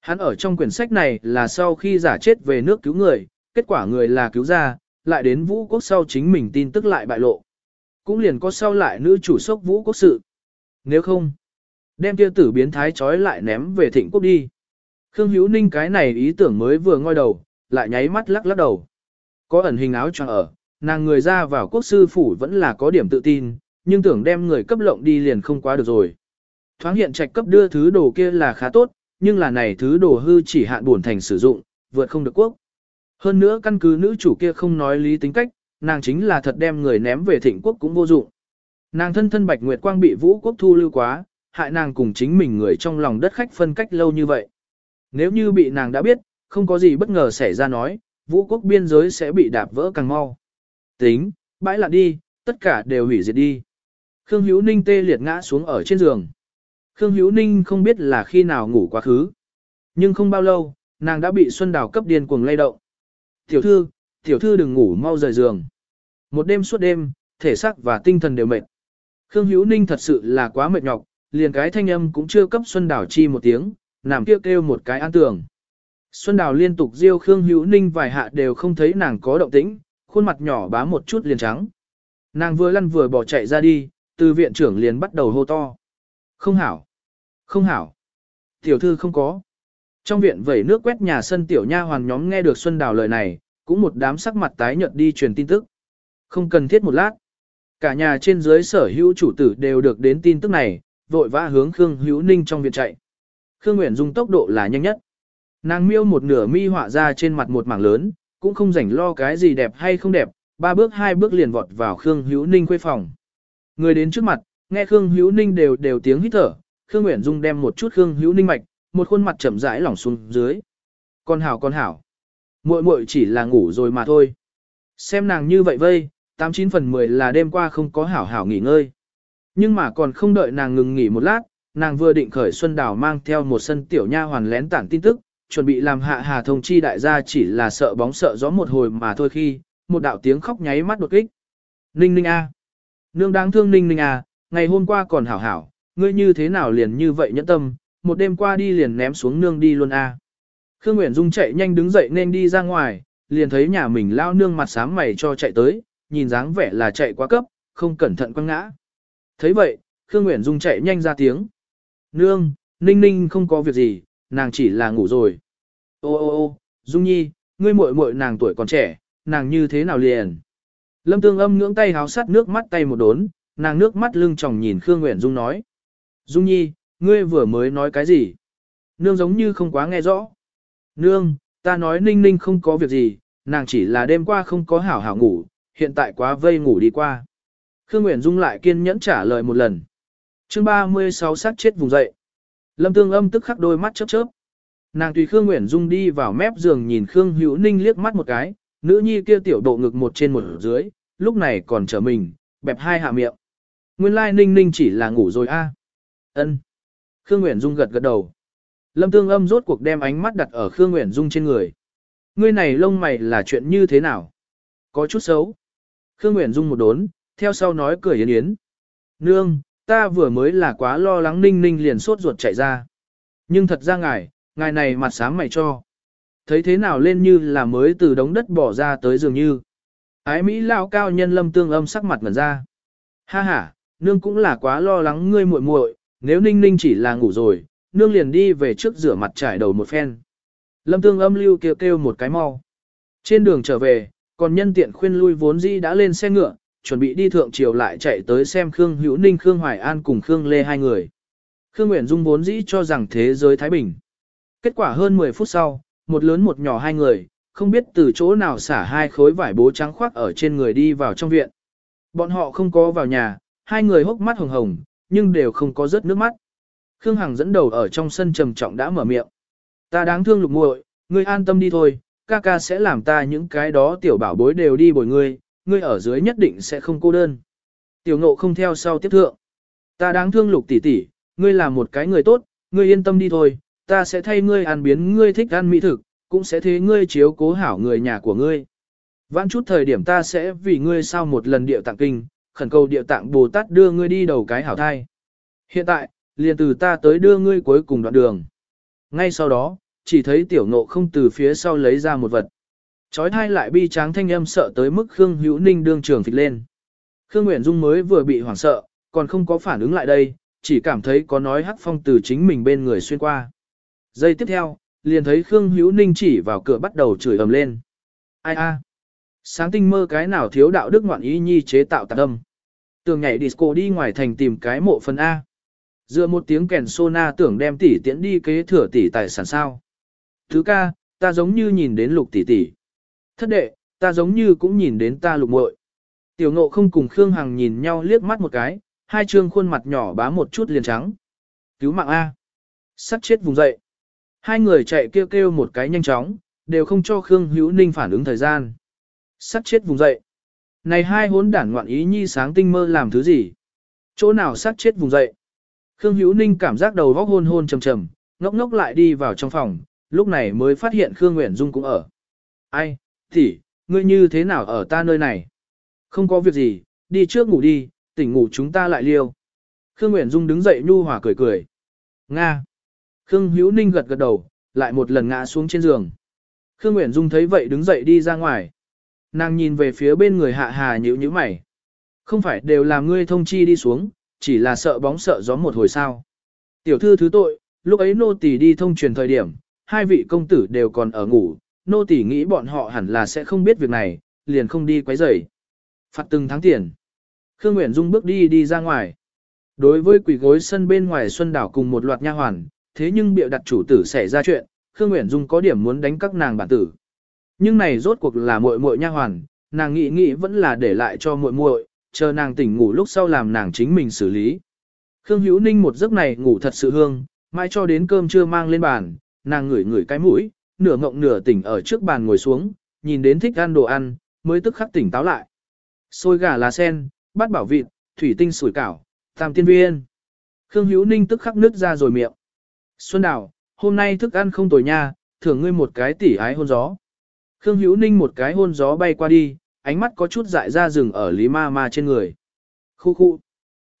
Hắn ở trong quyển sách này là sau khi giả chết về nước cứu người, kết quả người là cứu ra, lại đến vũ quốc sau chính mình tin tức lại bại lộ. Cũng liền có sau lại nữ chủ sốc vũ quốc sự. Nếu không, đem kia tử biến thái trói lại ném về thịnh quốc đi. Khương Hữu Ninh cái này ý tưởng mới vừa ngoi đầu, lại nháy mắt lắc lắc đầu. Có ẩn hình áo choàng ở, nàng người ra vào quốc sư phủ vẫn là có điểm tự tin, nhưng tưởng đem người cấp lộng đi liền không quá được rồi. Thoáng hiện trạch cấp đưa thứ đồ kia là khá tốt, nhưng là này thứ đồ hư chỉ hạn buồn thành sử dụng, vượt không được quốc. Hơn nữa căn cứ nữ chủ kia không nói lý tính cách, nàng chính là thật đem người ném về thịnh quốc cũng vô dụng. Nàng thân thân Bạch Nguyệt Quang bị vũ quốc thu lưu quá, hại nàng cùng chính mình người trong lòng đất khách phân cách lâu như vậy. Nếu như bị nàng đã biết, không có gì bất ngờ xảy ra nói, vũ quốc biên giới sẽ bị đạp vỡ càng mau. Tính, bãi lặn đi, tất cả đều hủy diệt đi. Khương Hữu Ninh tê liệt ngã xuống ở trên giường. Khương Hữu Ninh không biết là khi nào ngủ quá khứ. Nhưng không bao lâu, nàng đã bị Xuân Đào cấp điên cuồng lay động. Tiểu thư, tiểu thư đừng ngủ mau rời giường. Một đêm suốt đêm, thể xác và tinh thần đều mệt. Khương Hữu Ninh thật sự là quá mệt nhọc, liền cái thanh âm cũng chưa cấp Xuân Đào chi một tiếng, nằm kêu kêu một cái an tường. Xuân Đào liên tục riêu Khương Hữu Ninh vài hạ đều không thấy nàng có động tĩnh, khuôn mặt nhỏ bá một chút liền trắng. Nàng vừa lăn vừa bỏ chạy ra đi, từ viện trưởng liền bắt đầu hô to. Không hảo. Không hảo. Tiểu thư không có. Trong viện vẩy nước quét nhà sân tiểu nha hoàn nhóm nghe được Xuân Đào lời này, cũng một đám sắc mặt tái nhợt đi truyền tin tức. Không cần thiết một lát. Cả nhà trên dưới sở hữu chủ tử đều được đến tin tức này, vội vã hướng Khương Hữu Ninh trong viện chạy. Khương Nguyễn dùng tốc độ là nhanh nhất. Nàng miêu một nửa mi họa ra trên mặt một mảng lớn, cũng không rảnh lo cái gì đẹp hay không đẹp, ba bước hai bước liền vọt vào Khương Hữu Ninh khuê phòng. Người đến trước mặt, nghe Khương Hữu Ninh đều đều tiếng hít thở, Khương Nguyễn Dung đem một chút Khương Hữu Ninh mạch, một khuôn mặt chậm rãi lỏng xuống dưới. Con hảo con hảo. Muội muội chỉ là ngủ rồi mà thôi. Xem nàng như vậy vây, 89 phần 10 là đêm qua không có hảo hảo nghỉ ngơi. Nhưng mà còn không đợi nàng ngừng nghỉ một lát, nàng vừa định khởi Xuân Đào mang theo một sân tiểu nha hoàn lén tản tin tức, chuẩn bị làm hạ hà thông chi đại gia chỉ là sợ bóng sợ gió một hồi mà thôi khi, một đạo tiếng khóc nháy mắt đột kích. Ninh ninh a, Nương đáng thương ninh ninh à, ngày hôm qua còn hảo hảo, ngươi như thế nào liền như vậy nhẫn tâm, một đêm qua đi liền ném xuống nương đi luôn à? Khương Nguyễn Dung chạy nhanh đứng dậy nên đi ra ngoài, liền thấy nhà mình lao nương mặt sám mày cho chạy tới, nhìn dáng vẻ là chạy quá cấp, không cẩn thận quăng ngã. thấy vậy, Khương Nguyễn Dung chạy nhanh ra tiếng. Nương, Ninh Ninh không có việc gì, nàng chỉ là ngủ rồi. Ô ô ô, Dung Nhi, ngươi muội muội nàng tuổi còn trẻ, nàng như thế nào liền? Lâm Tương Âm ngưỡng tay háo sát nước mắt tay một đốn, nàng nước mắt lưng tròng nhìn Khương Nguyễn Dung nói. Dung Nhi, ngươi vừa mới nói cái gì? Nương giống như không quá nghe rõ. Nương, ta nói Ninh Ninh không có việc gì, nàng chỉ là đêm qua không có hảo hảo ngủ, hiện tại quá vây ngủ đi qua. Khương Nguyễn Dung lại kiên nhẫn trả lời một lần. chương 36 sát chết vùng dậy. Lâm Tương Âm tức khắc đôi mắt chớp chớp. Nàng tùy Khương Nguyễn Dung đi vào mép giường nhìn Khương Hữu Ninh liếc mắt một cái, nữ nhi kia tiểu độ ngực một trên một dưới, lúc này còn trở mình, bẹp hai hạ miệng. Nguyên lai Ninh Ninh chỉ là ngủ rồi a. À? Ân. Khương Nguyễn Dung gật gật đầu. Lâm Tương Âm rốt cuộc đem ánh mắt đặt ở Khương Nguyễn Dung trên người. Ngươi này lông mày là chuyện như thế nào? Có chút xấu. Khương Nguyễn Dung một đốn, theo sau nói cười yến yến. Nương, ta vừa mới là quá lo lắng ninh ninh liền sốt ruột chạy ra. Nhưng thật ra ngài, ngài này mặt sáng mày cho. Thấy thế nào lên như là mới từ đống đất bỏ ra tới dường như. Ái Mỹ lao cao nhân lâm tương âm sắc mặt ngẩn ra. Ha ha, nương cũng là quá lo lắng ngươi muội muội, nếu ninh ninh chỉ là ngủ rồi, nương liền đi về trước rửa mặt trải đầu một phen. Lâm tương âm lưu kêu kêu một cái mau. Trên đường trở về, còn nhân tiện khuyên lui vốn dĩ đã lên xe ngựa, chuẩn bị đi thượng triều lại chạy tới xem Khương Hữu Ninh Khương Hoài An cùng Khương Lê hai người. Khương Nguyễn Dung vốn dĩ cho rằng thế giới Thái Bình. Kết quả hơn 10 phút sau, một lớn một nhỏ hai người, không biết từ chỗ nào xả hai khối vải bố trắng khoác ở trên người đi vào trong viện. Bọn họ không có vào nhà, hai người hốc mắt hồng hồng, nhưng đều không có rớt nước mắt. Khương Hằng dẫn đầu ở trong sân trầm trọng đã mở miệng. Ta đáng thương lục muội, ngươi an tâm đi thôi, ca ca sẽ làm ta những cái đó tiểu bảo bối đều đi bồi ngươi, ngươi ở dưới nhất định sẽ không cô đơn. Tiểu ngộ không theo sau tiếp thượng. Ta đáng thương lục tỷ tỷ, ngươi là một cái người tốt, ngươi yên tâm đi thôi, ta sẽ thay ngươi ăn biến ngươi thích ăn mỹ thực, cũng sẽ thế ngươi chiếu cố hảo người nhà của ngươi. Vãn chút thời điểm ta sẽ vì ngươi sao một lần điệu tạng kinh, khẩn cầu điệu tạng Bồ Tát đưa ngươi đi đầu cái hảo thai. Hiện tại, liền từ ta tới đưa ngươi cuối cùng đoạn đường. Ngay sau đó, chỉ thấy tiểu ngộ không từ phía sau lấy ra một vật. Chói thai lại bi tráng thanh âm sợ tới mức Khương Hữu Ninh đương trường phịch lên. Khương Nguyễn Dung mới vừa bị hoảng sợ, còn không có phản ứng lại đây, chỉ cảm thấy có nói hắc phong từ chính mình bên người xuyên qua. Giây tiếp theo, liền thấy Khương Hữu Ninh chỉ vào cửa bắt đầu chửi ầm lên. Ai a? Sáng tinh mơ cái nào thiếu đạo đức ngoạn ý nhi chế tạo tạc âm. Tường nhảy disco đi ngoài thành tìm cái mộ phần A. Dựa một tiếng kèn sona tưởng đem tỷ tiễn đi kế thừa tỷ tài sản sao. Thứ ca, ta giống như nhìn đến lục tỷ tỷ. Thất đệ, ta giống như cũng nhìn đến ta lục muội. Tiểu ngộ không cùng Khương Hằng nhìn nhau liếc mắt một cái, hai trương khuôn mặt nhỏ bá một chút liền trắng. Cứu mạng A. Sắp chết vùng dậy. Hai người chạy kêu kêu một cái nhanh chóng, đều không cho Khương Hữu Ninh phản ứng thời gian. Sắt chết vùng dậy. Này hai hốn đản ngoạn ý nhi sáng tinh mơ làm thứ gì? Chỗ nào sát chết vùng dậy? Khương Hữu Ninh cảm giác đầu góc hôn hôn trầm trầm, ngốc ngốc lại đi vào trong phòng, lúc này mới phát hiện Khương Nguyễn Dung cũng ở. Ai, tỷ ngươi như thế nào ở ta nơi này? Không có việc gì, đi trước ngủ đi, tỉnh ngủ chúng ta lại liêu. Khương Nguyễn Dung đứng dậy nhu hòa cười cười. Nga. Khương Hữu Ninh gật gật đầu, lại một lần ngã xuống trên giường. Khương Nguyễn Dung thấy vậy đứng dậy đi ra ngoài. Nàng nhìn về phía bên người hạ hà nhíu nhíu mày. Không phải đều làm ngươi thông chi đi xuống, chỉ là sợ bóng sợ gió một hồi sao. Tiểu thư thứ tội, lúc ấy nô tỳ đi thông truyền thời điểm, hai vị công tử đều còn ở ngủ, nô tỳ nghĩ bọn họ hẳn là sẽ không biết việc này, liền không đi quấy rầy. Phạt từng tháng tiền. Khương Nguyễn Dung bước đi đi ra ngoài. Đối với quỷ gối sân bên ngoài Xuân Đảo cùng một loạt nha hoàn, thế nhưng bịa đặt chủ tử xảy ra chuyện, Khương Nguyễn Dung có điểm muốn đánh các nàng bản tử. Nhưng này rốt cuộc là muội muội nha hoàn, nàng nghĩ nghĩ vẫn là để lại cho muội muội, chờ nàng tỉnh ngủ lúc sau làm nàng chính mình xử lý. Khương Hữu Ninh một giấc này ngủ thật sự hương, mai cho đến cơm trưa mang lên bàn, nàng ngửi ngửi cái mũi, nửa ngộng nửa tỉnh ở trước bàn ngồi xuống, nhìn đến thích ăn đồ ăn, mới tức khắc tỉnh táo lại. Xôi gà lá sen, bát bảo vịt, thủy tinh sủi cảo, tam tiên viên. Khương Hữu Ninh tức khắc nứt ra rồi miệng. Xuân Đào, hôm nay thức ăn không tồi nha, thưởng ngươi một cái tỉ ái hôn gió. Khương Hữu Ninh một cái hôn gió bay qua đi, ánh mắt có chút dại ra rừng ở Lý Ma Ma trên người. Khu khu.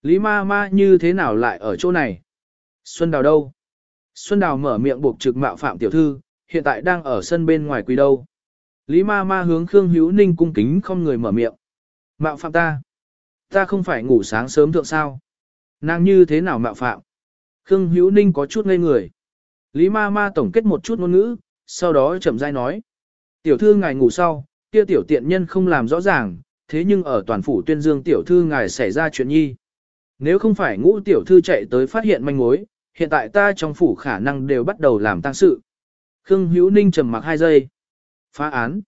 Lý Ma Ma như thế nào lại ở chỗ này? Xuân Đào đâu? Xuân Đào mở miệng buộc trực mạo phạm tiểu thư, hiện tại đang ở sân bên ngoài quỳ đâu. Lý Ma Ma hướng Khương Hữu Ninh cung kính không người mở miệng. Mạo phạm ta. Ta không phải ngủ sáng sớm thượng sao. Nàng như thế nào mạo phạm? Khương Hữu Ninh có chút ngây người. Lý Ma Ma tổng kết một chút ngôn ngữ, sau đó chậm rãi nói. Tiểu thư ngài ngủ sau, kia tiểu tiện nhân không làm rõ ràng, thế nhưng ở toàn phủ tuyên dương tiểu thư ngài xảy ra chuyện nhi. Nếu không phải ngũ tiểu thư chạy tới phát hiện manh mối, hiện tại ta trong phủ khả năng đều bắt đầu làm tăng sự. Khương Hữu Ninh trầm mặc hai giây. Phá án.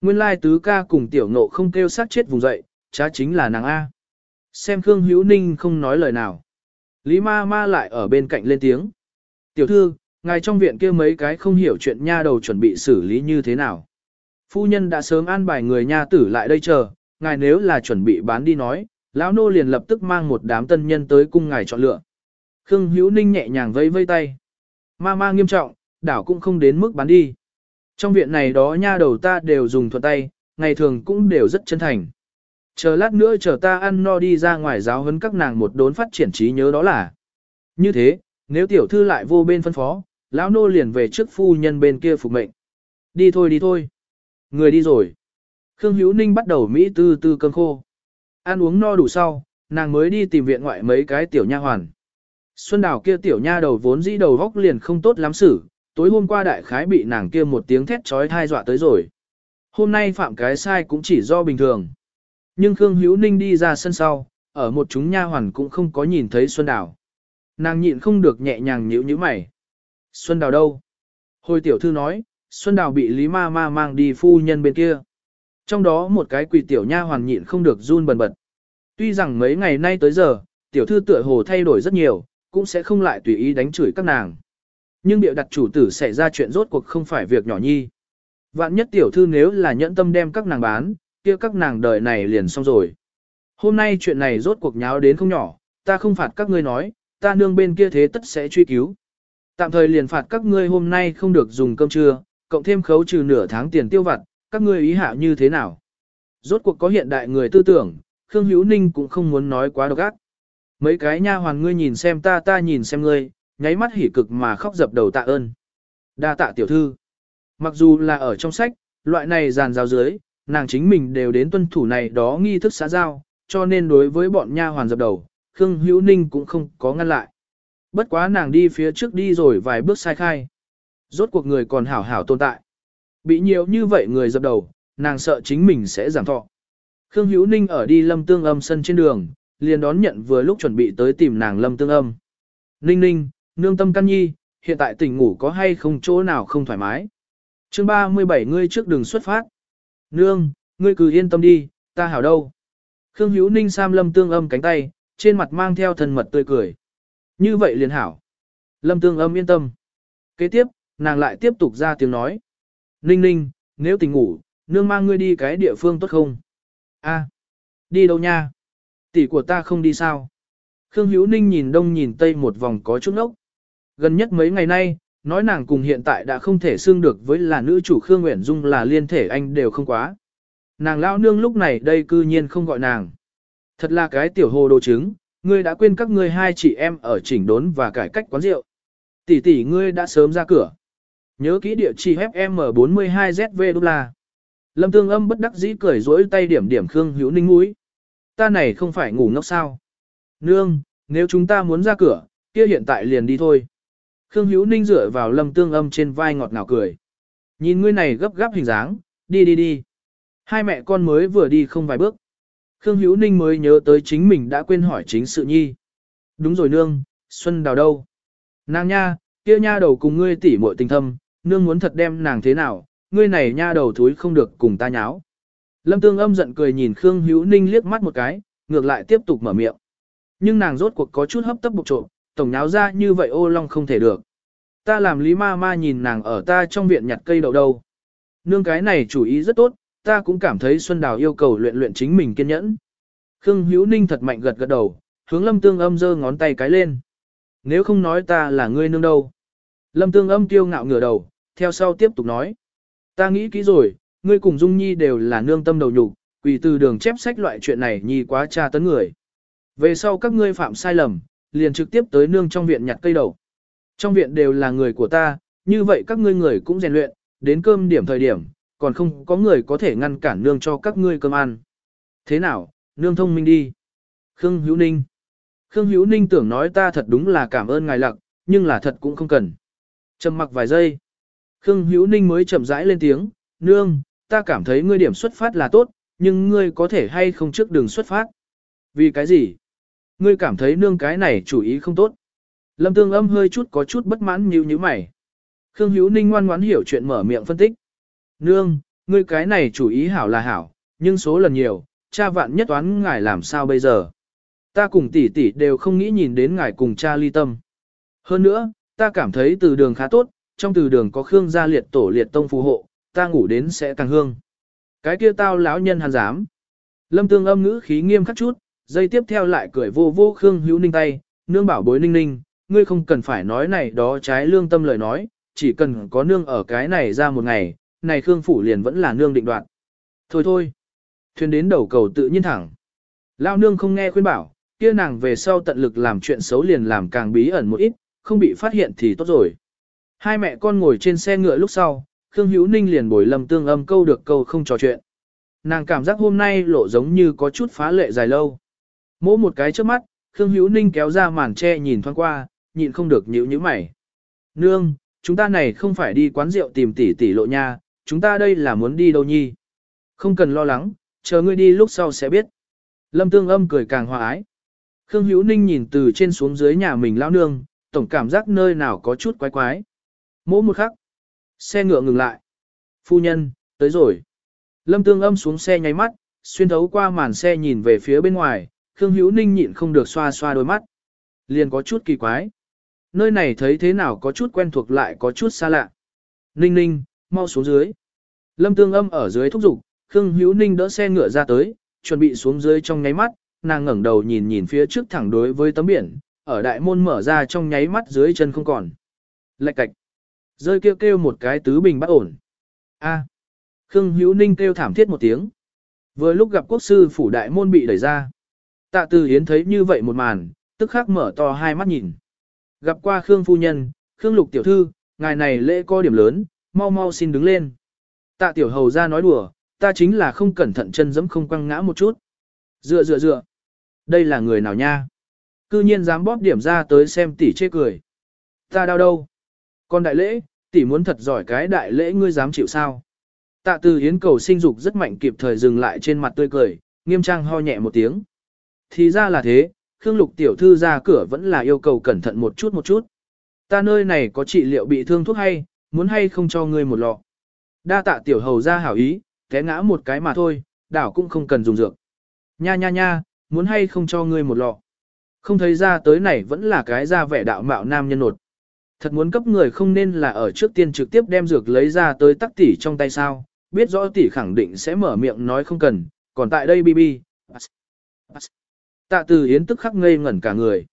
Nguyên lai tứ ca cùng tiểu nộ không kêu sát chết vùng dậy, chá chính là nàng A. Xem Khương Hữu Ninh không nói lời nào. Lý ma ma lại ở bên cạnh lên tiếng. Tiểu thư, ngài trong viện kia mấy cái không hiểu chuyện nha đầu chuẩn bị xử lý như thế nào. Phu nhân đã sớm an bài người nha tử lại đây chờ, ngài nếu là chuẩn bị bán đi nói, lão nô liền lập tức mang một đám tân nhân tới cung ngài chọn lựa. Khương Hữu Ninh nhẹ nhàng vẫy vây tay. Ma ma nghiêm trọng, đảo cũng không đến mức bán đi. Trong viện này đó nha đầu ta đều dùng thuận tay, ngày thường cũng đều rất chân thành. Chờ lát nữa chờ ta ăn no đi ra ngoài giáo huấn các nàng một đốn phát triển trí nhớ đó là. Như thế, nếu tiểu thư lại vô bên phân phó, lão nô liền về trước phu nhân bên kia phục mệnh. Đi thôi đi thôi. Người đi rồi. Khương Hữu Ninh bắt đầu Mỹ tư tư cơm khô. Ăn uống no đủ sau, nàng mới đi tìm viện ngoại mấy cái tiểu nha hoàn. Xuân Đào kia tiểu nha đầu vốn dĩ đầu góc liền không tốt lắm xử, tối hôm qua đại khái bị nàng kia một tiếng thét trói thai dọa tới rồi. Hôm nay phạm cái sai cũng chỉ do bình thường. Nhưng Khương Hữu Ninh đi ra sân sau, ở một chúng nha hoàn cũng không có nhìn thấy Xuân Đào. Nàng nhịn không được nhẹ nhàng nhíu nhíu mày. Xuân Đào đâu? Hồi tiểu thư nói, Xuân Đào bị Lý Ma Ma mang đi phu nhân bên kia. Trong đó một cái quỳ tiểu nha hoàn nhịn không được run bần bật. Tuy rằng mấy ngày nay tới giờ, tiểu thư tựa hồ thay đổi rất nhiều, cũng sẽ không lại tùy ý đánh chửi các nàng. Nhưng điệu đặt chủ tử xảy ra chuyện rốt cuộc không phải việc nhỏ nhi. Vạn nhất tiểu thư nếu là nhẫn tâm đem các nàng bán, kia các nàng đời này liền xong rồi. Hôm nay chuyện này rốt cuộc nháo đến không nhỏ, ta không phạt các ngươi nói, ta nương bên kia thế tất sẽ truy cứu. Tạm thời liền phạt các ngươi hôm nay không được dùng cơm trưa, cộng thêm khấu trừ nửa tháng tiền tiêu vặt, Các ngươi ý hạ như thế nào? Rốt cuộc có hiện đại người tư tưởng, Khương Hữu Ninh cũng không muốn nói quá độc ác. Mấy cái nha hoàn ngươi nhìn xem ta ta nhìn xem ngươi, nháy mắt hỉ cực mà khóc dập đầu tạ ơn. Đa tạ tiểu thư. Mặc dù là ở trong sách, loại này giàn giáo dưới, nàng chính mình đều đến tuân thủ này đó nghi thức xã giao, cho nên đối với bọn nha hoàn dập đầu, Khương Hữu Ninh cũng không có ngăn lại. Bất quá nàng đi phía trước đi rồi vài bước sai khai. Rốt cuộc người còn hảo hảo tồn tại. Bị nhiều như vậy người dập đầu, nàng sợ chính mình sẽ giảm thọ. Khương Hữu Ninh ở đi lâm tương âm sân trên đường, liền đón nhận vừa lúc chuẩn bị tới tìm nàng lâm tương âm. Ninh ninh, nương tâm căn nhi, hiện tại tỉnh ngủ có hay không chỗ nào không thoải mái. chương 37 ngươi trước đường xuất phát. Nương, ngươi cứ yên tâm đi, ta hảo đâu. Khương Hữu Ninh Sam lâm tương âm cánh tay, trên mặt mang theo thần mật tươi cười. Như vậy liền hảo. Lâm tương âm yên tâm. Kế tiếp, nàng lại tiếp tục ra tiếng nói. Ninh ninh, nếu tỉnh ngủ, nương mang ngươi đi cái địa phương tốt không? A, đi đâu nha? Tỷ của ta không đi sao? Khương Hữu Ninh nhìn đông nhìn tây một vòng có chút ốc. Gần nhất mấy ngày nay, nói nàng cùng hiện tại đã không thể xương được với là nữ chủ Khương Nguyễn Dung là liên thể anh đều không quá. Nàng lão nương lúc này đây cư nhiên không gọi nàng. Thật là cái tiểu hồ đồ trứng, ngươi đã quên các ngươi hai chị em ở chỉnh đốn và cải cách quán rượu. Tỷ tỷ ngươi đã sớm ra cửa. Nhớ kỹ địa chỉ FM42ZV đô la. Lâm Tương Âm bất đắc dĩ cười rỗi tay điểm điểm Khương Hữu Ninh mũi. Ta này không phải ngủ ngốc sao? Nương, nếu chúng ta muốn ra cửa, kia hiện tại liền đi thôi. Khương Hữu Ninh dựa vào Lâm Tương Âm trên vai ngọt ngào cười. Nhìn ngươi này gấp gáp hình dáng, đi đi đi. Hai mẹ con mới vừa đi không vài bước. Khương Hữu Ninh mới nhớ tới chính mình đã quên hỏi chính sự nhi. Đúng rồi nương, Xuân Đào đâu? Nàng nha, kia nha đầu cùng ngươi tỉ muội tình thâm, nương muốn thật đem nàng thế nào, ngươi này nha đầu thúi không được cùng ta nháo. Lâm Tương âm giận cười nhìn Khương Hữu Ninh liếc mắt một cái, ngược lại tiếp tục mở miệng. Nhưng nàng rốt cuộc có chút hấp tấp bục trộm, tổng nháo ra như vậy ô long không thể được. Ta làm lý ma ma nhìn nàng ở ta trong viện nhặt cây đậu đâu. Nương cái này chủ ý rất tốt, ta cũng cảm thấy Xuân Đào yêu cầu luyện luyện chính mình kiên nhẫn. Khương Hữu Ninh thật mạnh gật gật đầu, hướng Lâm Tương âm giơ ngón tay cái lên. Nếu không nói ta là ngươi nương đâu. Lâm Tương âm tiêu ngạo ngửa đầu, theo sau tiếp tục nói. Ta nghĩ kỹ rồi, ngươi cùng Dung Nhi đều là nương tâm đầu nhục, quỳ từ đường chép sách loại chuyện này nhi quá tra tấn người. Về sau các ngươi phạm sai lầm, liền trực tiếp tới nương trong viện nhặt cây đầu. Trong viện đều là người của ta, như vậy các ngươi người cũng rèn luyện, đến cơm điểm thời điểm, còn không có người có thể ngăn cản nương cho các ngươi cơm ăn. Thế nào, nương thông minh đi. Khương Hữu Ninh. Khương Hữu Ninh tưởng nói ta thật đúng là cảm ơn ngài lặc, nhưng là thật cũng không cần. Trầm mặc vài giây. Khương Hữu Ninh mới chậm rãi lên tiếng, nương, ta cảm thấy ngươi điểm xuất phát là tốt, nhưng ngươi có thể hay không trước đường xuất phát. Vì cái gì? Ngươi cảm thấy nương cái này chủ ý không tốt. Lâm Tương Âm hơi chút có chút bất mãn như như mày. Khương Hữu Ninh ngoan ngoãn hiểu chuyện mở miệng phân tích. Nương, ngươi cái này chủ ý hảo là hảo, nhưng số lần nhiều, cha vạn nhất toán ngài làm sao bây giờ. Ta cùng tỷ tỷ đều không nghĩ nhìn đến ngài cùng cha ly tâm. Hơn nữa, ta cảm thấy từ đường khá tốt, trong từ đường có Khương gia liệt tổ liệt tông phù hộ, ta ngủ đến sẽ càng hương. Cái kia tao lão nhân hàn dám. Lâm tương âm ngữ khí nghiêm khắc chút, dây tiếp theo lại cười vô vô Khương hữu ninh tay, nương bảo bối ninh ninh, ngươi không cần phải nói này đó trái lương tâm lời nói, chỉ cần có nương ở cái này ra một ngày, này Khương phủ liền vẫn là nương định đoạn Thôi thôi, thuyền đến đầu cầu tự nhiên thẳng. Lao nương không nghe khuyên bảo, kia nàng về sau tận lực làm chuyện xấu liền làm càng bí ẩn một ít, không bị phát hiện thì tốt rồi. Hai mẹ con ngồi trên xe ngựa lúc sau, Khương Hữu Ninh liền bồi Lâm Tương Âm câu được câu không trò chuyện. Nàng cảm giác hôm nay lộ giống như có chút phá lệ dài lâu. Mỗi một cái trước mắt, Khương Hữu Ninh kéo ra màn che nhìn thoáng qua, nhịn không được nhíu nhíu mày. Nương, chúng ta này không phải đi quán rượu tìm tỷ tỷ lộ nha, chúng ta đây là muốn đi đâu nhi. Không cần lo lắng, chờ ngươi đi lúc sau sẽ biết. Lâm Tương Âm cười càng hòa ái. Khương Hữu Ninh nhìn từ trên xuống dưới nhà mình lão nương, tổng cảm giác nơi nào có chút quái quái. Mỗi một khắc, xe ngựa ngừng lại. Phu nhân, tới rồi. Lâm Tương Âm xuống xe nháy mắt, xuyên thấu qua màn xe nhìn về phía bên ngoài, Khương Hữu Ninh nhịn không được xoa xoa đôi mắt. Liền có chút kỳ quái. Nơi này thấy thế nào có chút quen thuộc lại có chút xa lạ. Ninh ninh, mau xuống dưới. Lâm Tương Âm ở dưới thúc giục, Khương Hữu Ninh đỡ xe ngựa ra tới, chuẩn bị xuống dưới trong nháy mắt, nàng ngẩng đầu nhìn nhìn phía trước thẳng đối với tấm biển, ở đại môn mở ra trong nháy mắt dưới chân không còn. Lạch cạch. Rơi kêu kêu một cái tứ bình bắt ổn. A. Khương Hữu Ninh kêu thảm thiết một tiếng. Vừa lúc gặp quốc sư phủ đại môn bị đẩy ra. Tạ Từ Hiến thấy như vậy một màn, tức khắc mở to hai mắt nhìn. Gặp qua Khương phu nhân, Khương Lục tiểu thư, ngài này lễ có điểm lớn, mau mau xin đứng lên. Tạ tiểu hầu ra nói đùa, ta chính là không cẩn thận chân giẫm không quăng ngã một chút. Dựa dựa dựa. Đây là người nào nha? Cư nhiên dám bóp điểm ra tới xem tỷ chê cười. Ta đau đâu? Con đại lễ, tỷ muốn thật giỏi cái đại lễ ngươi dám chịu sao? Tạ từ hiến cầu sinh dục rất mạnh kịp thời dừng lại trên mặt tươi cười, nghiêm trang ho nhẹ một tiếng. Thì ra là thế, Khương Lục tiểu thư ra cửa vẫn là yêu cầu cẩn thận một chút một chút. Ta nơi này có trị liệu bị thương thuốc hay, muốn hay không cho ngươi một lọ. Đa tạ tiểu hầu ra hảo ý, té ngã một cái mà thôi, đảo cũng không cần dùng dược. Nha nha nha, muốn hay không cho ngươi một lọ. Không thấy ra tới này vẫn là cái ra vẻ đạo mạo nam nhân nột. Thật muốn cấp người không nên là ở trước tiên trực tiếp đem dược lấy ra tới tắc tỷ trong tay sao, biết rõ tỷ khẳng định sẽ mở miệng nói không cần, còn tại đây bi bi. Tạ từ yến tức khắc ngây ngẩn cả người.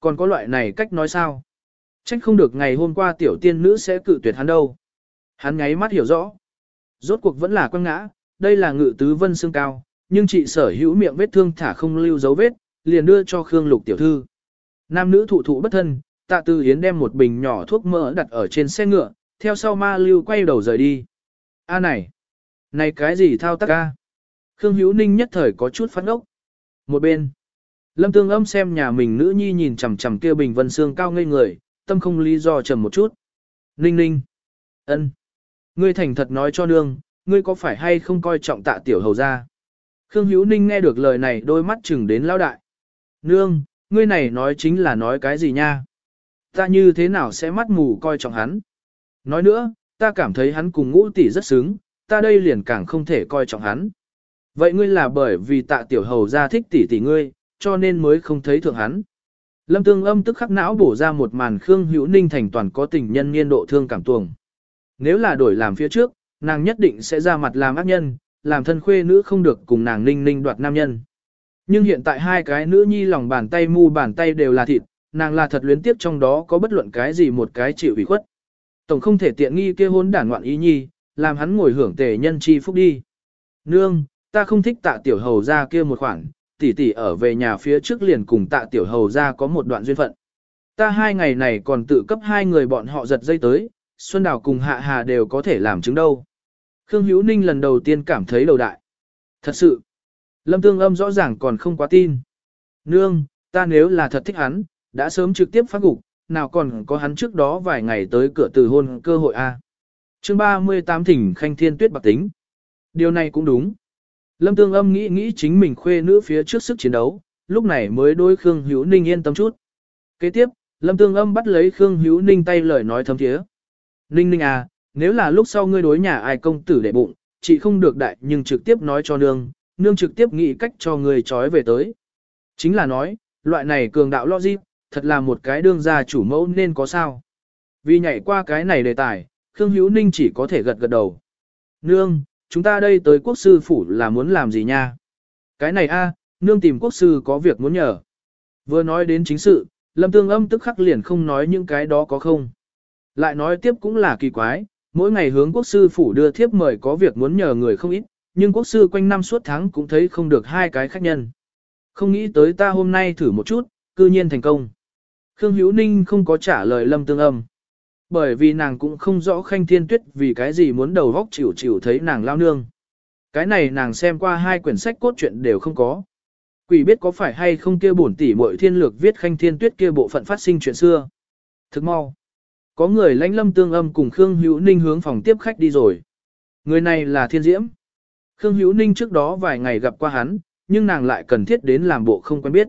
Còn có loại này cách nói sao? Trách không được ngày hôm qua tiểu tiên nữ sẽ cự tuyệt hắn đâu. Hắn ngáy mắt hiểu rõ. Rốt cuộc vẫn là quăng ngã, đây là ngự tứ vân xương cao, nhưng chị sở hữu miệng vết thương thả không lưu dấu vết, liền đưa cho Khương Lục tiểu thư. Nam nữ thụ thụ bất thân, tạ Từ hiến đem một bình nhỏ thuốc mỡ đặt ở trên xe ngựa, theo sau ma lưu quay đầu rời đi. A à này, này cái gì thao tác a? Khương Hữu Ninh nhất thời có chút phát ốc. Một bên, Lâm Tương Âm xem nhà mình nữ nhi nhìn chằm chằm kia bình vân xương cao ngây người, tâm không lý do trầm một chút. Ninh ninh, ân, ngươi thành thật nói cho nương, ngươi có phải hay không coi trọng tạ tiểu hầu gia? Khương Hữu Ninh nghe được lời này đôi mắt chừng đến lao đại. Nương, ngươi này nói chính là nói cái gì nha? Ta như thế nào sẽ mắt mù coi trọng hắn? Nói nữa, ta cảm thấy hắn cùng ngũ tỷ rất xứng, ta đây liền càng không thể coi trọng hắn. Vậy ngươi là bởi vì tạ tiểu hầu ra thích tỷ tỷ ngươi, cho nên mới không thấy thượng hắn. Lâm tương âm tức khắc não bổ ra một màn Khương Hữu Ninh thành toàn có tình nhân niên độ thương cảm tuồng. Nếu là đổi làm phía trước, nàng nhất định sẽ ra mặt làm ác nhân, làm thân khuê nữ không được cùng nàng ninh ninh đoạt nam nhân. Nhưng hiện tại hai cái nữ nhi lòng bàn tay mu bàn tay đều là thịt, nàng là thật luyến tiếp trong đó có bất luận cái gì một cái chịu ủy khuất. Tổng không thể tiện nghi kia hôn đản ngoạn ý nhi, làm hắn ngồi hưởng tề nhân chi phúc đi. Nương, ta không thích tạ tiểu hầu ra kia một khoản, tỷ tỷ ở về nhà phía trước liền cùng tạ tiểu hầu ra có một đoạn duyên phận. Ta hai ngày này còn tự cấp hai người bọn họ giật dây tới, Xuân Đào cùng Hạ Hà đều có thể làm chứng đâu. Khương Hữu Ninh lần đầu tiên cảm thấy đầu đại. Thật sự, Lâm Tương Âm rõ ràng còn không quá tin. Nương, ta nếu là thật thích hắn, đã sớm trực tiếp phát gục, nào còn có hắn trước đó vài ngày tới cửa từ hôn cơ hội a. À. Chương 38 Thỉnh Khanh Thiên Tuyết bạc tính. Điều này cũng đúng. Lâm Tương Âm nghĩ nghĩ chính mình khuê nữ phía trước sức chiến đấu, lúc này mới đối Khương Hữu Ninh yên tâm chút. Kế tiếp, Lâm Tương Âm bắt lấy Khương Hữu Ninh tay lời nói thấm thiế. Ninh Ninh à, nếu là lúc sau ngươi đối nhà ai công tử để bụng, chị không được đại nhưng trực tiếp nói cho nương, nương trực tiếp nghĩ cách cho ngươi trói về tới. Chính là nói, loại này cường đạo logic, thật là một cái đương gia chủ mẫu nên có sao. Vì nhảy qua cái này đề tài, Khương Hữu Ninh chỉ có thể gật gật đầu. Nương, chúng ta đây tới quốc sư phủ là muốn làm gì nha? Cái này a, nương tìm quốc sư có việc muốn nhờ. Vừa nói đến chính sự, Lâm Tương Âm tức khắc liền không nói những cái đó có không. Lại nói tiếp cũng là kỳ quái, mỗi ngày hướng quốc sư phủ đưa thiếp mời có việc muốn nhờ người không ít, nhưng quốc sư quanh năm suốt tháng cũng thấy không được hai cái khách nhân. Không nghĩ tới ta hôm nay thử một chút, cư nhiên thành công. Khương Hữu Ninh không có trả lời Lâm Tương Âm. Bởi vì nàng cũng không rõ Khanh Thiên Tuyết vì cái gì muốn đầu góc chịu chịu thấy nàng lao nương. Cái này nàng xem qua hai quyển sách cốt truyện đều không có. Quỷ biết có phải hay không kia bổn tỷ muội thiên lược viết Khanh Thiên Tuyết kia bộ phận phát sinh chuyện xưa. Thức mau. Có người lãnh lâm tương âm cùng Khương Hữu Ninh hướng phòng tiếp khách đi rồi. Người này là Thiên Diễm. Khương Hữu Ninh trước đó vài ngày gặp qua hắn, nhưng nàng lại cần thiết đến làm bộ không quen biết.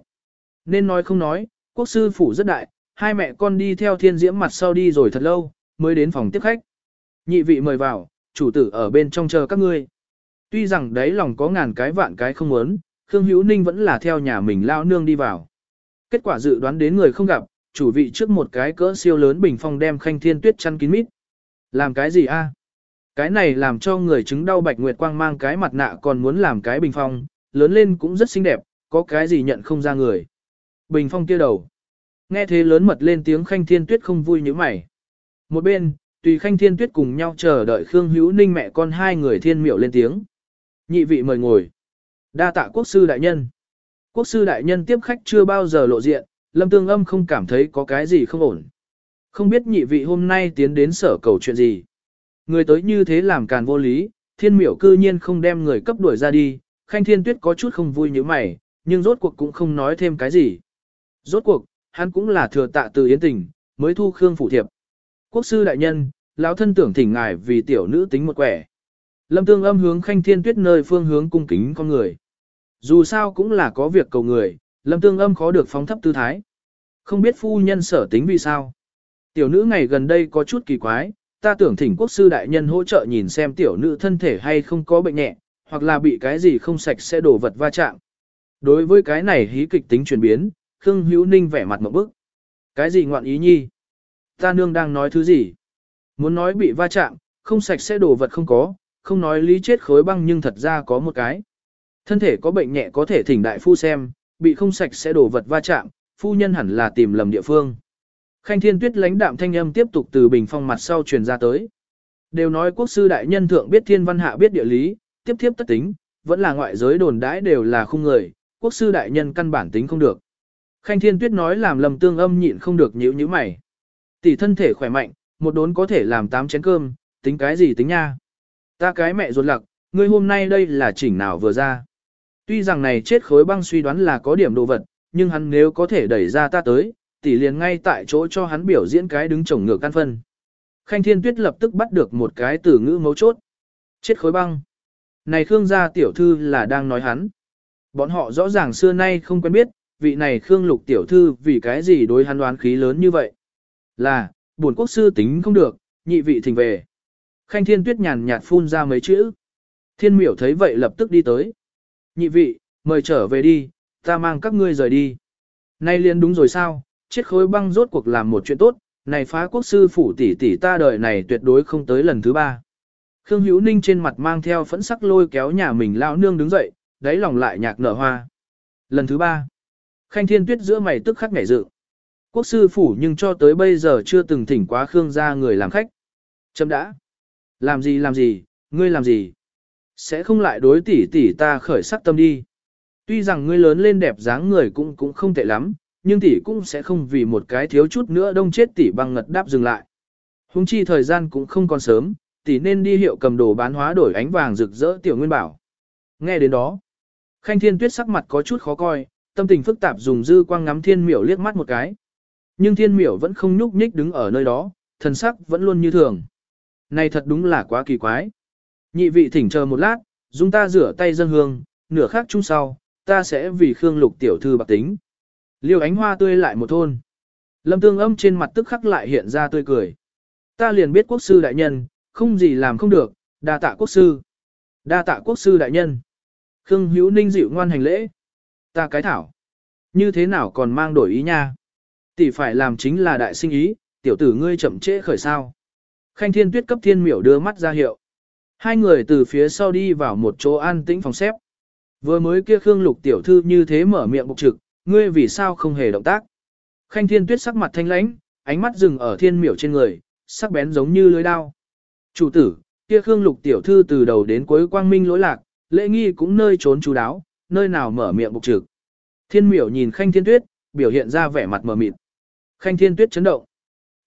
Nên nói không nói, quốc sư phủ rất đại, hai mẹ con đi theo Thiên Diễm mặt sau đi rồi thật lâu, mới đến phòng tiếp khách. Nhị vị mời vào, chủ tử ở bên trong chờ các ngươi. Tuy rằng đấy lòng có ngàn cái vạn cái không muốn, Khương Hữu Ninh vẫn là theo nhà mình lao nương đi vào. Kết quả dự đoán đến người không gặp, chủ vị trước một cái cỡ siêu lớn bình phong đem khanh thiên tuyết chăn kín mít. Làm cái gì a? À? Cái này làm cho người chứng đau bạch nguyệt quang mang cái mặt nạ còn muốn làm cái bình phong, lớn lên cũng rất xinh đẹp, có cái gì nhận không ra người. Bình phong kia đầu. Nghe thế lớn mật lên tiếng khanh thiên tuyết không vui như mày. Một bên, Tùy Khanh Thiên Tuyết cùng nhau chờ đợi Khương Hữu Ninh mẹ con hai người thiên miệu lên tiếng. Nhị vị mời ngồi. Đa tạ quốc sư đại nhân. Quốc sư đại nhân tiếp khách chưa bao giờ lộ diện, Lâm Tương Âm không cảm thấy có cái gì không ổn. Không biết nhị vị hôm nay tiến đến sở cầu chuyện gì. Người tới như thế làm càn vô lý, thiên miểu cư nhiên không đem người cấp đuổi ra đi, Khanh Thiên Tuyết có chút không vui như mày, nhưng rốt cuộc cũng không nói thêm cái gì. Rốt cuộc, hắn cũng là thừa tạ từ yến tình, mới thu Khương Phủ Thiệp. Quốc sư đại nhân, lão thân tưởng thỉnh ngài vì tiểu nữ tính một quẻ. Lâm Tương âm hướng Khanh Thiên Tuyết nơi phương hướng cung kính con người. Dù sao cũng là có việc cầu người, Lâm Tương âm khó được phóng thấp tư thái. Không biết phu nhân sở tính vì sao. Tiểu nữ ngày gần đây có chút kỳ quái, ta tưởng thỉnh quốc sư đại nhân hỗ trợ nhìn xem tiểu nữ thân thể hay không có bệnh nhẹ, hoặc là bị cái gì không sạch sẽ đổ vật va chạm. Đối với cái này hí kịch tính chuyển biến, Khương Hữu Ninh vẻ mặt một bức. Cái gì ngoạn ý nhi? Ta nương đang nói thứ gì? Muốn nói bị va chạm, không sạch sẽ đổ vật không có, không nói lý chết khối băng nhưng thật ra có một cái. Thân thể có bệnh nhẹ có thể thỉnh đại phu xem, bị không sạch sẽ đổ vật va chạm, phu nhân hẳn là tìm lầm địa phương. Khanh Thiên Tuyết lãnh đạm thanh âm tiếp tục từ bình phong mặt sau truyền ra tới. Đều nói quốc sư đại nhân thượng biết thiên văn hạ biết địa lý, tiếp thiếp tất tính, vẫn là ngoại giới đồn đãi đều là khung người, quốc sư đại nhân căn bản tính không được. Khanh Thiên Tuyết nói làm lầm tương âm nhịn không được nhíu nhíu mày. Tỷ thân thể khỏe mạnh, một đốn có thể làm tám chén cơm, tính cái gì tính nha. Ta cái mẹ ruột lặc, ngươi hôm nay đây là chỉnh nào vừa ra. Tuy rằng này chết khối băng suy đoán là có điểm đồ vật, nhưng hắn nếu có thể đẩy ra ta tới, tỷ liền ngay tại chỗ cho hắn biểu diễn cái đứng chồng ngược căn phân. Khanh Thiên Tuyết lập tức bắt được một cái từ ngữ mấu chốt. Chết khối băng. Này Khương gia tiểu thư là đang nói hắn. Bọn họ rõ ràng xưa nay không quen biết, vị này Khương lục tiểu thư vì cái gì đối hắn đoán khí lớn như vậy. Là, buồn quốc sư tính không được, nhị vị thỉnh về. Khanh Thiên Tuyết nhàn nhạt phun ra mấy chữ. Thiên miểu thấy vậy lập tức đi tới. Nhị vị, mời trở về đi, ta mang các ngươi rời đi. Nay liền đúng rồi sao, chết khối băng rốt cuộc làm một chuyện tốt, này phá quốc sư phủ tỷ tỷ ta đời này tuyệt đối không tới lần thứ ba. Khương Hữu Ninh trên mặt mang theo phẫn sắc lôi kéo nhà mình lao nương đứng dậy, đáy lòng lại nhạc nở hoa. Lần thứ ba, Khanh Thiên Tuyết giữa mày tức khắc ngảy dự. Quốc sư phủ nhưng cho tới bây giờ chưa từng thỉnh quá Khương gia người làm khách. Chấm đã. Làm gì làm gì, ngươi làm gì? Sẽ không lại đối tỷ tỷ ta khởi sắc tâm đi. Tuy rằng ngươi lớn lên đẹp dáng người cũng cũng không tệ lắm, nhưng tỷ cũng sẽ không vì một cái thiếu chút nữa đông chết tỷ bằng ngật đáp dừng lại. Hùng chi thời gian cũng không còn sớm, tỷ nên đi hiệu cầm đồ bán hóa đổi ánh vàng rực rỡ tiểu nguyên bảo. Nghe đến đó, Khanh Thiên Tuyết sắc mặt có chút khó coi, tâm tình phức tạp dùng dư quang ngắm Thiên Miểu liếc mắt một cái. Nhưng Thiên Miểu vẫn không nhúc nhích đứng ở nơi đó, thần sắc vẫn luôn như thường. Này thật đúng là quá kỳ quái. Nhị vị thỉnh chờ một lát, dùng ta rửa tay dân hương, nửa khác chung sau, ta sẽ vì Khương Lục tiểu thư bạc tính. Liêu ánh hoa tươi lại một thôn. Lâm tương âm trên mặt tức khắc lại hiện ra tươi cười. Ta liền biết quốc sư đại nhân, không gì làm không được, đa tạ quốc sư. Đa tạ quốc sư đại nhân. Khương Hữu Ninh dịu ngoan hành lễ. Ta cái thảo. Như thế nào còn mang đổi ý nha. Tỷ phải làm chính là đại sinh ý, tiểu tử ngươi chậm trễ khởi sao. Khanh thiên tuyết cấp thiên miểu đưa mắt ra hiệu. Hai người từ phía sau đi vào một chỗ an tĩnh phòng xếp. Vừa mới kia Khương Lục tiểu thư như thế mở miệng bục trực, ngươi vì sao không hề động tác. Khanh thiên tuyết sắc mặt thanh lãnh, ánh mắt dừng ở thiên miểu trên người, sắc bén giống như lưới đao. Chủ tử, kia Khương Lục tiểu thư từ đầu đến cuối quang minh lỗi lạc, lễ nghi cũng nơi trốn chú đáo, nơi nào mở miệng bục trực. Thiên miểu nhìn khanh thiên tuyết, biểu hiện ra vẻ mặt mờ mịt. Khanh thiên tuyết chấn động.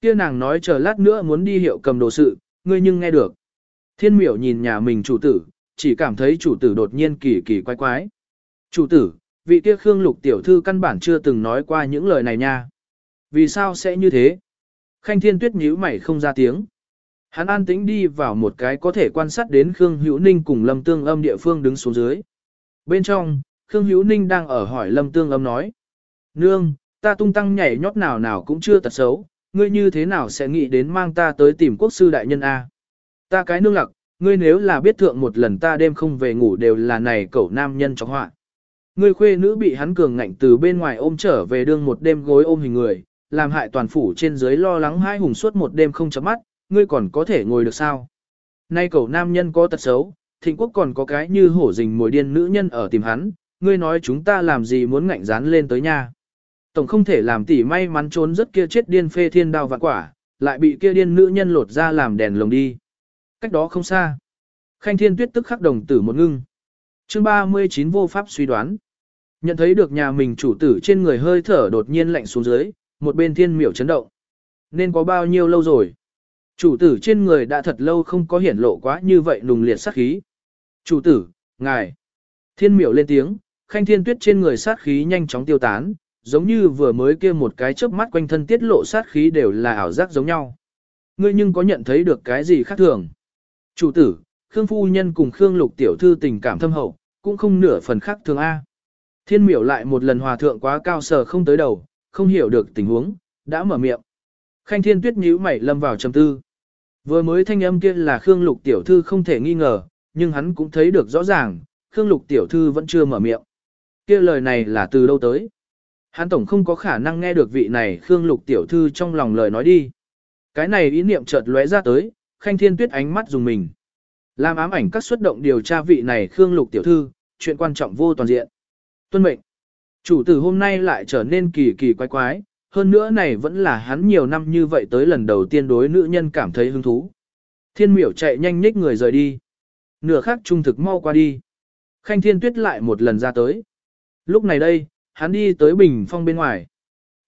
Kia nàng nói chờ lát nữa muốn đi hiệu cầm đồ sự, ngươi nhưng nghe được. Thiên miểu nhìn nhà mình chủ tử, chỉ cảm thấy chủ tử đột nhiên kỳ kỳ quái quái. Chủ tử, vị kia Khương Lục tiểu thư căn bản chưa từng nói qua những lời này nha. Vì sao sẽ như thế? Khanh Thiên Tuyết nhíu mày không ra tiếng. Hắn an tĩnh đi vào một cái có thể quan sát đến Khương Hữu Ninh cùng Lâm Tương Âm địa phương đứng xuống dưới. Bên trong, Khương Hữu Ninh đang ở hỏi Lâm Tương Âm nói. Nương, ta tung tăng nhảy nhót nào nào cũng chưa tật xấu, ngươi như thế nào sẽ nghĩ đến mang ta tới tìm quốc sư đại nhân A. Ta cái nương lặc, ngươi nếu là biết thượng một lần ta đêm không về ngủ đều là này cậu nam nhân trong họa. Ngươi khuê nữ bị hắn cường ngạnh từ bên ngoài ôm trở về đương một đêm gối ôm hình người, làm hại toàn phủ trên dưới lo lắng hai hùng suốt một đêm không chấm mắt, ngươi còn có thể ngồi được sao? Nay cậu nam nhân có tật xấu, thịnh quốc còn có cái như hổ rình mồi điên nữ nhân ở tìm hắn, ngươi nói chúng ta làm gì muốn ngạnh dán lên tới nha. Tổng không thể làm tỷ may mắn trốn rất kia chết điên phê thiên đao vạn quả, lại bị kia điên nữ nhân lột ra làm đèn lồng đi. Cách đó không xa. Khanh Thiên Tuyết tức khắc đồng tử một ngưng. Chương 39 vô pháp suy đoán. Nhận thấy được nhà mình chủ tử trên người hơi thở đột nhiên lạnh xuống dưới, một bên thiên miểu chấn động. Nên có bao nhiêu lâu rồi? Chủ tử trên người đã thật lâu không có hiển lộ quá như vậy nùng liệt sát khí. Chủ tử, ngài. Thiên miểu lên tiếng, khanh thiên tuyết trên người sát khí nhanh chóng tiêu tán, giống như vừa mới kia một cái chớp mắt quanh thân tiết lộ sát khí đều là ảo giác giống nhau. Ngươi nhưng có nhận thấy được cái gì khác thường? Chủ tử, Khương Phu Nhân cùng Khương Lục Tiểu Thư tình cảm thâm hậu, cũng không nửa phần khác thường A. Thiên miểu lại một lần hòa thượng quá cao sờ không tới đầu, không hiểu được tình huống, đã mở miệng. Khanh Thiên Tuyết nhíu mày lâm vào trầm tư. Vừa mới thanh âm kia là Khương Lục Tiểu Thư không thể nghi ngờ, nhưng hắn cũng thấy được rõ ràng, Khương Lục Tiểu Thư vẫn chưa mở miệng. kia lời này là từ đâu tới? Hắn tổng không có khả năng nghe được vị này Khương Lục Tiểu Thư trong lòng lời nói đi. Cái này ý niệm chợt lóe ra tới, Khanh Thiên Tuyết ánh mắt dùng mình. Làm ám ảnh các xuất động điều tra vị này Khương Lục Tiểu Thư, chuyện quan trọng vô toàn diện. Tuân mệnh. Chủ tử hôm nay lại trở nên kỳ kỳ quái quái, hơn nữa này vẫn là hắn nhiều năm như vậy tới lần đầu tiên đối nữ nhân cảm thấy hứng thú. Thiên miểu chạy nhanh nhích người rời đi. Nửa khác trung thực mau qua đi. Khanh thiên tuyết lại một lần ra tới. Lúc này đây, hắn đi tới bình phong bên ngoài.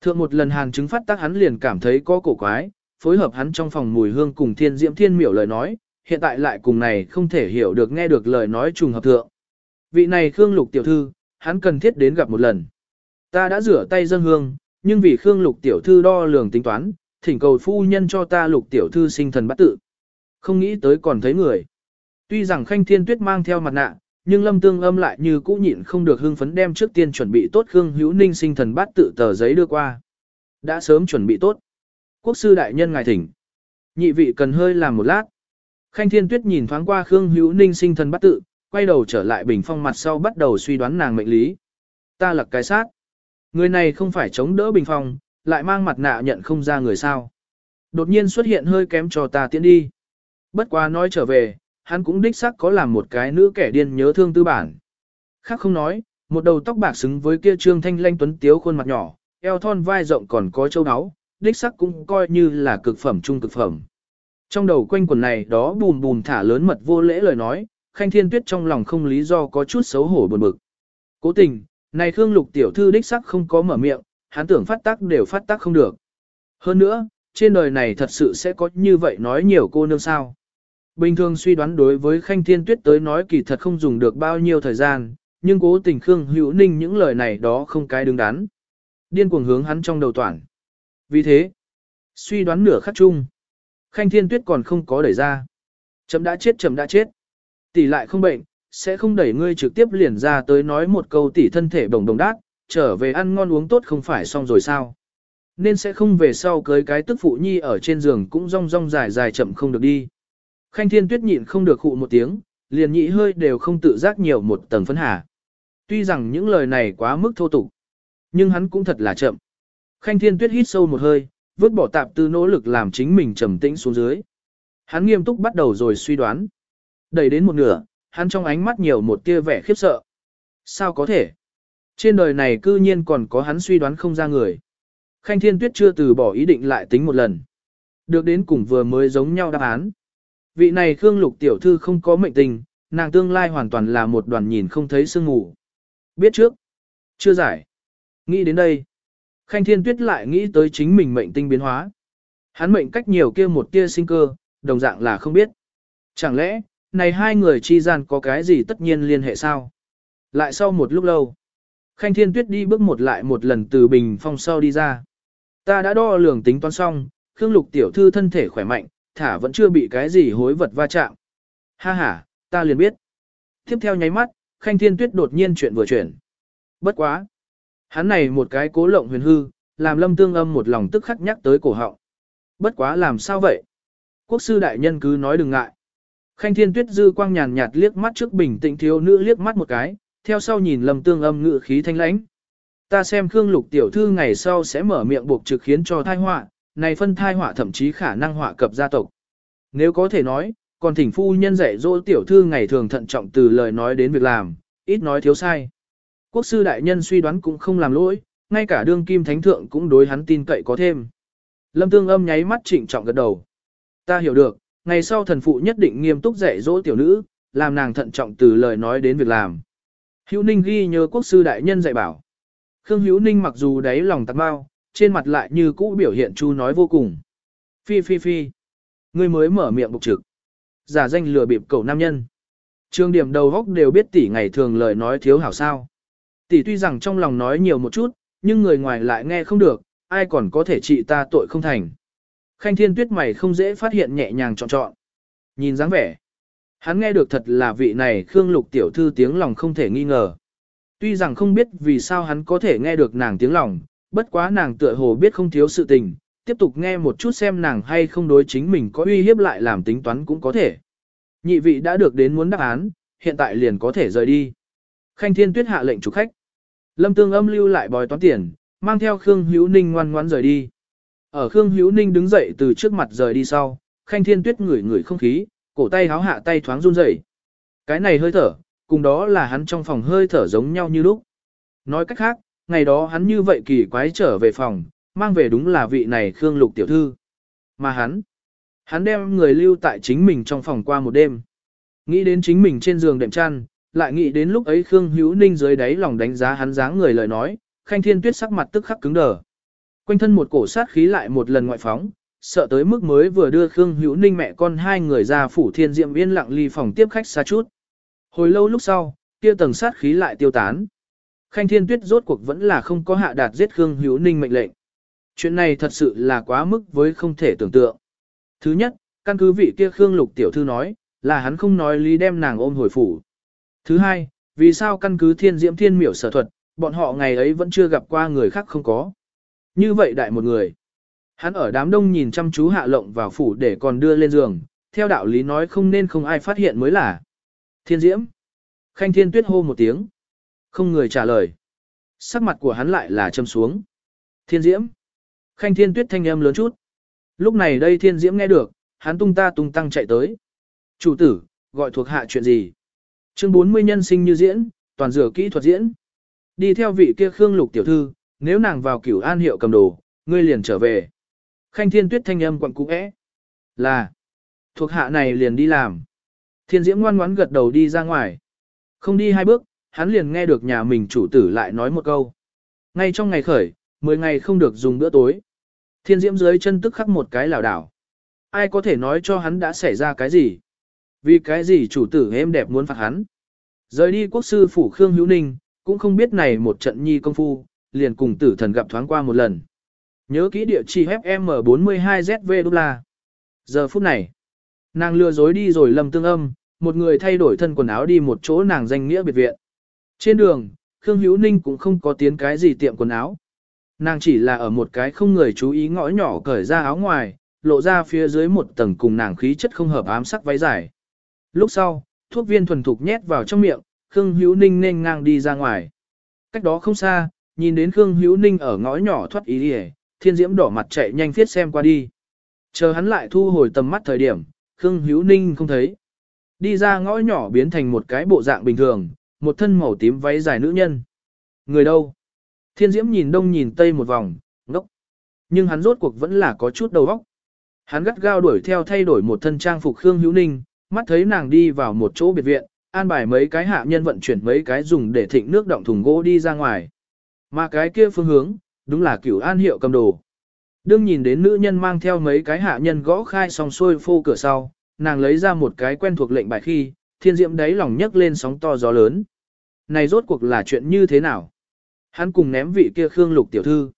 Thượng một lần hàn chứng phát tác hắn liền cảm thấy có cổ quái, phối hợp hắn trong phòng mùi hương cùng thiên diễm thiên miểu lời nói, hiện tại lại cùng này không thể hiểu được nghe được lời nói trùng hợp thượng. Vị này Khương Lục tiểu thư, hắn cần thiết đến gặp một lần. Ta đã rửa tay dân hương, nhưng vì Khương Lục tiểu thư đo lường tính toán, thỉnh cầu phu nhân cho ta Lục tiểu thư sinh thần bắt tự. Không nghĩ tới còn thấy người. Tuy rằng Khanh Thiên Tuyết mang theo mặt nạ, nhưng Lâm Tương Âm lại như cũ nhịn không được hưng phấn đem trước tiên chuẩn bị tốt Khương Hữu Ninh sinh thần bát tự tờ giấy đưa qua. Đã sớm chuẩn bị tốt. Quốc sư đại nhân ngài thỉnh. Nhị vị cần hơi làm một lát. Khanh Thiên Tuyết nhìn thoáng qua Khương Hữu Ninh sinh thần bát tự, quay đầu trở lại bình phong mặt sau bắt đầu suy đoán nàng mệnh lý. Ta là cái sát. Người này không phải chống đỡ bình phong, lại mang mặt nạ nhận không ra người sao. Đột nhiên xuất hiện hơi kém cho ta tiến đi. Bất quá nói trở về, hắn cũng đích xác có làm một cái nữ kẻ điên nhớ thương tư bản. Khác không nói, một đầu tóc bạc xứng với kia trương thanh lanh tuấn tiếu khuôn mặt nhỏ, eo thon vai rộng còn có châu áo, đích xác cũng coi như là cực phẩm trung cực phẩm. Trong đầu quanh quần này đó bùm bùm thả lớn mật vô lễ lời nói, Khanh Thiên Tuyết trong lòng không lý do có chút xấu hổ buồn bực. Cố tình, này Khương Lục tiểu thư đích sắc không có mở miệng, hắn tưởng phát tác đều phát tác không được. Hơn nữa, trên đời này thật sự sẽ có như vậy nói nhiều cô nương sao. Bình thường suy đoán đối với Khanh Thiên Tuyết tới nói kỳ thật không dùng được bao nhiêu thời gian, nhưng cố tình Khương Hữu Ninh những lời này đó không cái đứng đắn. Điên cuồng hướng hắn trong đầu toàn. Vì thế, suy đoán nửa khắc chung. Khanh Thiên Tuyết còn không có đẩy ra. Chấm đã chết chấm đã chết. Tỷ lại không bệnh, sẽ không đẩy ngươi trực tiếp liền ra tới nói một câu tỷ thân thể đồng đồng đát, trở về ăn ngon uống tốt không phải xong rồi sao. Nên sẽ không về sau cưới cái tức phụ nhi ở trên giường cũng rong rong dài dài chậm không được đi. Khanh thiên tuyết nhịn không được khụ một tiếng, liền nhị hơi đều không tự giác nhiều một tầng phấn hà. Tuy rằng những lời này quá mức thô tục, nhưng hắn cũng thật là chậm. Khanh thiên tuyết hít sâu một hơi, vứt bỏ tạp tư nỗ lực làm chính mình trầm tĩnh xuống dưới. Hắn nghiêm túc bắt đầu rồi suy đoán. Đẩy đến một nửa, hắn trong ánh mắt nhiều một tia vẻ khiếp sợ. Sao có thể? Trên đời này cư nhiên còn có hắn suy đoán không ra người. Khanh Thiên Tuyết chưa từ bỏ ý định lại tính một lần. Được đến cùng vừa mới giống nhau đáp án. Vị này Khương Lục tiểu thư không có mệnh tình, nàng tương lai hoàn toàn là một đoàn nhìn không thấy sương ngủ. Biết trước. Chưa giải. Nghĩ đến đây. Khanh Thiên Tuyết lại nghĩ tới chính mình mệnh tinh biến hóa. Hắn mệnh cách nhiều kia một tia sinh cơ, đồng dạng là không biết. Chẳng lẽ, này hai người chi gian có cái gì tất nhiên liên hệ sao? Lại sau một lúc lâu, Khanh Thiên Tuyết đi bước một lại một lần từ bình phong sau đi ra. Ta đã đo lường tính toán xong, Khương Lục tiểu thư thân thể khỏe mạnh, thả vẫn chưa bị cái gì hối vật va chạm. Ha ha, ta liền biết. Tiếp theo nháy mắt, Khanh Thiên Tuyết đột nhiên chuyện vừa chuyển. Bất quá. Hắn này một cái cố lộng huyền hư, làm lâm tương âm một lòng tức khắc nhắc tới cổ họng. Bất quá làm sao vậy? Quốc sư đại nhân cứ nói đừng ngại. Khanh Thiên Tuyết dư quang nhàn nhạt liếc mắt trước bình tĩnh thiếu nữ liếc mắt một cái, theo sau nhìn Lâm Tương Âm ngự khí thanh lãnh. Ta xem Khương Lục tiểu thư ngày sau sẽ mở miệng buộc trực khiến cho thai họa, này phân thai họa thậm chí khả năng họa cập gia tộc. Nếu có thể nói, còn thỉnh phu nhân dạy dỗ tiểu thư ngày thường thận trọng từ lời nói đến việc làm, ít nói thiếu sai. Quốc sư đại nhân suy đoán cũng không làm lỗi, ngay cả đương kim thánh thượng cũng đối hắn tin cậy có thêm. Lâm Tương Âm nháy mắt trịnh trọng gật đầu. Ta hiểu được, ngày sau thần phụ nhất định nghiêm túc dạy dỗ tiểu nữ, làm nàng thận trọng từ lời nói đến việc làm. Hữu Ninh ghi nhớ quốc sư đại nhân dạy bảo. Khương Hữu Ninh mặc dù đáy lòng tạc bao, trên mặt lại như cũ biểu hiện chu nói vô cùng. Phi phi phi. Ngươi mới mở miệng bục trực. Giả danh lừa bịp cầu nam nhân. Trường điểm đầu góc đều biết tỷ ngày thường lời nói thiếu hảo sao. Tỷ tuy rằng trong lòng nói nhiều một chút, nhưng người ngoài lại nghe không được, ai còn có thể trị ta tội không thành. Khanh thiên tuyết mày không dễ phát hiện nhẹ nhàng trọn trọn Nhìn dáng vẻ. Hắn nghe được thật là vị này Khương Lục tiểu thư tiếng lòng không thể nghi ngờ. Tuy rằng không biết vì sao hắn có thể nghe được nàng tiếng lòng, bất quá nàng tựa hồ biết không thiếu sự tình, tiếp tục nghe một chút xem nàng hay không đối chính mình có uy hiếp lại làm tính toán cũng có thể. Nhị vị đã được đến muốn đáp án, hiện tại liền có thể rời đi. Khanh Thiên Tuyết hạ lệnh chủ khách. Lâm Tương Âm lưu lại bòi toán tiền, mang theo Khương Hữu Ninh ngoan ngoãn rời đi. Ở Khương Hữu Ninh đứng dậy từ trước mặt rời đi sau, Khanh Thiên Tuyết ngửi ngửi không khí, cổ tay háo hạ tay thoáng run rẩy. Cái này hơi thở, cùng đó là hắn trong phòng hơi thở giống nhau như lúc. Nói cách khác, ngày đó hắn như vậy kỳ quái trở về phòng, mang về đúng là vị này Khương Lục tiểu thư. Mà hắn, hắn đem người lưu tại chính mình trong phòng qua một đêm. Nghĩ đến chính mình trên giường đệm chăn, lại nghĩ đến lúc ấy Khương Hữu Ninh dưới đáy lòng đánh giá hắn dáng người lời nói, Khanh Thiên Tuyết sắc mặt tức khắc cứng đờ. Quanh thân một cổ sát khí lại một lần ngoại phóng, sợ tới mức mới vừa đưa Khương Hữu Ninh mẹ con hai người ra phủ thiên diệm yên lặng ly phòng tiếp khách xa chút. Hồi lâu lúc sau, kia tầng sát khí lại tiêu tán. Khanh Thiên Tuyết rốt cuộc vẫn là không có hạ đạt giết Khương Hữu Ninh mệnh lệnh. Chuyện này thật sự là quá mức với không thể tưởng tượng. Thứ nhất, căn cứ vị kia Khương Lục tiểu thư nói, là hắn không nói lý đem nàng ôm hồi phủ. Thứ hai, vì sao căn cứ thiên diễm thiên miểu sở thuật, bọn họ ngày ấy vẫn chưa gặp qua người khác không có. Như vậy đại một người. Hắn ở đám đông nhìn chăm chú hạ lộng vào phủ để còn đưa lên giường, theo đạo lý nói không nên không ai phát hiện mới là. Thiên diễm. Khanh thiên tuyết hô một tiếng. Không người trả lời. Sắc mặt của hắn lại là châm xuống. Thiên diễm. Khanh thiên tuyết thanh âm lớn chút. Lúc này đây thiên diễm nghe được, hắn tung ta tung tăng chạy tới. Chủ tử, gọi thuộc hạ chuyện gì? Chương 40 nhân sinh như diễn, toàn rửa kỹ thuật diễn. Đi theo vị kia Khương Lục tiểu thư, nếu nàng vào cửu an hiệu cầm đồ, ngươi liền trở về. Khanh thiên tuyết thanh âm quặn cũ é. Là, thuộc hạ này liền đi làm. Thiên diễm ngoan ngoãn gật đầu đi ra ngoài. Không đi hai bước, hắn liền nghe được nhà mình chủ tử lại nói một câu. Ngay trong ngày khởi, 10 ngày không được dùng bữa tối. Thiên diễm dưới chân tức khắc một cái lảo đảo. Ai có thể nói cho hắn đã xảy ra cái gì? Vì cái gì chủ tử êm đẹp muốn phạt hắn? Rời đi quốc sư phủ Khương Hữu Ninh, cũng không biết này một trận nhi công phu, liền cùng tử thần gặp thoáng qua một lần. Nhớ kỹ địa chỉ FM42ZV đô la. Giờ phút này, nàng lừa dối đi rồi lầm tương âm, một người thay đổi thân quần áo đi một chỗ nàng danh nghĩa biệt viện. Trên đường, Khương Hữu Ninh cũng không có tiến cái gì tiệm quần áo. Nàng chỉ là ở một cái không người chú ý ngõ nhỏ cởi ra áo ngoài, lộ ra phía dưới một tầng cùng nàng khí chất không hợp ám sắc váy dài. Lúc sau, thuốc viên thuần thục nhét vào trong miệng, Khương Hữu Ninh nên ngang đi ra ngoài. Cách đó không xa, nhìn đến Khương Hữu Ninh ở ngõ nhỏ thoát ý đi thiên diễm đỏ mặt chạy nhanh thiết xem qua đi. Chờ hắn lại thu hồi tầm mắt thời điểm, Khương Hữu Ninh không thấy. Đi ra ngõ nhỏ biến thành một cái bộ dạng bình thường, một thân màu tím váy dài nữ nhân. Người đâu? Thiên diễm nhìn đông nhìn tây một vòng, ngốc. Nhưng hắn rốt cuộc vẫn là có chút đầu óc. Hắn gắt gao đuổi theo thay đổi một thân trang phục Khương Hữu Ninh, mắt thấy nàng đi vào một chỗ biệt viện, an bài mấy cái hạ nhân vận chuyển mấy cái dùng để thịnh nước động thùng gỗ đi ra ngoài. Mà cái kia phương hướng, đúng là cửu an hiệu cầm đồ. Đương nhìn đến nữ nhân mang theo mấy cái hạ nhân gõ khai xong xuôi phô cửa sau, nàng lấy ra một cái quen thuộc lệnh bài khi, thiên diệm đáy lòng nhấc lên sóng to gió lớn. Này rốt cuộc là chuyện như thế nào? Hắn cùng ném vị kia Khương Lục tiểu thư.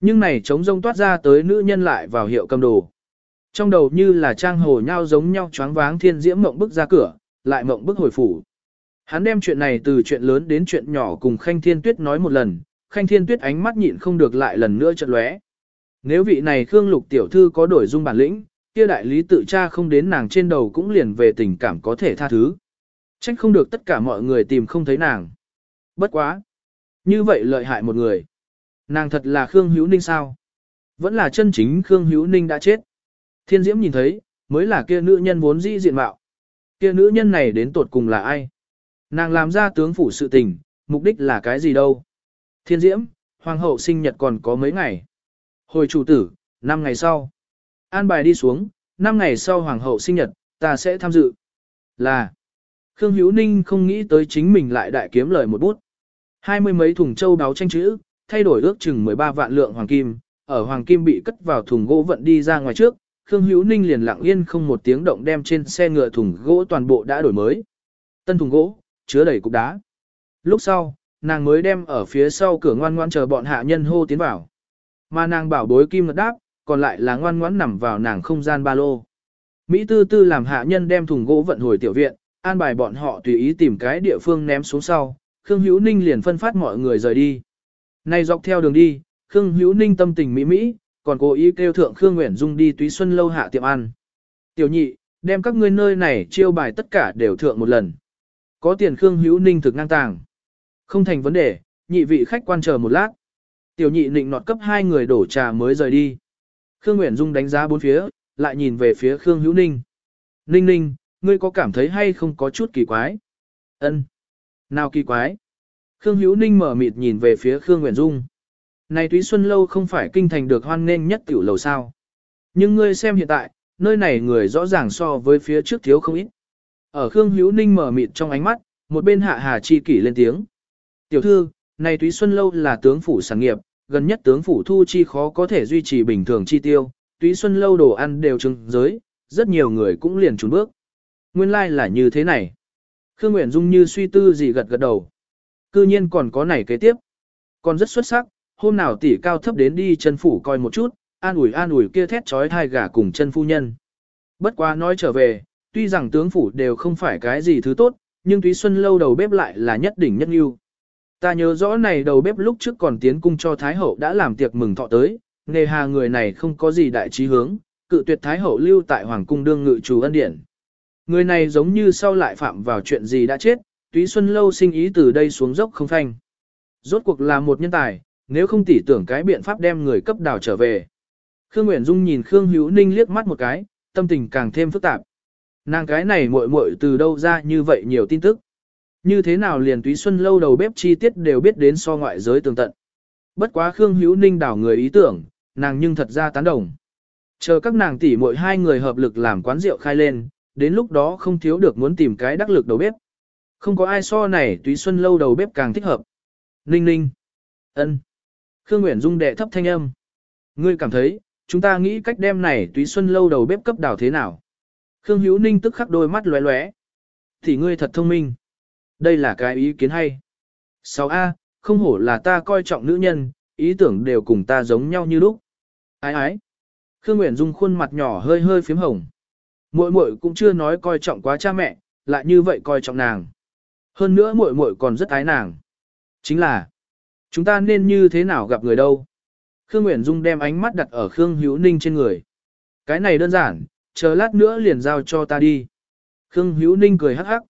Nhưng này trống rông toát ra tới nữ nhân lại vào hiệu cầm đồ. Trong đầu như là trang hồ nhau giống nhau choáng váng thiên diễm mộng bức ra cửa, lại mộng bức hồi phủ. Hắn đem chuyện này từ chuyện lớn đến chuyện nhỏ cùng Khanh Thiên Tuyết nói một lần, Khanh Thiên Tuyết ánh mắt nhịn không được lại lần nữa chợt lóe. Nếu vị này Khương Lục tiểu thư có đổi dung bản lĩnh, kia đại lý tự cha không đến nàng trên đầu cũng liền về tình cảm có thể tha thứ. Trách không được tất cả mọi người tìm không thấy nàng. Bất quá. Như vậy lợi hại một người. Nàng thật là Khương Hữu Ninh sao? Vẫn là chân chính Khương Hữu Ninh đã chết. Thiên Diễm nhìn thấy, mới là kia nữ nhân vốn dĩ diện mạo. Kia nữ nhân này đến tột cùng là ai? Nàng làm ra tướng phủ sự tình, mục đích là cái gì đâu? Thiên Diễm, Hoàng hậu sinh nhật còn có mấy ngày. Hồi chủ tử, năm ngày sau. An bài đi xuống, năm ngày sau hoàng hậu sinh nhật, ta sẽ tham dự. Là, Khương Hữu Ninh không nghĩ tới chính mình lại đại kiếm lời một bút. Hai mươi mấy thùng châu đáo tranh chữ, thay đổi ước chừng 13 vạn lượng hoàng kim, ở hoàng kim bị cất vào thùng gỗ vận đi ra ngoài trước, Khương Hữu Ninh liền lặng yên không một tiếng động đem trên xe ngựa thùng gỗ toàn bộ đã đổi mới. Tân thùng gỗ, chứa đầy cục đá. Lúc sau, nàng mới đem ở phía sau cửa ngoan ngoan chờ bọn hạ nhân hô tiến vào. Mà nàng bảo bối kim ngật đáp, còn lại là ngoan ngoãn nằm vào nàng không gian ba lô. Mỹ tư tư làm hạ nhân đem thùng gỗ vận hồi tiểu viện, an bài bọn họ tùy ý tìm cái địa phương ném xuống sau, Khương Hữu Ninh liền phân phát mọi người rời đi. Nay dọc theo đường đi, Khương Hữu Ninh tâm tình mỹ mỹ, còn cố ý kêu thượng Khương Nguyễn Dung đi túy xuân lâu hạ tiệm ăn. Tiểu nhị, đem các ngươi nơi này chiêu bài tất cả đều thượng một lần. Có tiền Khương Hữu Ninh thực ngang tàng. Không thành vấn đề, nhị vị khách quan chờ một lát. Tiểu nhị nịnh nọt cấp hai người đổ trà mới rời đi. Khương Nguyễn Dung đánh giá bốn phía, lại nhìn về phía Khương Hữu Ninh. Ninh ninh, ngươi có cảm thấy hay không có chút kỳ quái? Ân. Nào kỳ quái? Khương Hữu Ninh mở mịt nhìn về phía Khương Nguyễn Dung. Này Thúy Xuân Lâu không phải kinh thành được hoan nghênh nhất tiểu lầu sao. Nhưng ngươi xem hiện tại, nơi này người rõ ràng so với phía trước thiếu không ít. Ở Khương Hữu Ninh mở mịt trong ánh mắt, một bên hạ hà chi kỷ lên tiếng. Tiểu thư, này Thúy Xuân Lâu là tướng phủ sản nghiệp, gần nhất tướng phủ thu chi khó có thể duy trì bình thường chi tiêu, Túy Xuân Lâu đồ ăn đều trưng giới, rất nhiều người cũng liền trốn bước. Nguyên lai like là như thế này. Khương Nguyễn Dung như suy tư gì gật gật đầu. Cư nhiên còn có này kế tiếp. Còn rất xuất sắc, hôm nào tỷ cao thấp đến đi chân phủ coi một chút, an ủi an ủi kia thét trói thai gà cùng chân phu nhân. Bất quá nói trở về, tuy rằng tướng phủ đều không phải cái gì thứ tốt, nhưng Túy Xuân lâu đầu bếp lại là nhất đỉnh nhất yêu. Ta nhớ rõ này đầu bếp lúc trước còn tiến cung cho Thái Hậu đã làm tiệc mừng thọ tới, nghề hà người này không có gì đại trí hướng, cự tuyệt Thái Hậu lưu tại Hoàng cung đương ngự chủ ân điển. Người này giống như sau lại phạm vào chuyện gì đã chết, túy xuân lâu sinh ý từ đây xuống dốc không phanh. Rốt cuộc là một nhân tài, nếu không tỉ tưởng cái biện pháp đem người cấp đảo trở về. Khương Nguyễn Dung nhìn Khương Hữu Ninh liếc mắt một cái, tâm tình càng thêm phức tạp. Nàng cái này muội muội từ đâu ra như vậy nhiều tin tức. Như thế nào liền túy xuân lâu đầu bếp chi tiết đều biết đến so ngoại giới tường tận. Bất quá Khương Hữu Ninh đảo người ý tưởng, nàng nhưng thật ra tán đồng. Chờ các nàng tỷ muội hai người hợp lực làm quán rượu khai lên, đến lúc đó không thiếu được muốn tìm cái đắc lực đầu bếp. Không có ai so này túy xuân lâu đầu bếp càng thích hợp. Ninh ninh. ân. Khương Nguyễn Dung đệ thấp thanh âm. Ngươi cảm thấy, chúng ta nghĩ cách đem này túy xuân lâu đầu bếp cấp đào thế nào? Khương Hữu Ninh tức khắc đôi mắt lóe lóe. Thì ngươi thật thông minh. Đây là cái ý kiến hay. 6A, không hổ là ta coi trọng nữ nhân, ý tưởng đều cùng ta giống nhau như lúc. Ái ái. Khương Nguyễn Dung khuôn mặt nhỏ hơi hơi phím hồng. Muội muội cũng chưa nói coi trọng quá cha mẹ, lại như vậy coi trọng nàng. Hơn nữa muội muội còn rất ái nàng. Chính là, chúng ta nên như thế nào gặp người đâu? Khương Nguyễn Dung đem ánh mắt đặt ở Khương Hữu Ninh trên người. Cái này đơn giản, chờ lát nữa liền giao cho ta đi. Khương Hữu Ninh cười hắc hắc.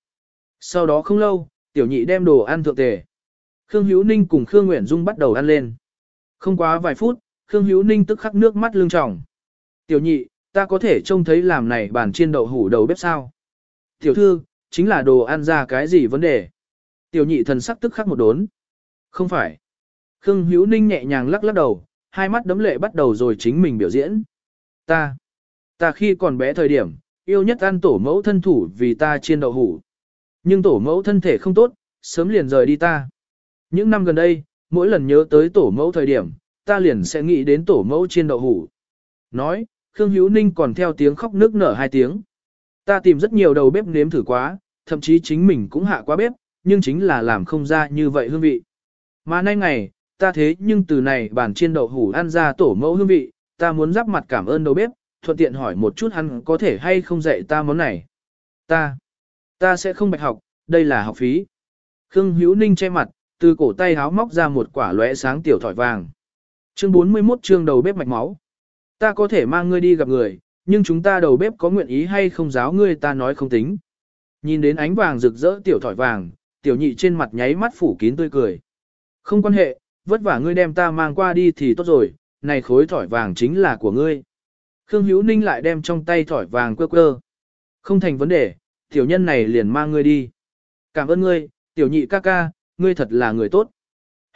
Sau đó không lâu, tiểu nhị đem đồ ăn thượng tề. Khương Hữu Ninh cùng Khương Nguyễn Dung bắt đầu ăn lên. Không quá vài phút, Khương Hữu Ninh tức khắc nước mắt lưng tròng. Tiểu nhị, ta có thể trông thấy làm này bàn chiên đậu hủ đầu bếp sao? Tiểu thư, chính là đồ ăn ra cái gì vấn đề? Tiểu nhị thần sắc tức khắc một đốn. Không phải. Khương Hữu Ninh nhẹ nhàng lắc lắc đầu, hai mắt đấm lệ bắt đầu rồi chính mình biểu diễn. Ta, ta khi còn bé thời điểm, yêu nhất ăn tổ mẫu thân thủ vì ta chiên đậu hủ. Nhưng tổ mẫu thân thể không tốt, sớm liền rời đi ta. Những năm gần đây, mỗi lần nhớ tới tổ mẫu thời điểm, ta liền sẽ nghĩ đến tổ mẫu chiên đậu hủ. Nói, Khương Hữu Ninh còn theo tiếng khóc nước nở hai tiếng. Ta tìm rất nhiều đầu bếp nếm thử quá, thậm chí chính mình cũng hạ quá bếp, nhưng chính là làm không ra như vậy hương vị. Mà nay ngày, ta thế nhưng từ này bản chiên đậu hủ ăn ra tổ mẫu hương vị, ta muốn giáp mặt cảm ơn đầu bếp, thuận tiện hỏi một chút hắn có thể hay không dạy ta món này. Ta, ta sẽ không bạch học, đây là học phí. Khương Hữu Ninh che mặt, từ cổ tay háo móc ra một quả lóe sáng tiểu thỏi vàng. Chương 41 chương đầu bếp mạch máu. Ta có thể mang ngươi đi gặp người, nhưng chúng ta đầu bếp có nguyện ý hay không giáo ngươi ta nói không tính. Nhìn đến ánh vàng rực rỡ tiểu thỏi vàng, tiểu nhị trên mặt nháy mắt phủ kín tươi cười. Không quan hệ, vất vả ngươi đem ta mang qua đi thì tốt rồi, này khối thỏi vàng chính là của ngươi. Khương Hữu Ninh lại đem trong tay thỏi vàng quơ quơ. Không thành vấn đề, tiểu nhân này liền mang ngươi đi. Cảm ơn ngươi, tiểu nhị ca ca, ngươi thật là người tốt.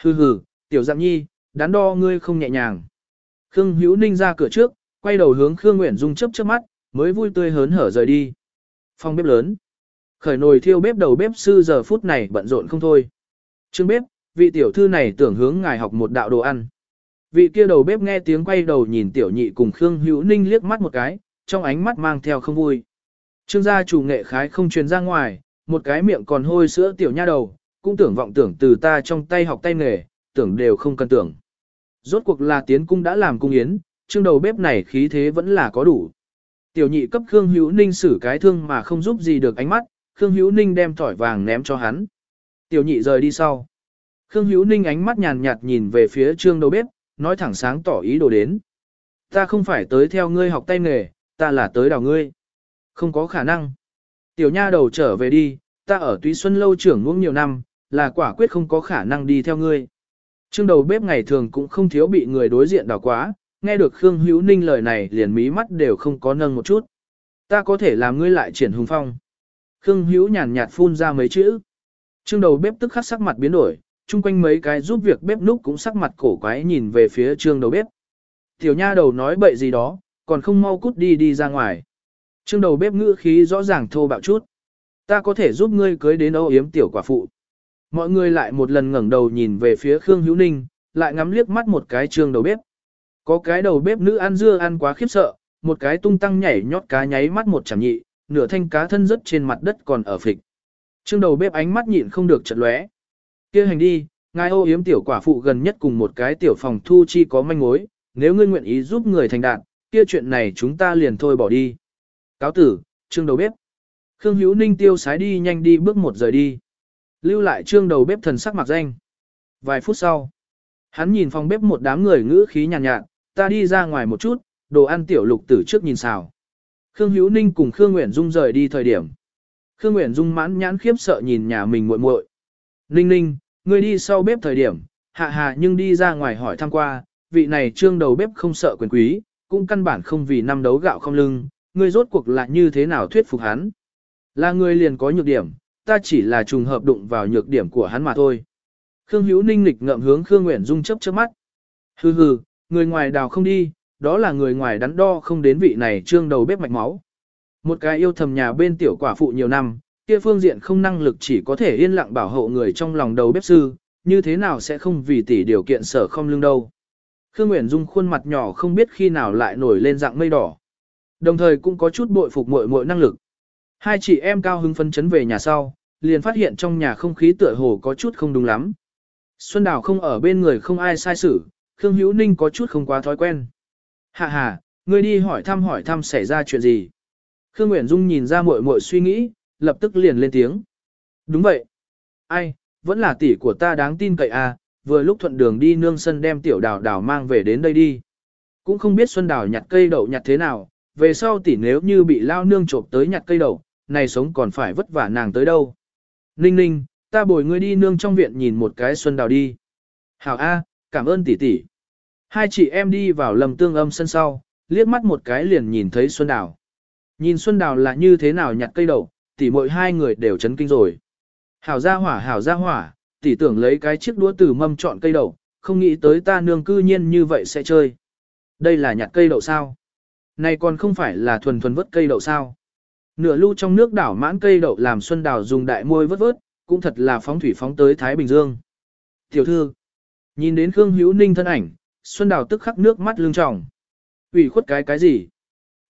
Hừ hừ, tiểu dạng nhi, đắn đo ngươi không nhẹ nhàng. Khương Hữu Ninh ra cửa trước, quay đầu hướng Khương Nguyễn Dung chớp chớp mắt, mới vui tươi hớn hở rời đi. Phòng bếp lớn. Khởi nồi thiêu bếp đầu bếp sư giờ phút này bận rộn không thôi. Trương bếp, vị tiểu thư này tưởng hướng ngài học một đạo đồ ăn. Vị kia đầu bếp nghe tiếng quay đầu nhìn tiểu nhị cùng Khương Hữu Ninh liếc mắt một cái, trong ánh mắt mang theo không vui. Trương gia chủ nghệ khái không truyền ra ngoài, một cái miệng còn hôi sữa tiểu nha đầu, cũng tưởng vọng tưởng từ ta trong tay học tay nghề, tưởng đều không cần tưởng. Rốt cuộc là tiến cung đã làm cung yến, trương đầu bếp này khí thế vẫn là có đủ. Tiểu nhị cấp Khương Hữu Ninh xử cái thương mà không giúp gì được ánh mắt, Khương Hữu Ninh đem tỏi vàng ném cho hắn. Tiểu nhị rời đi sau. Khương Hữu Ninh ánh mắt nhàn nhạt nhìn về phía trương đầu bếp, nói thẳng sáng tỏ ý đồ đến. Ta không phải tới theo ngươi học tay nghề, ta là tới đào ngươi. Không có khả năng. Tiểu nha đầu trở về đi, ta ở Túy Xuân lâu trưởng ngưỡng nhiều năm, là quả quyết không có khả năng đi theo ngươi. Trương đầu bếp ngày thường cũng không thiếu bị người đối diện đào quá, nghe được Khương Hữu Ninh lời này liền mí mắt đều không có nâng một chút. Ta có thể làm ngươi lại triển hùng phong. Khương Hữu nhàn nhạt phun ra mấy chữ. Trương đầu bếp tức khắc sắc mặt biến đổi, chung quanh mấy cái giúp việc bếp núc cũng sắc mặt cổ quái nhìn về phía trương đầu bếp. Tiểu nha đầu nói bậy gì đó, còn không mau cút đi đi ra ngoài. Trương đầu bếp ngữ khí rõ ràng thô bạo chút. Ta có thể giúp ngươi cưới đến âu yếm tiểu quả phụ. Mọi người lại một lần ngẩng đầu nhìn về phía Khương Hữu Ninh, lại ngắm liếc mắt một cái trương đầu bếp. Có cái đầu bếp nữ ăn dưa ăn quá khiếp sợ, một cái tung tăng nhảy nhót cá nháy mắt một chẳng nhị, nửa thanh cá thân rớt trên mặt đất còn ở phịch. Trương đầu bếp ánh mắt nhịn không được chật lóe. kia hành đi, ngài ô yếm tiểu quả phụ gần nhất cùng một cái tiểu phòng thu chi có manh mối, nếu ngươi nguyện ý giúp người thành đạt, kia chuyện này chúng ta liền thôi bỏ đi. Cáo tử, trương đầu bếp. Khương Hữu Ninh tiêu sái đi nhanh đi bước một rời đi. Lưu lại trương đầu bếp thần sắc mặc danh. Vài phút sau, hắn nhìn phòng bếp một đám người ngữ khí nhàn nhạt, nhạt, ta đi ra ngoài một chút, đồ ăn tiểu lục tử trước nhìn xào. Khương Hữu Ninh cùng Khương Nguyễn Dung rời đi thời điểm. Khương Nguyễn Dung mãn nhãn khiếp sợ nhìn nhà mình muội muội. Ninh ninh, ngươi đi sau bếp thời điểm, hạ hạ nhưng đi ra ngoài hỏi thăm qua, vị này trương đầu bếp không sợ quyền quý, cũng căn bản không vì năm đấu gạo không lưng, ngươi rốt cuộc là như thế nào thuyết phục hắn. Là ngươi liền có nhược điểm, ta chỉ là trùng hợp đụng vào nhược điểm của hắn mà thôi. Khương Hữu Ninh lịch ngậm hướng Khương Nguyễn Dung chấp chớp mắt. Hừ hừ, người ngoài đào không đi, đó là người ngoài đắn đo không đến vị này trương đầu bếp mạch máu. Một cái yêu thầm nhà bên tiểu quả phụ nhiều năm, kia phương diện không năng lực chỉ có thể yên lặng bảo hộ người trong lòng đầu bếp sư, như thế nào sẽ không vì tỷ điều kiện sở không lương đâu. Khương Nguyễn Dung khuôn mặt nhỏ không biết khi nào lại nổi lên dạng mây đỏ. Đồng thời cũng có chút bội phục muội muội năng lực. Hai chị em cao hứng phấn chấn về nhà sau, liền phát hiện trong nhà không khí tựa hồ có chút không đúng lắm. Xuân Đào không ở bên người không ai sai xử, Khương Hữu Ninh có chút không quá thói quen. Hạ hà, ngươi đi hỏi thăm hỏi thăm xảy ra chuyện gì. Khương Nguyễn Dung nhìn ra muội muội suy nghĩ, lập tức liền lên tiếng. Đúng vậy. Ai, vẫn là tỷ của ta đáng tin cậy à, vừa lúc thuận đường đi nương sân đem tiểu đào đào mang về đến đây đi. Cũng không biết Xuân Đào nhặt cây đậu nhặt thế nào, về sau tỷ nếu như bị lao nương trộm tới nhặt cây đậu, này sống còn phải vất vả nàng tới đâu. Ninh ninh, ta bồi ngươi đi nương trong viện nhìn một cái Xuân Đào đi. Hảo A, cảm ơn tỷ tỷ. Hai chị em đi vào lầm tương âm sân sau, liếc mắt một cái liền nhìn thấy Xuân Đào. Nhìn Xuân Đào là như thế nào nhặt cây đậu, tỷ mỗi hai người đều chấn kinh rồi. Hảo ra hỏa hảo ra hỏa, tỷ tưởng lấy cái chiếc đũa từ mâm chọn cây đậu, không nghĩ tới ta nương cư nhiên như vậy sẽ chơi. Đây là nhặt cây đậu sao? Này còn không phải là thuần thuần vớt cây đậu sao? Nửa lưu trong nước đảo mãn cây đậu làm Xuân Đào dùng đại môi vớt vớt, cũng thật là phóng thủy phóng tới Thái Bình Dương. Tiểu thư, nhìn đến Khương Hữu Ninh thân ảnh, Xuân Đào tức khắc nước mắt lưng tròng. ủy khuất cái cái gì?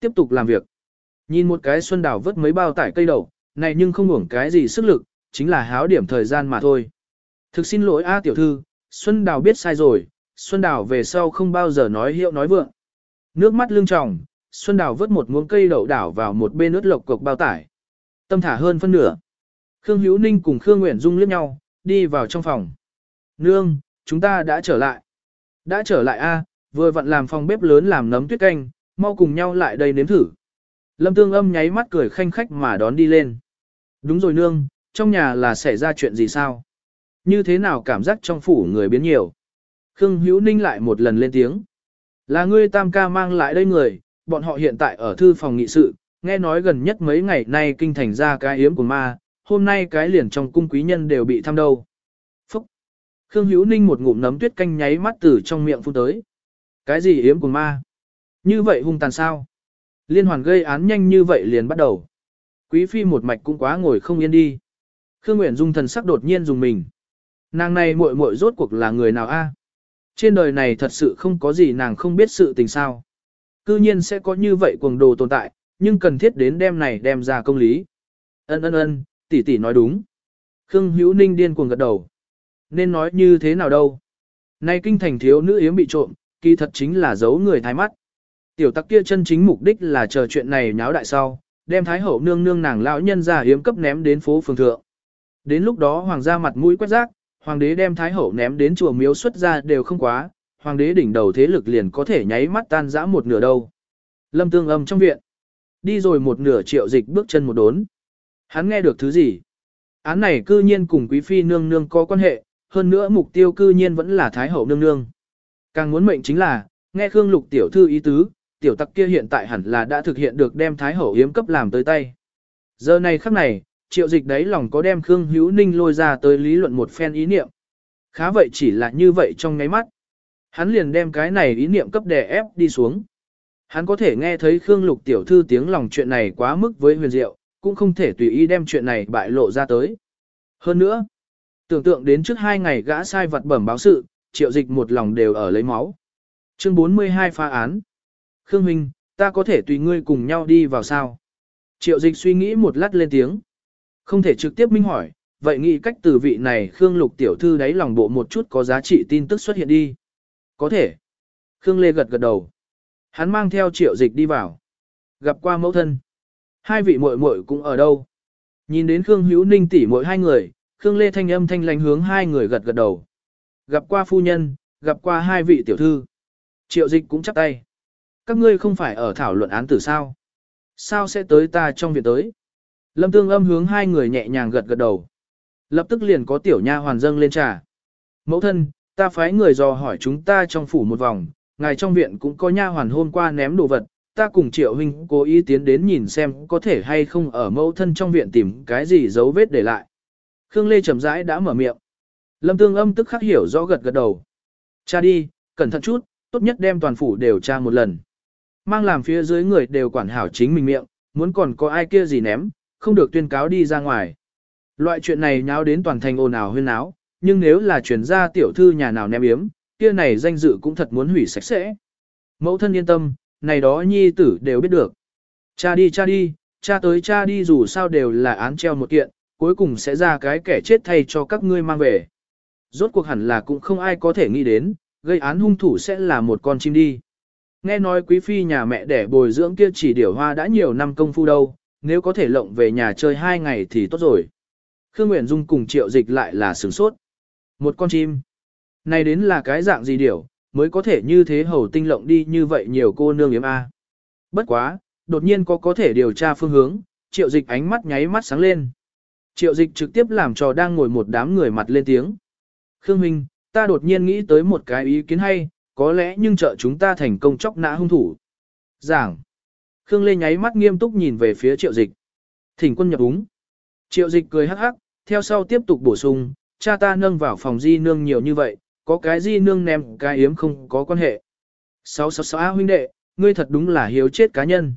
Tiếp tục làm việc. Nhìn một cái Xuân Đào vớt mấy bao tải cây đậu, này nhưng không uổng cái gì sức lực, chính là háo điểm thời gian mà thôi. Thực xin lỗi A tiểu thư, Xuân Đào biết sai rồi, Xuân Đào về sau không bao giờ nói hiệu nói vượng. Nước mắt lưng tròng, Xuân Đào vớt một muỗng cây đậu đảo vào một bên ướt lộc cục bao tải. Tâm thả hơn phân nửa. Khương Hữu Ninh cùng Khương Nguyễn Dung liếc nhau, đi vào trong phòng. Nương, chúng ta đã trở lại. Đã trở lại a, vừa vặn làm phòng bếp lớn làm nấm tuyết canh, mau cùng nhau lại đây nếm thử. Lâm Tương Âm nháy mắt cười khanh khách mà đón đi lên. Đúng rồi nương, trong nhà là xảy ra chuyện gì sao? Như thế nào cảm giác trong phủ người biến nhiều? Khương Hữu Ninh lại một lần lên tiếng. Là ngươi tam ca mang lại đây người, bọn họ hiện tại ở thư phòng nghị sự, nghe nói gần nhất mấy ngày nay kinh thành ra cái yếm của ma, hôm nay cái liền trong cung quý nhân đều bị thăm đâu. Phúc! Khương Hữu Ninh một ngụm nấm tuyết canh nháy mắt từ trong miệng phun tới. Cái gì yếm của ma? Như vậy hung tàn sao? Liên hoàn gây án nhanh như vậy liền bắt đầu. Quý phi một mạch cũng quá ngồi không yên đi. Khương Nguyễn Dung thần sắc đột nhiên dùng mình. Nàng này muội muội rốt cuộc là người nào a? Trên đời này thật sự không có gì nàng không biết sự tình sao. Cư nhiên sẽ có như vậy cuồng đồ tồn tại, nhưng cần thiết đến đem này đem ra công lý. Ân ân ân, tỷ tỷ nói đúng. Khương Hữu Ninh điên cuồng gật đầu. Nên nói như thế nào đâu? Nay kinh thành thiếu nữ yếm bị trộm, kỳ thật chính là giấu người thái mắt. Tiểu tắc kia chân chính mục đích là chờ chuyện này nháo đại sau, đem thái hậu nương nương nàng lão nhân ra yếm cấp ném đến phố phường thượng. Đến lúc đó hoàng gia mặt mũi quét rác, hoàng đế đem thái hậu ném đến chùa miếu xuất ra đều không quá, hoàng đế đỉnh đầu thế lực liền có thể nháy mắt tan rã một nửa đâu. Lâm tương âm trong viện. Đi rồi một nửa triệu dịch bước chân một đốn. Hắn nghe được thứ gì? Án này cư nhiên cùng quý phi nương nương có quan hệ, hơn nữa mục tiêu cư nhiên vẫn là thái hậu nương nương. Càng muốn mệnh chính là, nghe Khương Lục tiểu thư ý tứ, tiểu tặc kia hiện tại hẳn là đã thực hiện được đem thái hậu hiếm cấp làm tới tay. Giờ này khắc này, triệu dịch đấy lòng có đem Khương Hữu Ninh lôi ra tới lý luận một phen ý niệm. Khá vậy chỉ là như vậy trong ngáy mắt. Hắn liền đem cái này ý niệm cấp đè ép đi xuống. Hắn có thể nghe thấy Khương Lục tiểu thư tiếng lòng chuyện này quá mức với huyền diệu, cũng không thể tùy ý đem chuyện này bại lộ ra tới. Hơn nữa, tưởng tượng đến trước hai ngày gã sai vật bẩm báo sự, triệu dịch một lòng đều ở lấy máu. Chương 42 phá án. Khương Minh, ta có thể tùy ngươi cùng nhau đi vào sao? Triệu dịch suy nghĩ một lát lên tiếng. Không thể trực tiếp minh hỏi, vậy nghĩ cách từ vị này Khương Lục tiểu thư đáy lòng bộ một chút có giá trị tin tức xuất hiện đi. Có thể. Khương Lê gật gật đầu. Hắn mang theo triệu dịch đi vào. Gặp qua mẫu thân. Hai vị muội muội cũng ở đâu? Nhìn đến Khương Hữu Ninh tỷ muội hai người, Khương Lê thanh âm thanh lành hướng hai người gật gật đầu. Gặp qua phu nhân, gặp qua hai vị tiểu thư. Triệu dịch cũng chắp tay. Các ngươi không phải ở thảo luận án tử sao? Sao sẽ tới ta trong viện tới? Lâm tương âm hướng hai người nhẹ nhàng gật gật đầu. Lập tức liền có tiểu nha hoàn dâng lên trà. Mẫu thân, ta phái người dò hỏi chúng ta trong phủ một vòng, ngài trong viện cũng có nha hoàn hôm qua ném đồ vật, ta cùng triệu huynh cố ý tiến đến nhìn xem có thể hay không ở mẫu thân trong viện tìm cái gì dấu vết để lại. Khương Lê chậm rãi đã mở miệng. Lâm Tương Âm tức khắc hiểu rõ gật gật đầu. Cha đi, cẩn thận chút, tốt nhất đem toàn phủ đều tra một lần. Mang làm phía dưới người đều quản hảo chính mình miệng, muốn còn có ai kia gì ném, không được tuyên cáo đi ra ngoài. Loại chuyện này nháo đến toàn thành ồn ào huyên náo, nhưng nếu là chuyển ra tiểu thư nhà nào ném yếm, kia này danh dự cũng thật muốn hủy sạch sẽ. Mẫu thân yên tâm, này đó nhi tử đều biết được. Cha đi cha đi, cha tới cha đi dù sao đều là án treo một kiện, cuối cùng sẽ ra cái kẻ chết thay cho các ngươi mang về. Rốt cuộc hẳn là cũng không ai có thể nghĩ đến, gây án hung thủ sẽ là một con chim đi. Nghe nói quý phi nhà mẹ đẻ bồi dưỡng kia chỉ điểu hoa đã nhiều năm công phu đâu, nếu có thể lộng về nhà chơi hai ngày thì tốt rồi. Khương Nguyễn Dung cùng triệu dịch lại là sửng sốt. Một con chim. Này đến là cái dạng gì điểu, mới có thể như thế hầu tinh lộng đi như vậy nhiều cô nương yếm A. Bất quá, đột nhiên có có thể điều tra phương hướng, triệu dịch ánh mắt nháy mắt sáng lên. Triệu dịch trực tiếp làm cho đang ngồi một đám người mặt lên tiếng. Khương Minh, ta đột nhiên nghĩ tới một cái ý kiến hay, có lẽ nhưng trợ chúng ta thành công chóc nã hung thủ. Giảng. Khương Lê nháy mắt nghiêm túc nhìn về phía triệu dịch. Thỉnh quân nhập úng. Triệu dịch cười hắc hắc, theo sau tiếp tục bổ sung, cha ta nâng vào phòng di nương nhiều như vậy, có cái di nương ném cái yếm không có quan hệ. 666 huynh đệ, ngươi thật đúng là hiếu chết cá nhân.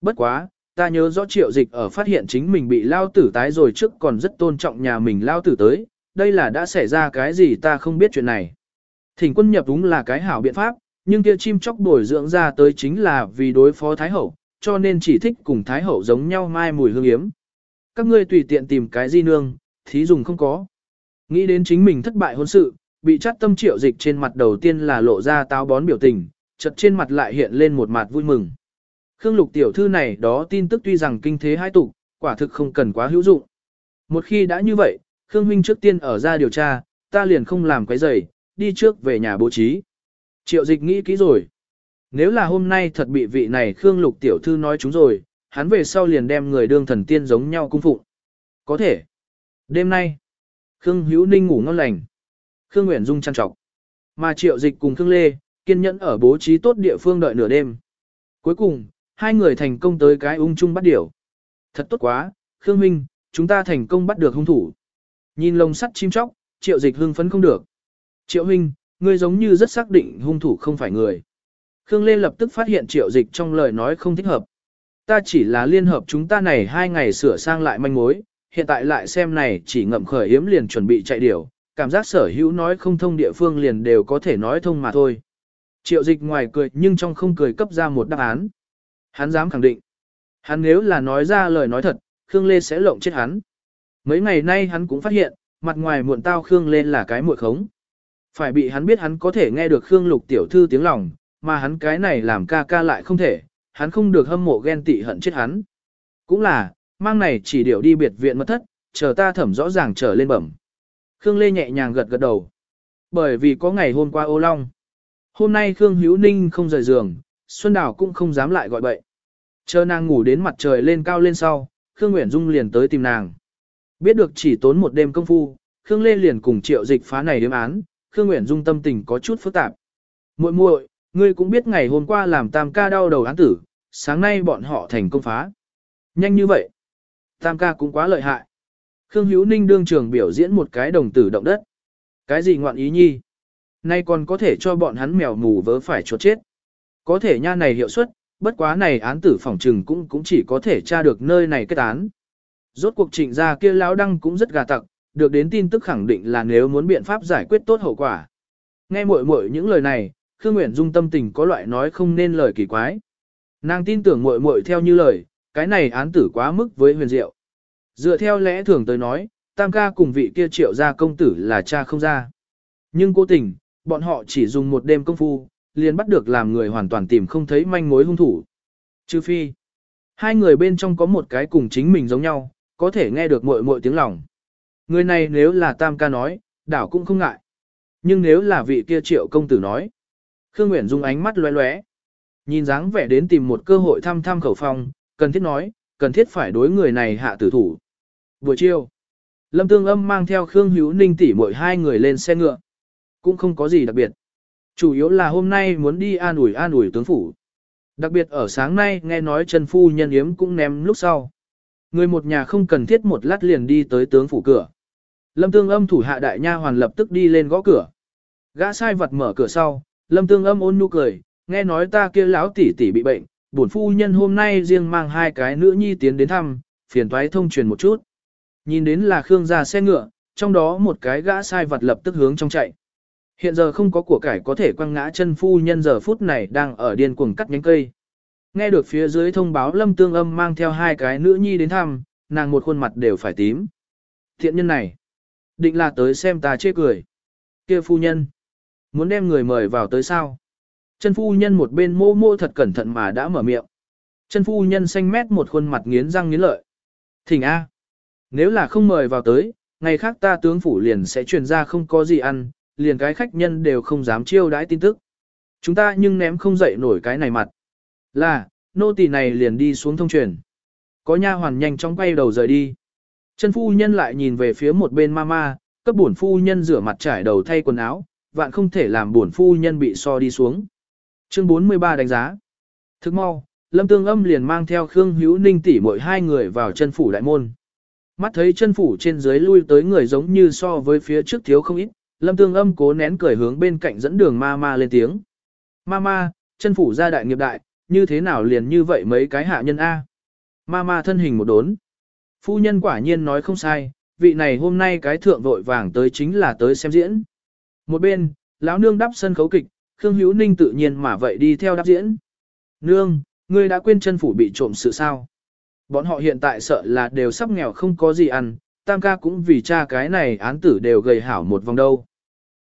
Bất quá, ta nhớ rõ triệu dịch ở phát hiện chính mình bị lao tử tái rồi trước còn rất tôn trọng nhà mình lao tử tới, đây là đã xảy ra cái gì ta không biết chuyện này. Thỉnh quân nhập đúng là cái hảo biện pháp, nhưng kia chim chóc bồi dưỡng ra tới chính là vì đối phó Thái Hậu, cho nên chỉ thích cùng Thái Hậu giống nhau mai mùi hương yếm. Các ngươi tùy tiện tìm cái di nương, thí dùng không có. Nghĩ đến chính mình thất bại hôn sự, bị chắt tâm triệu dịch trên mặt đầu tiên là lộ ra táo bón biểu tình, chật trên mặt lại hiện lên một mặt vui mừng. Khương lục tiểu thư này đó tin tức tuy rằng kinh thế hai tục, quả thực không cần quá hữu dụng. Một khi đã như vậy, Khương huynh trước tiên ở ra điều tra, ta liền không làm quấy rầy, đi trước về nhà bố trí. Triệu dịch nghĩ kỹ rồi. Nếu là hôm nay thật bị vị này Khương lục tiểu thư nói chúng rồi, hắn về sau liền đem người đương thần tiên giống nhau cung phụng. Có thể. Đêm nay, Khương Hữu Ninh ngủ ngon lành. Khương Nguyễn Dung chăn trọc. Mà Triệu Dịch cùng Khương Lê, kiên nhẫn ở bố trí tốt địa phương đợi nửa đêm. Cuối cùng, hai người thành công tới cái ung chung bắt điểu. Thật tốt quá, Khương Minh, chúng ta thành công bắt được hung thủ. Nhìn lồng sắt chim chóc, Triệu Dịch hưng phấn không được. Triệu Minh, ngươi giống như rất xác định hung thủ không phải người. Khương Lê lập tức phát hiện triệu dịch trong lời nói không thích hợp. Ta chỉ là liên hợp chúng ta này hai ngày sửa sang lại manh mối, hiện tại lại xem này chỉ ngậm khởi hiếm liền chuẩn bị chạy điểu, cảm giác sở hữu nói không thông địa phương liền đều có thể nói thông mà thôi. Triệu dịch ngoài cười nhưng trong không cười cấp ra một đáp án. Hắn dám khẳng định. Hắn nếu là nói ra lời nói thật, Khương Lê sẽ lộng chết hắn. Mấy ngày nay hắn cũng phát hiện, mặt ngoài muộn tao Khương Lê là cái muội khống. Phải bị hắn biết hắn có thể nghe được Khương Lục tiểu thư tiếng lòng, mà hắn cái này làm ca ca lại không thể, hắn không được hâm mộ ghen tị hận chết hắn. Cũng là, mang này chỉ điều đi biệt viện mất thất, chờ ta thẩm rõ ràng trở lên bẩm. Khương Lê nhẹ nhàng gật gật đầu. Bởi vì có ngày hôm qua ô long. Hôm nay Khương Hữu Ninh không rời giường, Xuân Đào cũng không dám lại gọi bậy. Chờ nàng ngủ đến mặt trời lên cao lên sau, Khương Nguyễn Dung liền tới tìm nàng. Biết được chỉ tốn một đêm công phu, Khương Lê liền cùng triệu dịch phá này đếm án, Khương Nguyễn Dung tâm tình có chút phức tạp. muội muội, ngươi cũng biết ngày hôm qua làm tam ca đau đầu án tử, sáng nay bọn họ thành công phá. Nhanh như vậy. Tam ca cũng quá lợi hại. Khương Hữu Ninh đương trường biểu diễn một cái đồng tử động đất. Cái gì ngoạn ý nhi? Nay còn có thể cho bọn hắn mèo mù vớ phải chuột chết. Có thể nha này hiệu suất, bất quá này án tử phòng trừng cũng cũng chỉ có thể tra được nơi này kết án. Rốt cuộc trịnh gia kia lão đăng cũng rất gà tặc, được đến tin tức khẳng định là nếu muốn biện pháp giải quyết tốt hậu quả. Nghe muội muội những lời này, Khương Nguyễn Dung tâm tình có loại nói không nên lời kỳ quái. Nàng tin tưởng muội muội theo như lời, cái này án tử quá mức với huyền diệu. Dựa theo lẽ thường tới nói, tam ca cùng vị kia triệu gia công tử là cha không ra. Nhưng cố tình, bọn họ chỉ dùng một đêm công phu, liền bắt được làm người hoàn toàn tìm không thấy manh mối hung thủ. Trừ phi, hai người bên trong có một cái cùng chính mình giống nhau, có thể nghe được muội muội tiếng lòng. Người này nếu là tam ca nói, đảo cũng không ngại. Nhưng nếu là vị kia triệu công tử nói, Khương Nguyễn Dung ánh mắt lóe lóe. Nhìn dáng vẻ đến tìm một cơ hội thăm thăm khẩu phong, cần thiết nói, cần thiết phải đối người này hạ tử thủ. Buổi chiều, Lâm Tương Âm mang theo Khương Hữu Ninh tỷ mỗi hai người lên xe ngựa. Cũng không có gì đặc biệt. Chủ yếu là hôm nay muốn đi an ủi an ủi tướng phủ. Đặc biệt ở sáng nay nghe nói Trần Phu Nhân Yếm cũng ném lúc sau. Người một nhà không cần thiết một lát liền đi tới tướng phủ cửa. Lâm Tương Âm thủ hạ đại nha hoàn lập tức đi lên gõ cửa. Gã sai vật mở cửa sau, Lâm Tương Âm ôn nhu cười, nghe nói ta kia lão tỷ tỷ bị bệnh, bổn phu nhân hôm nay riêng mang hai cái nữ nhi tiến đến thăm, phiền toái thông truyền một chút. Nhìn đến là Khương gia xe ngựa, trong đó một cái gã sai vật lập tức hướng trong chạy. Hiện giờ không có của cải có thể quăng ngã chân phu nhân giờ phút này đang ở điên cuồng cắt nhánh cây. Nghe được phía dưới thông báo lâm tương âm mang theo hai cái nữ nhi đến thăm, nàng một khuôn mặt đều phải tím. Thiện nhân này, định là tới xem ta chê cười. kia phu nhân, muốn đem người mời vào tới sao? Chân phu nhân một bên mô mô thật cẩn thận mà đã mở miệng. Chân phu nhân xanh mét một khuôn mặt nghiến răng nghiến lợi. Thỉnh A. Nếu là không mời vào tới, ngày khác ta tướng phủ liền sẽ truyền ra không có gì ăn, liền cái khách nhân đều không dám chiêu đãi tin tức. Chúng ta nhưng ném không dậy nổi cái này mặt. Là, nô tỳ này liền đi xuống thông truyền. Có nha hoàn nhanh chóng quay đầu rời đi. Chân phu nhân lại nhìn về phía một bên mama, cấp bổn phu nhân rửa mặt trải đầu thay quần áo, vạn không thể làm bổn phu nhân bị so đi xuống. Chương 43 đánh giá. Thức mau, Lâm Tương Âm liền mang theo Khương Hữu Ninh tỷ mỗi hai người vào chân phủ đại môn. Mắt thấy chân phủ trên dưới lui tới người giống như so với phía trước thiếu không ít, Lâm Tương Âm cố nén cười hướng bên cạnh dẫn đường ma ma lên tiếng. Ma ma, chân phủ gia đại nghiệp đại, như thế nào liền như vậy mấy cái hạ nhân A. Ma ma thân hình một đốn. Phu nhân quả nhiên nói không sai, vị này hôm nay cái thượng vội vàng tới chính là tới xem diễn. Một bên, lão nương đắp sân khấu kịch, Khương Hữu Ninh tự nhiên mà vậy đi theo đáp diễn. Nương, ngươi đã quên chân phủ bị trộm sự sao? Bọn họ hiện tại sợ là đều sắp nghèo không có gì ăn, tam ca cũng vì cha cái này án tử đều gầy hảo một vòng đâu.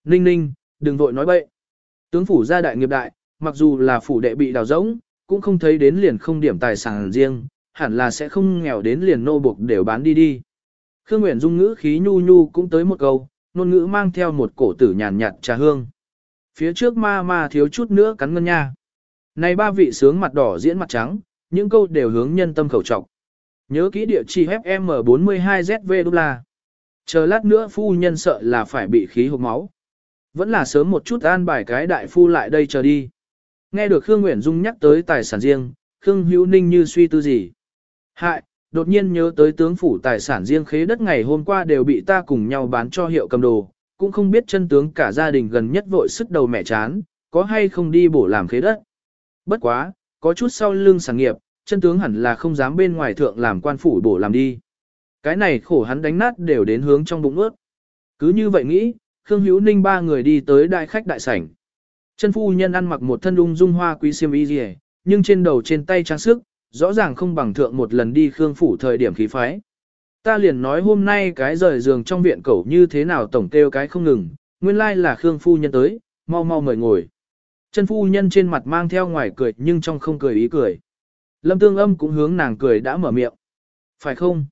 Ninh ninh, đừng vội nói bậy. Tướng phủ gia đại nghiệp đại, mặc dù là phủ đệ bị đào rỗng, cũng không thấy đến liền không điểm tài sản riêng, hẳn là sẽ không nghèo đến liền nô buộc đều bán đi đi. Khương Nguyễn Dung ngữ khí nhu nhu cũng tới một câu, nôn ngữ mang theo một cổ tử nhàn nhạt trà hương. Phía trước ma ma thiếu chút nữa cắn ngân nha. Này ba vị sướng mặt đỏ diễn mặt trắng, những câu đều hướng nhân tâm khẩu trọng. Nhớ kỹ địa chỉ FM42ZV đô la. Chờ lát nữa phu nhân sợ là phải bị khí hộp máu. Vẫn là sớm một chút an bài cái đại phu lại đây chờ đi. Nghe được Khương Nguyễn Dung nhắc tới tài sản riêng, Khương Hữu Ninh như suy tư gì. Hại, đột nhiên nhớ tới tướng phủ tài sản riêng khế đất ngày hôm qua đều bị ta cùng nhau bán cho hiệu cầm đồ, cũng không biết chân tướng cả gia đình gần nhất vội sức đầu mẹ chán, có hay không đi bổ làm khế đất. Bất quá, có chút sau lưng sản nghiệp, chân tướng hẳn là không dám bên ngoài thượng làm quan phủ bổ làm đi. Cái này khổ hắn đánh nát đều đến hướng trong bụng ướt. Cứ như vậy nghĩ, Khương Hữu Ninh ba người đi tới đại khách đại sảnh. Chân phu nhân ăn mặc một thân ung dung hoa quý xiêm y rìa, nhưng trên đầu trên tay trang sức, rõ ràng không bằng thượng một lần đi Khương phủ thời điểm khí phái. Ta liền nói hôm nay cái rời giường trong viện cẩu như thế nào tổng kêu cái không ngừng, nguyên lai là Khương phu nhân tới, mau mau mời ngồi. Chân phu nhân trên mặt mang theo ngoài cười nhưng trong không cười ý cười. Lâm tương âm cũng hướng nàng cười đã mở miệng. Phải không?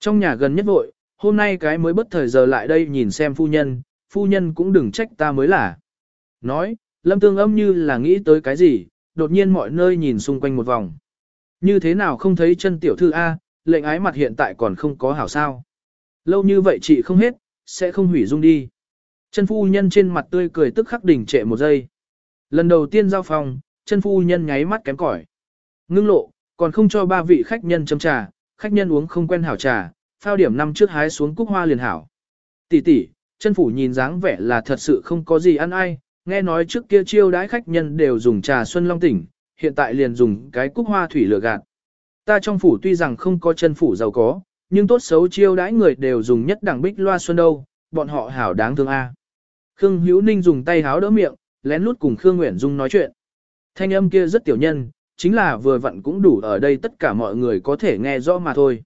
Trong nhà gần nhất vội, hôm nay cái mới bất thời giờ lại đây nhìn xem phu nhân, phu nhân cũng đừng trách ta mới là. Nói, lâm tương âm như là nghĩ tới cái gì, đột nhiên mọi nơi nhìn xung quanh một vòng. Như thế nào không thấy chân tiểu thư A, lệnh ái mặt hiện tại còn không có hảo sao. Lâu như vậy chị không hết, sẽ không hủy dung đi. Chân phu nhân trên mặt tươi cười tức khắc đỉnh trệ một giây. Lần đầu tiên giao phòng, chân phu nhân nháy mắt kém cỏi. Ngưng lộ, còn không cho ba vị khách nhân chấm trà, khách nhân uống không quen hảo trà, phao điểm năm trước hái xuống cúc hoa liền hảo. Tỷ tỷ, chân phủ nhìn dáng vẻ là thật sự không có gì ăn ai, nghe nói trước kia chiêu đãi khách nhân đều dùng trà xuân long tỉnh, hiện tại liền dùng cái cúc hoa thủy lửa gạt. Ta trong phủ tuy rằng không có chân phủ giàu có, nhưng tốt xấu chiêu đãi người đều dùng nhất đẳng bích loa xuân đâu, bọn họ hảo đáng thương a. Khương Hữu Ninh dùng tay háo đỡ miệng, lén lút cùng Khương Nguyễn Dung nói chuyện. Thanh âm kia rất tiểu nhân, chính là vừa vặn cũng đủ ở đây tất cả mọi người có thể nghe rõ mà thôi.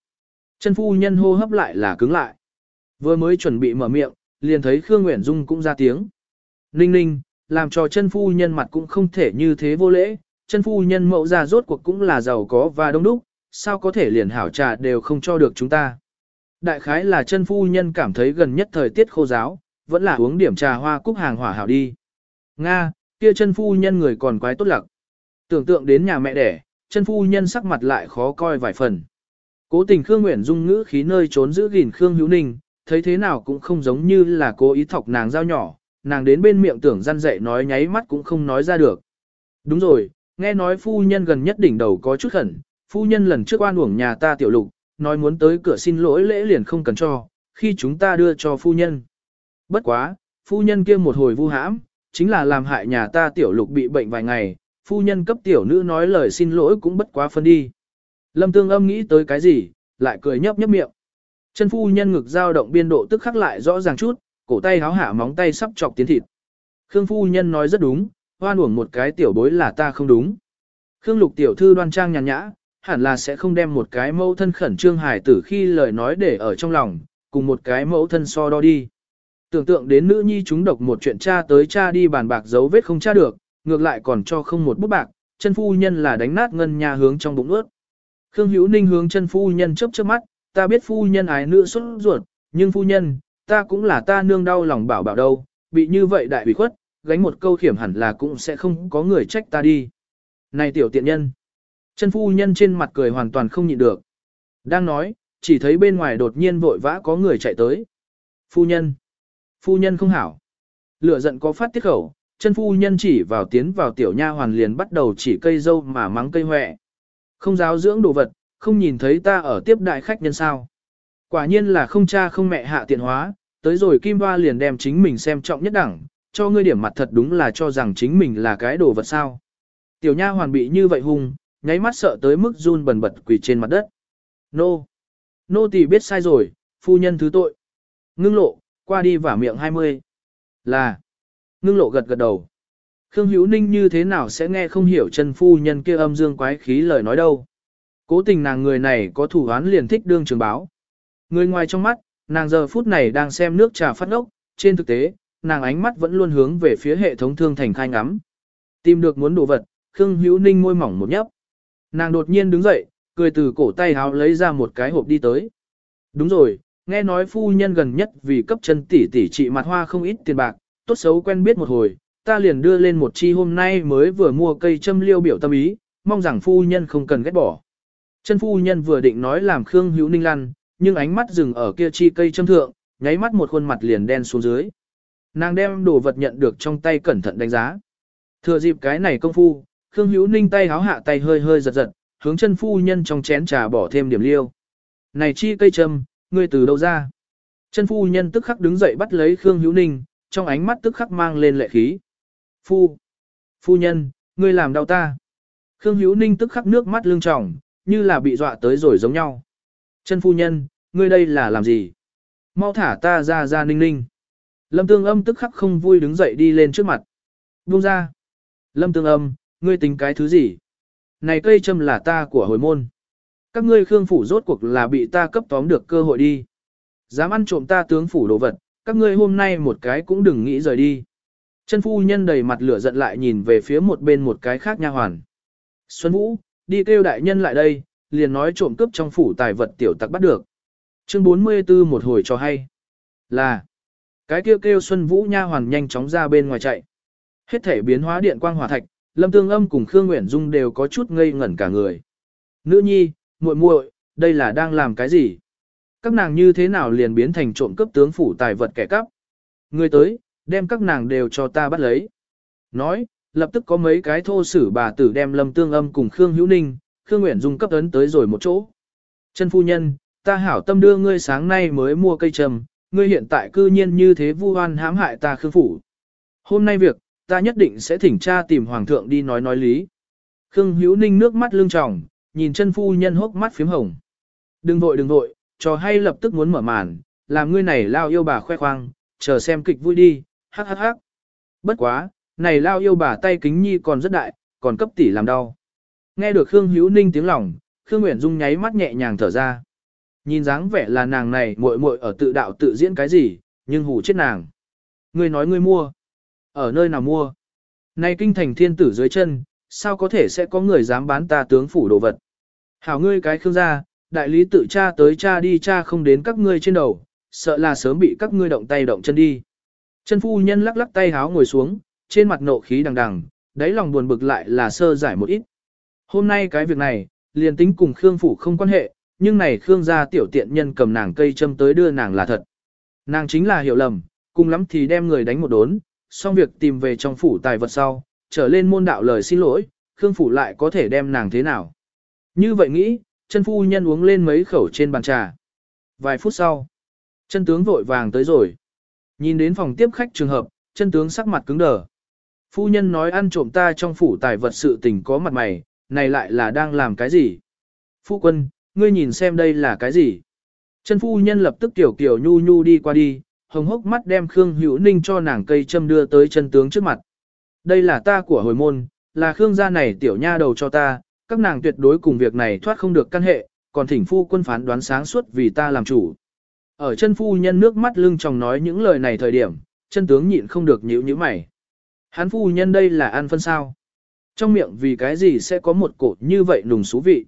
Chân phu nhân hô hấp lại là cứng lại. Vừa mới chuẩn bị mở miệng, liền thấy Khương Nguyễn Dung cũng ra tiếng. Ninh ninh, làm cho chân phu nhân mặt cũng không thể như thế vô lễ, chân phu nhân mẫu ra rốt cuộc cũng là giàu có và đông đúc, sao có thể liền hảo trà đều không cho được chúng ta. Đại khái là chân phu nhân cảm thấy gần nhất thời tiết khô giáo, vẫn là uống điểm trà hoa cúc hàng hỏa hảo đi. Nga, kia chân phu nhân người còn quái tốt lặc. Tưởng tượng đến nhà mẹ đẻ, chân phu nhân sắc mặt lại khó coi vài phần. Cố tình Khương Nguyễn Dung ngữ khí nơi trốn giữ gìn Khương Hữu Ninh, thấy thế nào cũng không giống như là cố ý thọc nàng dao nhỏ, nàng đến bên miệng tưởng răn dậy nói nháy mắt cũng không nói ra được. Đúng rồi, nghe nói phu nhân gần nhất đỉnh đầu có chút khẩn, phu nhân lần trước oan uổng nhà ta tiểu lục, nói muốn tới cửa xin lỗi lễ liền không cần cho, khi chúng ta đưa cho phu nhân. Bất quá, phu nhân kia một hồi vu hãm, chính là làm hại nhà ta tiểu lục bị bệnh vài ngày, phu nhân cấp tiểu nữ nói lời xin lỗi cũng bất quá phân đi. Lâm tương âm nghĩ tới cái gì, lại cười nhấp nhấp miệng. Chân phu nhân ngực dao động biên độ tức khắc lại rõ ràng chút, cổ tay háo hạ móng tay sắp chọc tiến thịt. Khương phu nhân nói rất đúng, hoan uổng một cái tiểu bối là ta không đúng. Khương lục tiểu thư đoan trang nhàn nhã, hẳn là sẽ không đem một cái mẫu thân khẩn trương hài tử khi lời nói để ở trong lòng, cùng một cái mẫu thân so đo đi. Tưởng tượng đến nữ nhi chúng độc một chuyện cha tới cha đi bàn bạc dấu vết không tra được, ngược lại còn cho không một bút bạc, chân phu nhân là đánh nát ngân nhà hướng trong bụng ướt. Khương Hữu Ninh hướng chân phu nhân chớp chớp mắt, ta biết phu nhân ái nữ xuất ruột, nhưng phu nhân, ta cũng là ta nương đau lòng bảo bảo đâu, bị như vậy đại bị khuất, gánh một câu khiểm hẳn là cũng sẽ không có người trách ta đi. Này tiểu tiện nhân, chân phu nhân trên mặt cười hoàn toàn không nhịn được. Đang nói, chỉ thấy bên ngoài đột nhiên vội vã có người chạy tới. Phu nhân, phu nhân không hảo. Lửa giận có phát tiết khẩu, chân phu nhân chỉ vào tiến vào tiểu nha hoàn liền bắt đầu chỉ cây dâu mà mắng cây hoẹ. Không giáo dưỡng đồ vật, không nhìn thấy ta ở tiếp đại khách nhân sao. Quả nhiên là không cha không mẹ hạ tiện hóa, tới rồi Kim Hoa liền đem chính mình xem trọng nhất đẳng, cho ngươi điểm mặt thật đúng là cho rằng chính mình là cái đồ vật sao. Tiểu nha hoàn bị như vậy hung, nháy mắt sợ tới mức run bần bật quỳ trên mặt đất. Nô! Nô tỳ biết sai rồi, phu nhân thứ tội. Ngưng lộ, qua đi vả miệng 20. Là! Ngưng lộ gật gật đầu. Khương Hữu Ninh như thế nào sẽ nghe không hiểu chân phu nhân kia âm dương quái khí lời nói đâu. Cố tình nàng người này có thủ án liền thích đương trường báo. Người ngoài trong mắt, nàng giờ phút này đang xem nước trà phát ốc, trên thực tế, nàng ánh mắt vẫn luôn hướng về phía hệ thống thương thành khai ngắm. Tìm được muốn đồ vật, Khương Hữu Ninh môi mỏng một nhấp. Nàng đột nhiên đứng dậy, cười từ cổ tay háo lấy ra một cái hộp đi tới. Đúng rồi, nghe nói phu nhân gần nhất vì cấp chân tỷ tỷ trị mặt hoa không ít tiền bạc, tốt xấu quen biết một hồi, ta liền đưa lên một chi hôm nay mới vừa mua cây châm liêu biểu tâm ý, mong rằng phu nhân không cần ghét bỏ. Chân phu nhân vừa định nói làm Khương Hữu Ninh lăn, nhưng ánh mắt dừng ở kia chi cây châm thượng, nháy mắt một khuôn mặt liền đen xuống dưới. Nàng đem đồ vật nhận được trong tay cẩn thận đánh giá. Thừa dịp cái này công phu, Khương Hữu Ninh tay háo hạ tay hơi hơi giật giật, hướng chân phu nhân trong chén trà bỏ thêm điểm liêu. Này chi cây châm, ngươi từ đâu ra? Chân phu nhân tức khắc đứng dậy bắt lấy Khương Hữu Ninh, trong ánh mắt tức khắc mang lên lệ khí. Phu, phu nhân, ngươi làm đau ta. Khương Hữu Ninh tức khắc nước mắt lưng tròng, như là bị dọa tới rồi giống nhau. Chân phu nhân, ngươi đây là làm gì? Mau thả ta ra ra ninh ninh. Lâm tương âm tức khắc không vui đứng dậy đi lên trước mặt. Buông ra. Lâm tương âm, ngươi tính cái thứ gì? Này cây châm là ta của hồi môn. Các ngươi khương phủ rốt cuộc là bị ta cấp tóm được cơ hội đi. Dám ăn trộm ta tướng phủ đồ vật, các ngươi hôm nay một cái cũng đừng nghĩ rời đi. Chân phu nhân đầy mặt lửa giận lại nhìn về phía một bên một cái khác nha hoàn. Xuân Vũ, đi kêu đại nhân lại đây, liền nói trộm cướp trong phủ tài vật tiểu tặc bắt được. Chương 44 một hồi cho hay. Là, cái kêu kêu Xuân Vũ nha hoàn nhanh chóng ra bên ngoài chạy. Hết thể biến hóa điện quang hỏa thạch, Lâm Tương Âm cùng Khương Nguyễn Dung đều có chút ngây ngẩn cả người. Nữ nhi, muội muội, đây là đang làm cái gì? Các nàng như thế nào liền biến thành trộm cướp tướng phủ tài vật kẻ cắp? Người tới, đem các nàng đều cho ta bắt lấy. Nói, lập tức có mấy cái thô sử bà tử đem Lâm Tương Âm cùng Khương Hữu Ninh, Khương Nguyễn Dung cấp ấn tới rồi một chỗ. Chân phu nhân, ta hảo tâm đưa ngươi sáng nay mới mua cây trầm, ngươi hiện tại cư nhiên như thế vu oan hãm hại ta Khương phủ. Hôm nay việc, ta nhất định sẽ thỉnh cha tìm hoàng thượng đi nói nói lý. Khương Hữu Ninh nước mắt lưng tròng, nhìn chân phu nhân hốc mắt phím hồng. Đừng vội đừng vội, trò hay lập tức muốn mở màn, làm ngươi này lao yêu bà khoe khoang, chờ xem kịch vui đi, hắc hắc hắc. Bất quá, này lao yêu bà tay kính nhi còn rất đại, còn cấp tỷ làm đau. Nghe được Khương Hữu Ninh tiếng lòng, Khương Nguyễn Dung nháy mắt nhẹ nhàng thở ra. Nhìn dáng vẻ là nàng này muội muội ở tự đạo tự diễn cái gì, nhưng hù chết nàng. Ngươi nói ngươi mua. Ở nơi nào mua? Này kinh thành thiên tử dưới chân, sao có thể sẽ có người dám bán ta tướng phủ đồ vật? Hảo ngươi cái Khương gia, đại lý tự cha tới cha đi cha không đến các ngươi trên đầu, sợ là sớm bị các ngươi động tay động chân đi. Chân phu nhân lắc lắc tay háo ngồi xuống, trên mặt nộ khí đằng đằng, đáy lòng buồn bực lại là sơ giải một ít. Hôm nay cái việc này, liền tính cùng Khương Phủ không quan hệ, nhưng này Khương gia tiểu tiện nhân cầm nàng cây châm tới đưa nàng là thật. Nàng chính là hiểu lầm, cùng lắm thì đem người đánh một đốn, xong việc tìm về trong phủ tài vật sau, trở lên môn đạo lời xin lỗi, Khương Phủ lại có thể đem nàng thế nào. Như vậy nghĩ, chân phu nhân uống lên mấy khẩu trên bàn trà. Vài phút sau, chân tướng vội vàng tới rồi. Nhìn đến phòng tiếp khách trường hợp, chân tướng sắc mặt cứng đờ. Phu nhân nói ăn trộm ta trong phủ tài vật sự tình có mặt mày, này lại là đang làm cái gì? Phu quân, ngươi nhìn xem đây là cái gì? Chân phu nhân lập tức tiểu kiểu nhu nhu đi qua đi, hồng hốc mắt đem Khương Hữu Ninh cho nàng cây châm đưa tới chân tướng trước mặt. Đây là ta của hồi môn, là Khương gia này tiểu nha đầu cho ta, các nàng tuyệt đối cùng việc này thoát không được căn hệ, còn thỉnh phu quân phán đoán sáng suốt vì ta làm chủ. Ở chân phu nhân nước mắt lưng tròng nói những lời này thời điểm, chân tướng nhịn không được nhíu nhíu mày. Hắn phu nhân đây là ăn phân sao. Trong miệng vì cái gì sẽ có một cột như vậy nùng xú vị.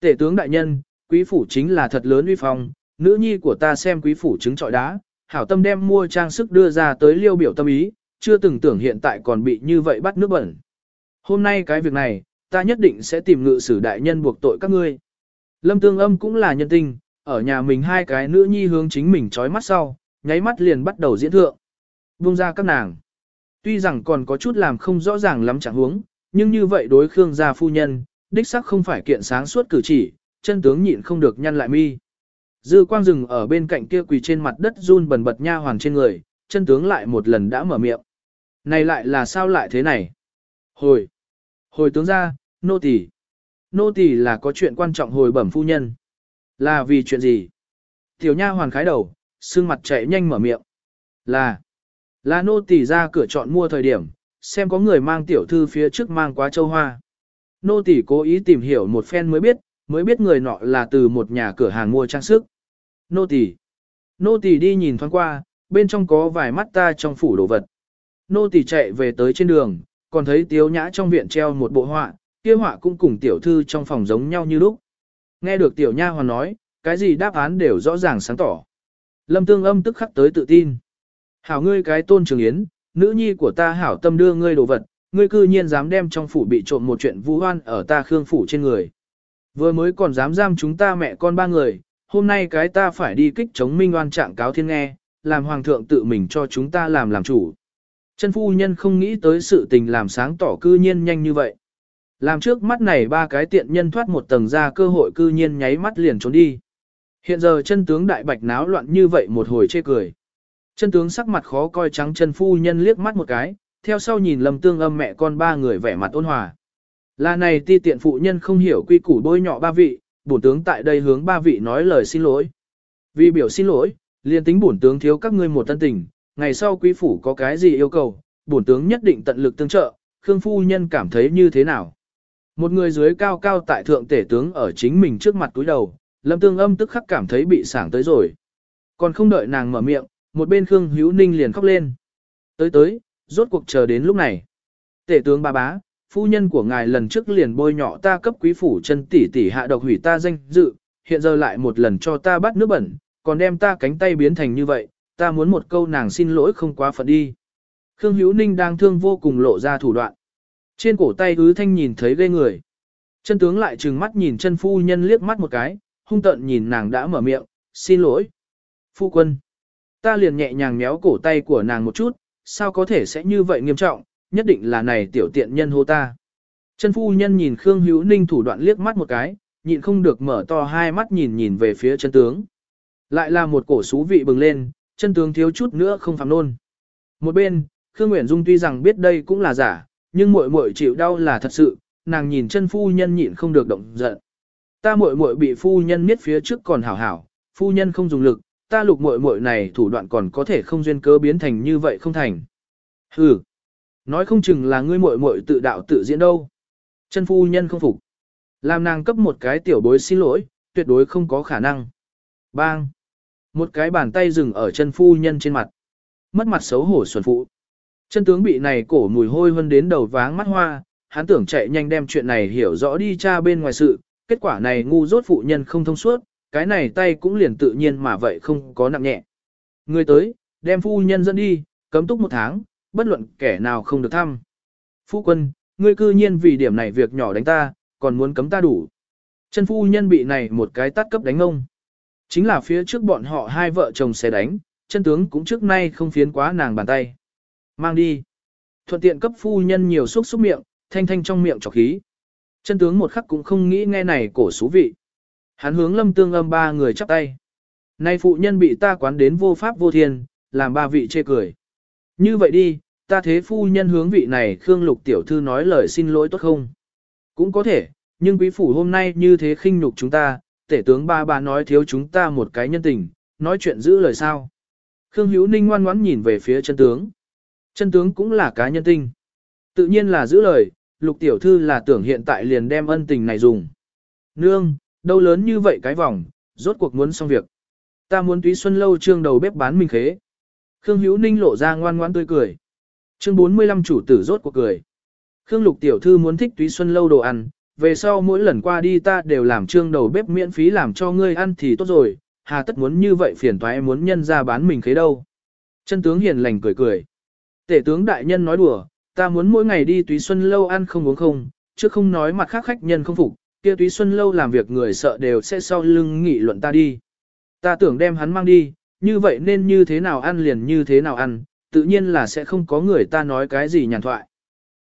Tể tướng đại nhân, quý phủ chính là thật lớn uy phong, nữ nhi của ta xem quý phủ trứng trọi đá, hảo tâm đem mua trang sức đưa ra tới liêu biểu tâm ý, chưa từng tưởng hiện tại còn bị như vậy bắt nước bẩn. Hôm nay cái việc này, ta nhất định sẽ tìm ngự sử đại nhân buộc tội các ngươi. Lâm tương âm cũng là nhân tình, ở nhà mình hai cái nữ nhi hướng chính mình trói mắt sau, nháy mắt liền bắt đầu diễn thượng. Buông ra các nàng. Tuy rằng còn có chút làm không rõ ràng lắm chẳng huống, nhưng như vậy đối Khương gia phu nhân, đích sắc không phải kiện sáng suốt cử chỉ, chân tướng nhịn không được nhăn lại mi. Dư quang rừng ở bên cạnh kia quỳ trên mặt đất run bần bật nha hoàng trên người, chân tướng lại một lần đã mở miệng. Này lại là sao lại thế này? Hồi! Hồi tướng ra, nô tỳ, Nô tỳ là có chuyện quan trọng hồi bẩm phu nhân. Là vì chuyện gì? Tiểu nha hoàn khái đầu, xương mặt chạy nhanh mở miệng. Là, là nô tỳ ra cửa chọn mua thời điểm, xem có người mang tiểu thư phía trước mang quá châu hoa. Nô tỳ cố ý tìm hiểu một phen mới biết, mới biết người nọ là từ một nhà cửa hàng mua trang sức. Nô tỳ, nô tỳ đi nhìn thoáng qua, bên trong có vài mắt ta trong phủ đồ vật. Nô tỳ chạy về tới trên đường, còn thấy tiếu nhã trong viện treo một bộ họa, kia họa cũng cùng tiểu thư trong phòng giống nhau như lúc. Nghe được tiểu nha hoàn nói, cái gì đáp án đều rõ ràng sáng tỏ. Lâm tương âm tức khắc tới tự tin. Hảo ngươi cái tôn trường yến, nữ nhi của ta hảo tâm đưa ngươi đồ vật, ngươi cư nhiên dám đem trong phủ bị trộm một chuyện vu hoan ở ta khương phủ trên người. Vừa mới còn dám giam chúng ta mẹ con ba người, hôm nay cái ta phải đi kích chống minh oan trạng cáo thiên nghe, làm hoàng thượng tự mình cho chúng ta làm làm chủ. Chân phu nhân không nghĩ tới sự tình làm sáng tỏ cư nhiên nhanh như vậy. Làm trước mắt này ba cái tiện nhân thoát một tầng ra cơ hội cư nhiên nháy mắt liền trốn đi. Hiện giờ chân tướng đại bạch náo loạn như vậy một hồi chê cười. Chân tướng sắc mặt khó coi trắng chân phu nhân liếc mắt một cái, theo sau nhìn lầm tương âm mẹ con ba người vẻ mặt ôn hòa. Là này ti tiện phụ nhân không hiểu quy củ bôi nhọ ba vị, bổn tướng tại đây hướng ba vị nói lời xin lỗi. Vì biểu xin lỗi, liên tính bổn tướng thiếu các ngươi một tân tình, ngày sau quý phủ có cái gì yêu cầu, bổn tướng nhất định tận lực tương trợ, Khương phu nhân cảm thấy như thế nào. Một người dưới cao cao tại thượng tể tướng ở chính mình trước mặt túi đầu, Lâm Tương Âm tức khắc cảm thấy bị sảng tới rồi. Còn không đợi nàng mở miệng, một bên Khương Hữu Ninh liền khóc lên. Tới tới, rốt cuộc chờ đến lúc này. Tể tướng ba bá, phu nhân của ngài lần trước liền bôi nhọ ta cấp quý phủ chân tỷ tỷ hạ độc hủy ta danh dự, hiện giờ lại một lần cho ta bắt nước bẩn, còn đem ta cánh tay biến thành như vậy, ta muốn một câu nàng xin lỗi không quá phận đi. Khương Hữu Ninh đang thương vô cùng lộ ra thủ đoạn. Trên cổ tay ứ thanh nhìn thấy ghê người. Chân tướng lại trừng mắt nhìn chân phu nhân liếc mắt một cái, hung tận nhìn nàng đã mở miệng, xin lỗi. Phu quân. Ta liền nhẹ nhàng méo cổ tay của nàng một chút, sao có thể sẽ như vậy nghiêm trọng, nhất định là này tiểu tiện nhân hô ta. Chân phu nhân nhìn Khương Hữu Ninh thủ đoạn liếc mắt một cái, nhịn không được mở to hai mắt nhìn nhìn về phía chân tướng. Lại là một cổ xú vị bừng lên, chân tướng thiếu chút nữa không phạm nôn. Một bên, Khương Nguyễn Dung tuy rằng biết đây cũng là giả, nhưng muội muội chịu đau là thật sự, nàng nhìn chân phu nhân nhịn không được động giận. Ta muội muội bị phu nhân miết phía trước còn hảo hảo, phu nhân không dùng lực, ta lục muội muội này thủ đoạn còn có thể không duyên cớ biến thành như vậy không thành. Hừ, nói không chừng là ngươi muội muội tự đạo tự diễn đâu. Chân phu nhân không phục. Làm nàng cấp một cái tiểu bối xin lỗi, tuyệt đối không có khả năng. Bang! Một cái bàn tay dừng ở chân phu nhân trên mặt. Mất mặt xấu hổ xuẩn phụ. Chân tướng bị này cổ mùi hôi hơn đến đầu váng mắt hoa, hắn tưởng chạy nhanh đem chuyện này hiểu rõ đi cha bên ngoài sự, kết quả này ngu dốt phụ nhân không thông suốt, cái này tay cũng liền tự nhiên mà vậy không có nặng nhẹ. Người tới, đem phu nhân dẫn đi, cấm túc một tháng, bất luận kẻ nào không được thăm. Phu quân, ngươi cư nhiên vì điểm này việc nhỏ đánh ta, còn muốn cấm ta đủ. Chân phu nhân bị này một cái tắt cấp đánh ông. Chính là phía trước bọn họ hai vợ chồng sẽ đánh, chân tướng cũng trước nay không phiến quá nàng bàn tay. Mang đi. Thuận tiện cấp phu nhân nhiều xúc xúc miệng, thanh thanh trong miệng trọc khí. Chân tướng một khắc cũng không nghĩ nghe này cổ xú vị. Hắn hướng lâm tương âm ba người chắp tay. Nay phụ nhân bị ta quán đến vô pháp vô thiên, làm ba vị chê cười. Như vậy đi, ta thế phu nhân hướng vị này Khương Lục tiểu thư nói lời xin lỗi tốt không? Cũng có thể, nhưng quý phủ hôm nay như thế khinh nhục chúng ta, tể tướng ba ba nói thiếu chúng ta một cái nhân tình, nói chuyện giữ lời sao. Khương Hữu Ninh ngoan ngoãn nhìn về phía chân tướng. Chân tướng cũng là cá nhân tinh. Tự nhiên là giữ lời, lục tiểu thư là tưởng hiện tại liền đem ân tình này dùng. Nương, đâu lớn như vậy cái vòng, rốt cuộc muốn xong việc. Ta muốn túy xuân lâu trương đầu bếp bán mình khế. Khương Hữu Ninh lộ ra ngoan ngoãn tươi cười. Chương 45 chủ tử rốt cuộc cười. Khương Lục tiểu thư muốn thích túy xuân lâu đồ ăn, về sau mỗi lần qua đi ta đều làm trương đầu bếp miễn phí làm cho ngươi ăn thì tốt rồi, hà tất muốn như vậy phiền toái muốn nhân ra bán mình khế đâu. Chân tướng hiền lành cười cười. Tể tướng đại nhân nói đùa, ta muốn mỗi ngày đi túy xuân lâu ăn không uống không, chứ không nói mặt khác khách nhân không phục, kia túy xuân lâu làm việc người sợ đều sẽ sau lưng nghị luận ta đi. Ta tưởng đem hắn mang đi, như vậy nên như thế nào ăn liền như thế nào ăn, tự nhiên là sẽ không có người ta nói cái gì nhàn thoại.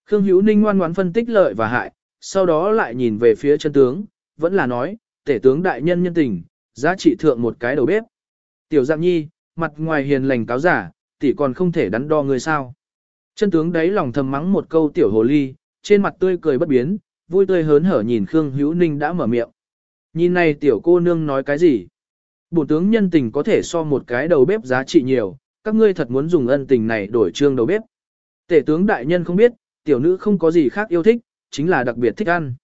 Khương Hữu Ninh ngoan ngoãn phân tích lợi và hại, sau đó lại nhìn về phía chân tướng, vẫn là nói, tể tướng đại nhân nhân tình, giá trị thượng một cái đầu bếp. Tiểu Giang Nhi, mặt ngoài hiền lành cáo giả, tỷ còn không thể đắn đo người sao. Chân tướng đấy lòng thầm mắng một câu tiểu hồ ly, trên mặt tươi cười bất biến, vui tươi hớn hở nhìn Khương Hữu Ninh đã mở miệng. Nhìn này tiểu cô nương nói cái gì? Bổn tướng nhân tình có thể so một cái đầu bếp giá trị nhiều, các ngươi thật muốn dùng ân tình này đổi trương đầu bếp. Tể tướng đại nhân không biết, tiểu nữ không có gì khác yêu thích, chính là đặc biệt thích ăn.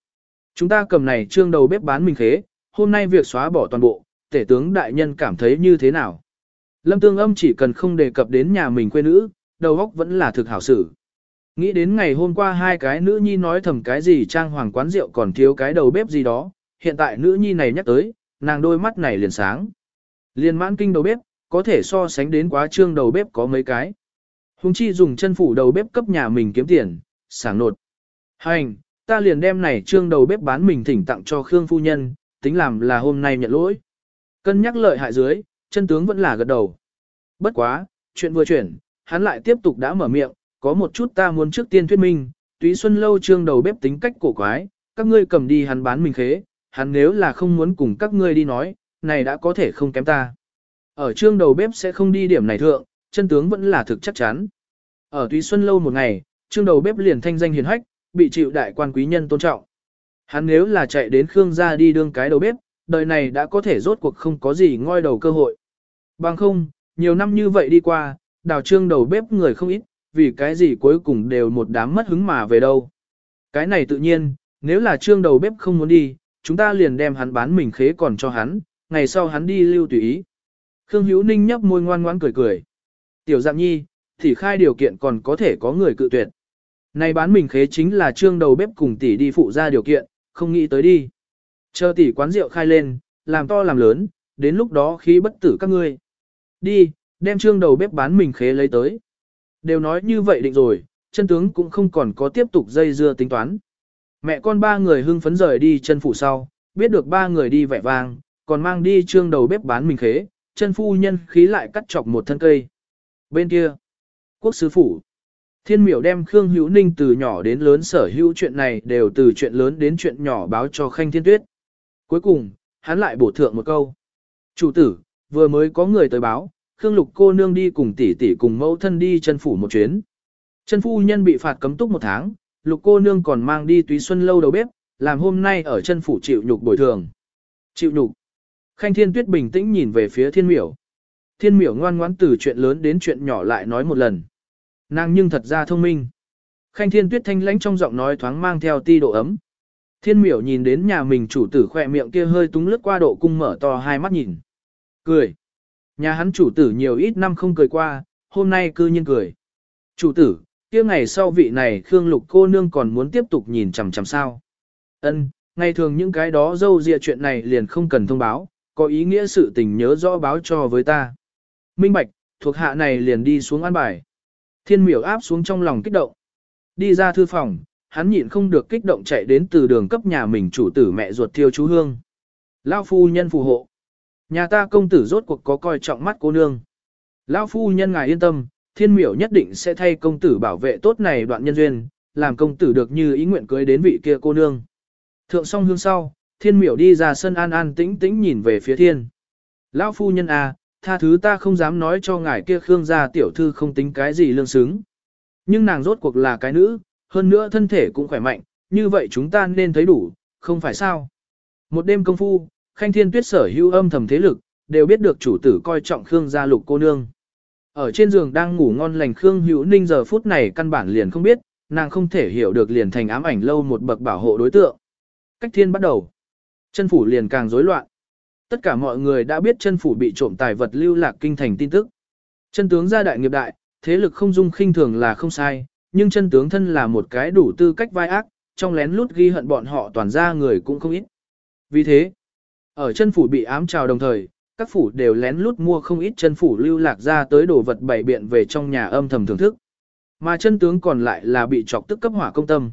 Chúng ta cầm này trương đầu bếp bán mình khế, hôm nay việc xóa bỏ toàn bộ, tể tướng đại nhân cảm thấy như thế nào? Lâm Tương Âm chỉ cần không đề cập đến nhà mình quê nữ, đầu óc vẫn là thực hảo sử. Nghĩ đến ngày hôm qua hai cái nữ nhi nói thầm cái gì trang hoàng quán rượu còn thiếu cái đầu bếp gì đó, hiện tại nữ nhi này nhắc tới, nàng đôi mắt này liền sáng. Liền mãn kinh đầu bếp, có thể so sánh đến quá trương đầu bếp có mấy cái. Hùng chi dùng chân phủ đầu bếp cấp nhà mình kiếm tiền, sảng nột. Hành, ta liền đem này trương đầu bếp bán mình thỉnh tặng cho Khương Phu Nhân, tính làm là hôm nay nhận lỗi. Cân nhắc lợi hại dưới, chân tướng vẫn là gật đầu. Bất quá, chuyện vừa chuyển, hắn lại tiếp tục đã mở miệng, có một chút ta muốn trước tiên thuyết minh, túy xuân lâu trương đầu bếp tính cách cổ quái, các ngươi cầm đi hắn bán mình khế, hắn nếu là không muốn cùng các ngươi đi nói, này đã có thể không kém ta. Ở trương đầu bếp sẽ không đi điểm này thượng, chân tướng vẫn là thực chắc chắn. Ở túy xuân lâu một ngày, trương đầu bếp liền thanh danh hiền hách, bị chịu đại quan quý nhân tôn trọng. Hắn nếu là chạy đến Khương gia đi đương cái đầu bếp, đời này đã có thể rốt cuộc không có gì ngoi đầu cơ hội. Bằng không, nhiều năm như vậy đi qua, đào trương đầu bếp người không ít, vì cái gì cuối cùng đều một đám mất hứng mà về đâu. Cái này tự nhiên, nếu là trương đầu bếp không muốn đi, chúng ta liền đem hắn bán mình khế còn cho hắn, ngày sau hắn đi lưu tùy ý. Khương Hữu Ninh nhấp môi ngoan ngoãn cười cười. Tiểu Dạng Nhi, thì khai điều kiện còn có thể có người cự tuyệt. Này bán mình khế chính là trương đầu bếp cùng tỷ đi phụ ra điều kiện, không nghĩ tới đi. Chờ tỷ quán rượu khai lên, làm to làm lớn, đến lúc đó khí bất tử các ngươi. Đi, đem trương đầu bếp bán mình khế lấy tới. Đều nói như vậy định rồi, chân tướng cũng không còn có tiếp tục dây dưa tính toán. Mẹ con ba người hưng phấn rời đi chân phủ sau, biết được ba người đi vẻ vang, còn mang đi trương đầu bếp bán mình khế, chân phu nhân khí lại cắt chọc một thân cây. Bên kia, quốc sứ phủ. Thiên miểu đem Khương Hữu Ninh từ nhỏ đến lớn sở hữu chuyện này đều từ chuyện lớn đến chuyện nhỏ báo cho Khanh Thiên Tuyết. Cuối cùng, hắn lại bổ thượng một câu. Chủ tử, vừa mới có người tới báo, Khương Lục cô nương đi cùng tỷ tỷ cùng mẫu thân đi chân phủ một chuyến. Chân phu nhân bị phạt cấm túc một tháng, Lục cô nương còn mang đi túy xuân lâu đầu bếp, làm hôm nay ở chân phủ chịu nhục bồi thường. Chịu nhục. Khanh Thiên Tuyết bình tĩnh nhìn về phía Thiên Miểu. Thiên Miểu ngoan ngoãn từ chuyện lớn đến chuyện nhỏ lại nói một lần. Nàng nhưng thật ra thông minh. Khanh Thiên Tuyết thanh lãnh trong giọng nói thoáng mang theo ti độ ấm. Thiên Miểu nhìn đến nhà mình chủ tử khỏe miệng kia hơi túng lướt qua độ cung mở to hai mắt nhìn. Cười. Nhà hắn chủ tử nhiều ít năm không cười qua, hôm nay cư nhiên cười. Chủ tử, kia ngày sau vị này Khương Lục cô nương còn muốn tiếp tục nhìn chằm chằm sao. Ân, ngày thường những cái đó dâu dịa chuyện này liền không cần thông báo, có ý nghĩa sự tình nhớ rõ báo cho với ta. Minh Bạch, thuộc hạ này liền đi xuống an bài. Thiên miểu áp xuống trong lòng kích động. Đi ra thư phòng, hắn nhịn không được kích động chạy đến từ đường cấp nhà mình chủ tử mẹ ruột thiêu chú hương. Lao phu nhân phù hộ. Nhà ta công tử rốt cuộc có coi trọng mắt cô nương. Lão phu nhân ngài yên tâm, thiên miểu nhất định sẽ thay công tử bảo vệ tốt này đoạn nhân duyên, làm công tử được như ý nguyện cưới đến vị kia cô nương. Thượng song hương sau, thiên miểu đi ra sân an an tĩnh tĩnh nhìn về phía thiên. Lão phu nhân à, tha thứ ta không dám nói cho ngài kia khương gia tiểu thư không tính cái gì lương xứng. Nhưng nàng rốt cuộc là cái nữ, hơn nữa thân thể cũng khỏe mạnh, như vậy chúng ta nên thấy đủ, không phải sao. Một đêm công phu, khanh thiên tuyết sở hữu âm thầm thế lực, đều biết được chủ tử coi trọng khương gia lục cô nương. Ở trên giường đang ngủ ngon lành Khương Hữu Ninh giờ phút này căn bản liền không biết, nàng không thể hiểu được liền thành ám ảnh lâu một bậc bảo hộ đối tượng. Cách thiên bắt đầu. Chân phủ liền càng rối loạn. Tất cả mọi người đã biết chân phủ bị trộm tài vật lưu lạc kinh thành tin tức. Chân tướng gia đại nghiệp đại, thế lực không dung khinh thường là không sai, nhưng chân tướng thân là một cái đủ tư cách vai ác, trong lén lút ghi hận bọn họ toàn ra người cũng không ít. Vì thế, ở chân phủ bị ám trào đồng thời, các phủ đều lén lút mua không ít chân phủ lưu lạc ra tới đồ vật bảy biện về trong nhà âm thầm thưởng thức. Mà chân tướng còn lại là bị chọc tức cấp hỏa công tâm.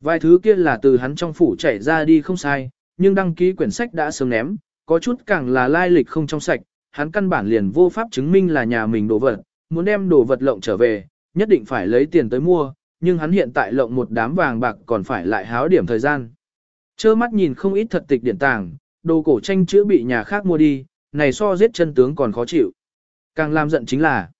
Vài thứ kia là từ hắn trong phủ chảy ra đi không sai, nhưng đăng ký quyển sách đã sớm ném, có chút càng là lai lịch không trong sạch, hắn căn bản liền vô pháp chứng minh là nhà mình đồ vật, muốn đem đồ vật lộng trở về, nhất định phải lấy tiền tới mua, nhưng hắn hiện tại lộng một đám vàng bạc còn phải lại háo điểm thời gian. Chơ mắt nhìn không ít thật tịch điện tàng, đồ cổ tranh chữa bị nhà khác mua đi, này so giết chân tướng còn khó chịu. Càng làm giận chính là,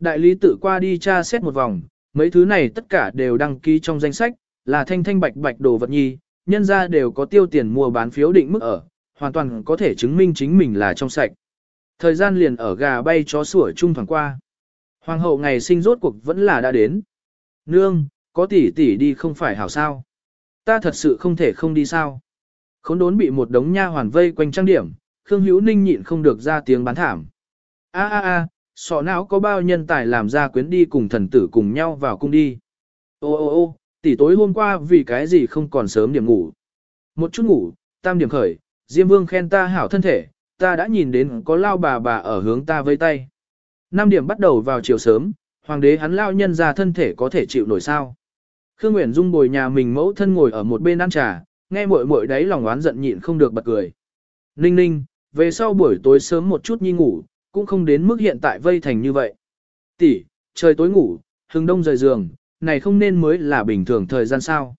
đại lý tự qua đi tra xét một vòng, mấy thứ này tất cả đều đăng ký trong danh sách, là thanh thanh bạch bạch đồ vật nhi, nhân ra đều có tiêu tiền mua bán phiếu định mức ở, hoàn toàn có thể chứng minh chính mình là trong sạch. Thời gian liền ở gà bay chó sủa chung thoảng qua. Hoàng hậu ngày sinh rốt cuộc vẫn là đã đến. Nương, có tỷ tỷ đi không phải hảo sao. Ta thật sự không thể không đi sao. Khốn đốn bị một đống nha hoàn vây quanh trang điểm, Khương Hữu Ninh nhịn không được ra tiếng bán thảm. A a a, sọ não có bao nhân tài làm ra quyến đi cùng thần tử cùng nhau vào cung đi. Ô ô ô, tỷ tối hôm qua vì cái gì không còn sớm điểm ngủ. Một chút ngủ, tam điểm khởi, Diêm Vương khen ta hảo thân thể, ta đã nhìn đến có lao bà bà ở hướng ta vây tay. Năm điểm bắt đầu vào chiều sớm, hoàng đế hắn lao nhân ra thân thể có thể chịu nổi sao. Khương Nguyễn Dung bồi nhà mình mẫu thân ngồi ở một bên ăn trà, nghe muội muội đấy lòng oán giận nhịn không được bật cười. Ninh ninh, về sau buổi tối sớm một chút nhi ngủ, cũng không đến mức hiện tại vây thành như vậy. Tỷ, trời tối ngủ, hừng đông rời giường, này không nên mới là bình thường thời gian sao.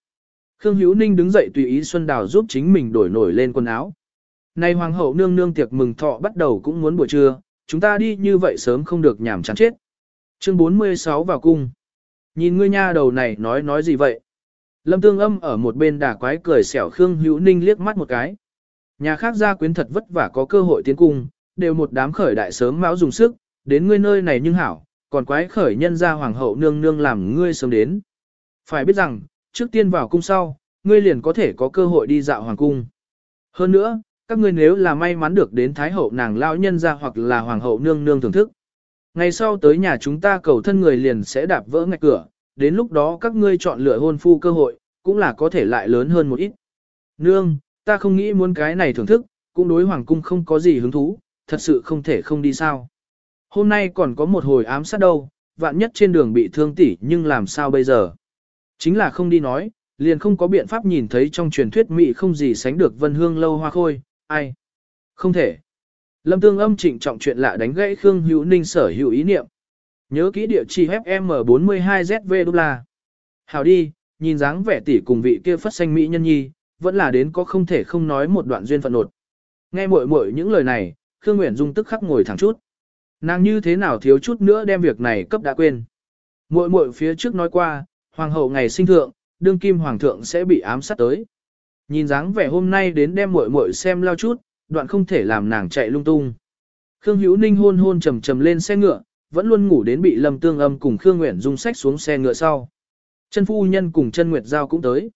Khương Hữu Ninh đứng dậy tùy ý Xuân Đào giúp chính mình đổi nổi lên quần áo. Này hoàng hậu nương nương tiệc mừng thọ bắt đầu cũng muốn buổi trưa, chúng ta đi như vậy sớm không được nhảm chán chết. Chương 46 vào cung. Nhìn ngươi nha đầu này nói nói gì vậy? Lâm Tương Âm ở một bên đà quái cười xẻo Khương Hữu Ninh liếc mắt một cái. Nhà khác gia quyến thật vất vả có cơ hội tiến cung, đều một đám khởi đại sớm mão dùng sức, đến ngươi nơi này nhưng hảo, còn quái khởi nhân gia hoàng hậu nương nương làm ngươi sớm đến. Phải biết rằng, trước tiên vào cung sau, ngươi liền có thể có cơ hội đi dạo hoàng cung. Hơn nữa, các ngươi nếu là may mắn được đến thái hậu nàng lão nhân gia hoặc là hoàng hậu nương nương thưởng thức. Ngày sau tới nhà chúng ta cầu thân người liền sẽ đạp vỡ ngạch cửa, đến lúc đó các ngươi chọn lựa hôn phu cơ hội, cũng là có thể lại lớn hơn một ít. Nương, ta không nghĩ muốn cái này thưởng thức, cũng đối hoàng cung không có gì hứng thú, thật sự không thể không đi sao. Hôm nay còn có một hồi ám sát đâu, vạn nhất trên đường bị thương tỉ nhưng làm sao bây giờ. Chính là không đi nói, liền không có biện pháp nhìn thấy trong truyền thuyết Mỹ không gì sánh được vân hương lâu hoa khôi, ai. Không thể. Lâm Tương âm trịnh trọng chuyện lạ đánh gãy Khương Hữu Ninh sở hữu ý niệm. Nhớ kỹ địa chỉ FM42ZV đô la. Hào đi, nhìn dáng vẻ tỷ cùng vị kia phất xanh Mỹ nhân nhi, vẫn là đến có không thể không nói một đoạn duyên phận nột. Nghe muội muội những lời này, Khương Nguyễn Dung tức khắc ngồi thẳng chút. Nàng như thế nào thiếu chút nữa đem việc này cấp đã quên. Muội muội phía trước nói qua, hoàng hậu ngày sinh thượng, đương kim hoàng thượng sẽ bị ám sát tới. Nhìn dáng vẻ hôm nay đến đem muội muội xem lao chút, đoạn không thể làm nàng chạy lung tung. Khương Hữu Ninh hôn hôn trầm trầm lên xe ngựa, vẫn luôn ngủ đến bị Lâm Tương Âm cùng Khương nguyện Dung sách xuống xe ngựa sau. Chân phu nhân cùng chân Nguyệt Giao cũng tới.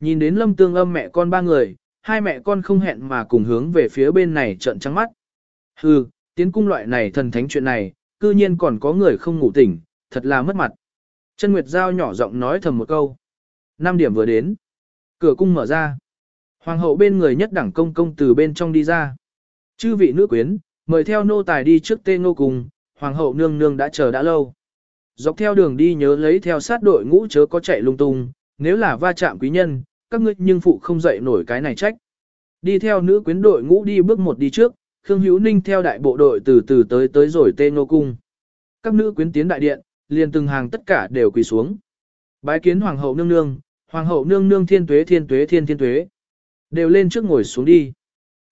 Nhìn đến Lâm Tương Âm mẹ con ba người, hai mẹ con không hẹn mà cùng hướng về phía bên này trợn trắng mắt. Hừ, tiến cung loại này thần thánh chuyện này, cư nhiên còn có người không ngủ tỉnh, thật là mất mặt. Chân Nguyệt Giao nhỏ giọng nói thầm một câu. Năm điểm vừa đến. Cửa cung mở ra. Hoàng hậu bên người nhất đẳng công công từ bên trong đi ra. Chư vị nữ quyến, mời theo nô tài đi trước tên nô cùng, hoàng hậu nương nương đã chờ đã lâu. Dọc theo đường đi nhớ lấy theo sát đội ngũ chớ có chạy lung tung, nếu là va chạm quý nhân, các ngươi nhưng phụ không dậy nổi cái này trách. Đi theo nữ quyến đội ngũ đi bước một đi trước, Khương Hữu Ninh theo đại bộ đội từ từ tới tới rồi tên nô cung. Các nữ quyến tiến đại điện, liền từng hàng tất cả đều quỳ xuống. Bái kiến hoàng hậu nương nương, hoàng hậu nương nương thiên tuế thiên tuế thiên thiên tuế. Đều lên trước ngồi xuống đi.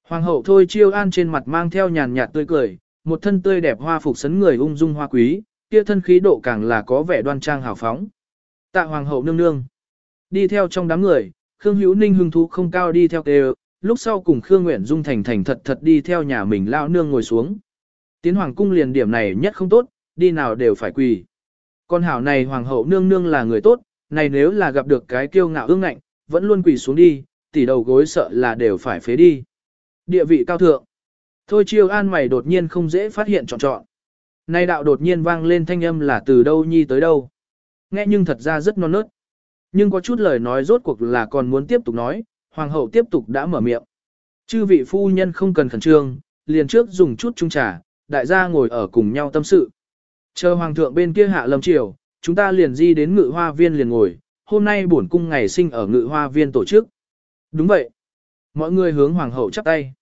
Hoàng hậu thôi chiêu an trên mặt mang theo nhàn nhạt tươi cười, một thân tươi đẹp hoa phục sấn người ung dung hoa quý, kia thân khí độ càng là có vẻ đoan trang hào phóng. Tạ hoàng hậu nương nương. Đi theo trong đám người, Khương Hữu Ninh hưng thú không cao đi theo kêu, lúc sau cùng Khương Nguyễn Dung thành thành thật thật đi theo nhà mình lao nương ngồi xuống. Tiến hoàng cung liền điểm này nhất không tốt, đi nào đều phải quỳ. Con hảo này hoàng hậu nương nương là người tốt, này nếu là gặp được cái kiêu ngạo ương ngạnh, vẫn luôn quỳ xuống đi, tỉ đầu gối sợ là đều phải phế đi. Địa vị cao thượng. Thôi chiêu an mày đột nhiên không dễ phát hiện chọn chọn. Nay đạo đột nhiên vang lên thanh âm là từ đâu nhi tới đâu. Nghe nhưng thật ra rất non nớt. Nhưng có chút lời nói rốt cuộc là còn muốn tiếp tục nói, hoàng hậu tiếp tục đã mở miệng. Chư vị phu nhân không cần khẩn trương, liền trước dùng chút trung trà, đại gia ngồi ở cùng nhau tâm sự. Chờ hoàng thượng bên kia hạ lâm triều, chúng ta liền di đến ngự hoa viên liền ngồi, hôm nay bổn cung ngày sinh ở ngự hoa viên tổ chức. Đúng vậy. Mọi người hướng hoàng hậu chắp tay.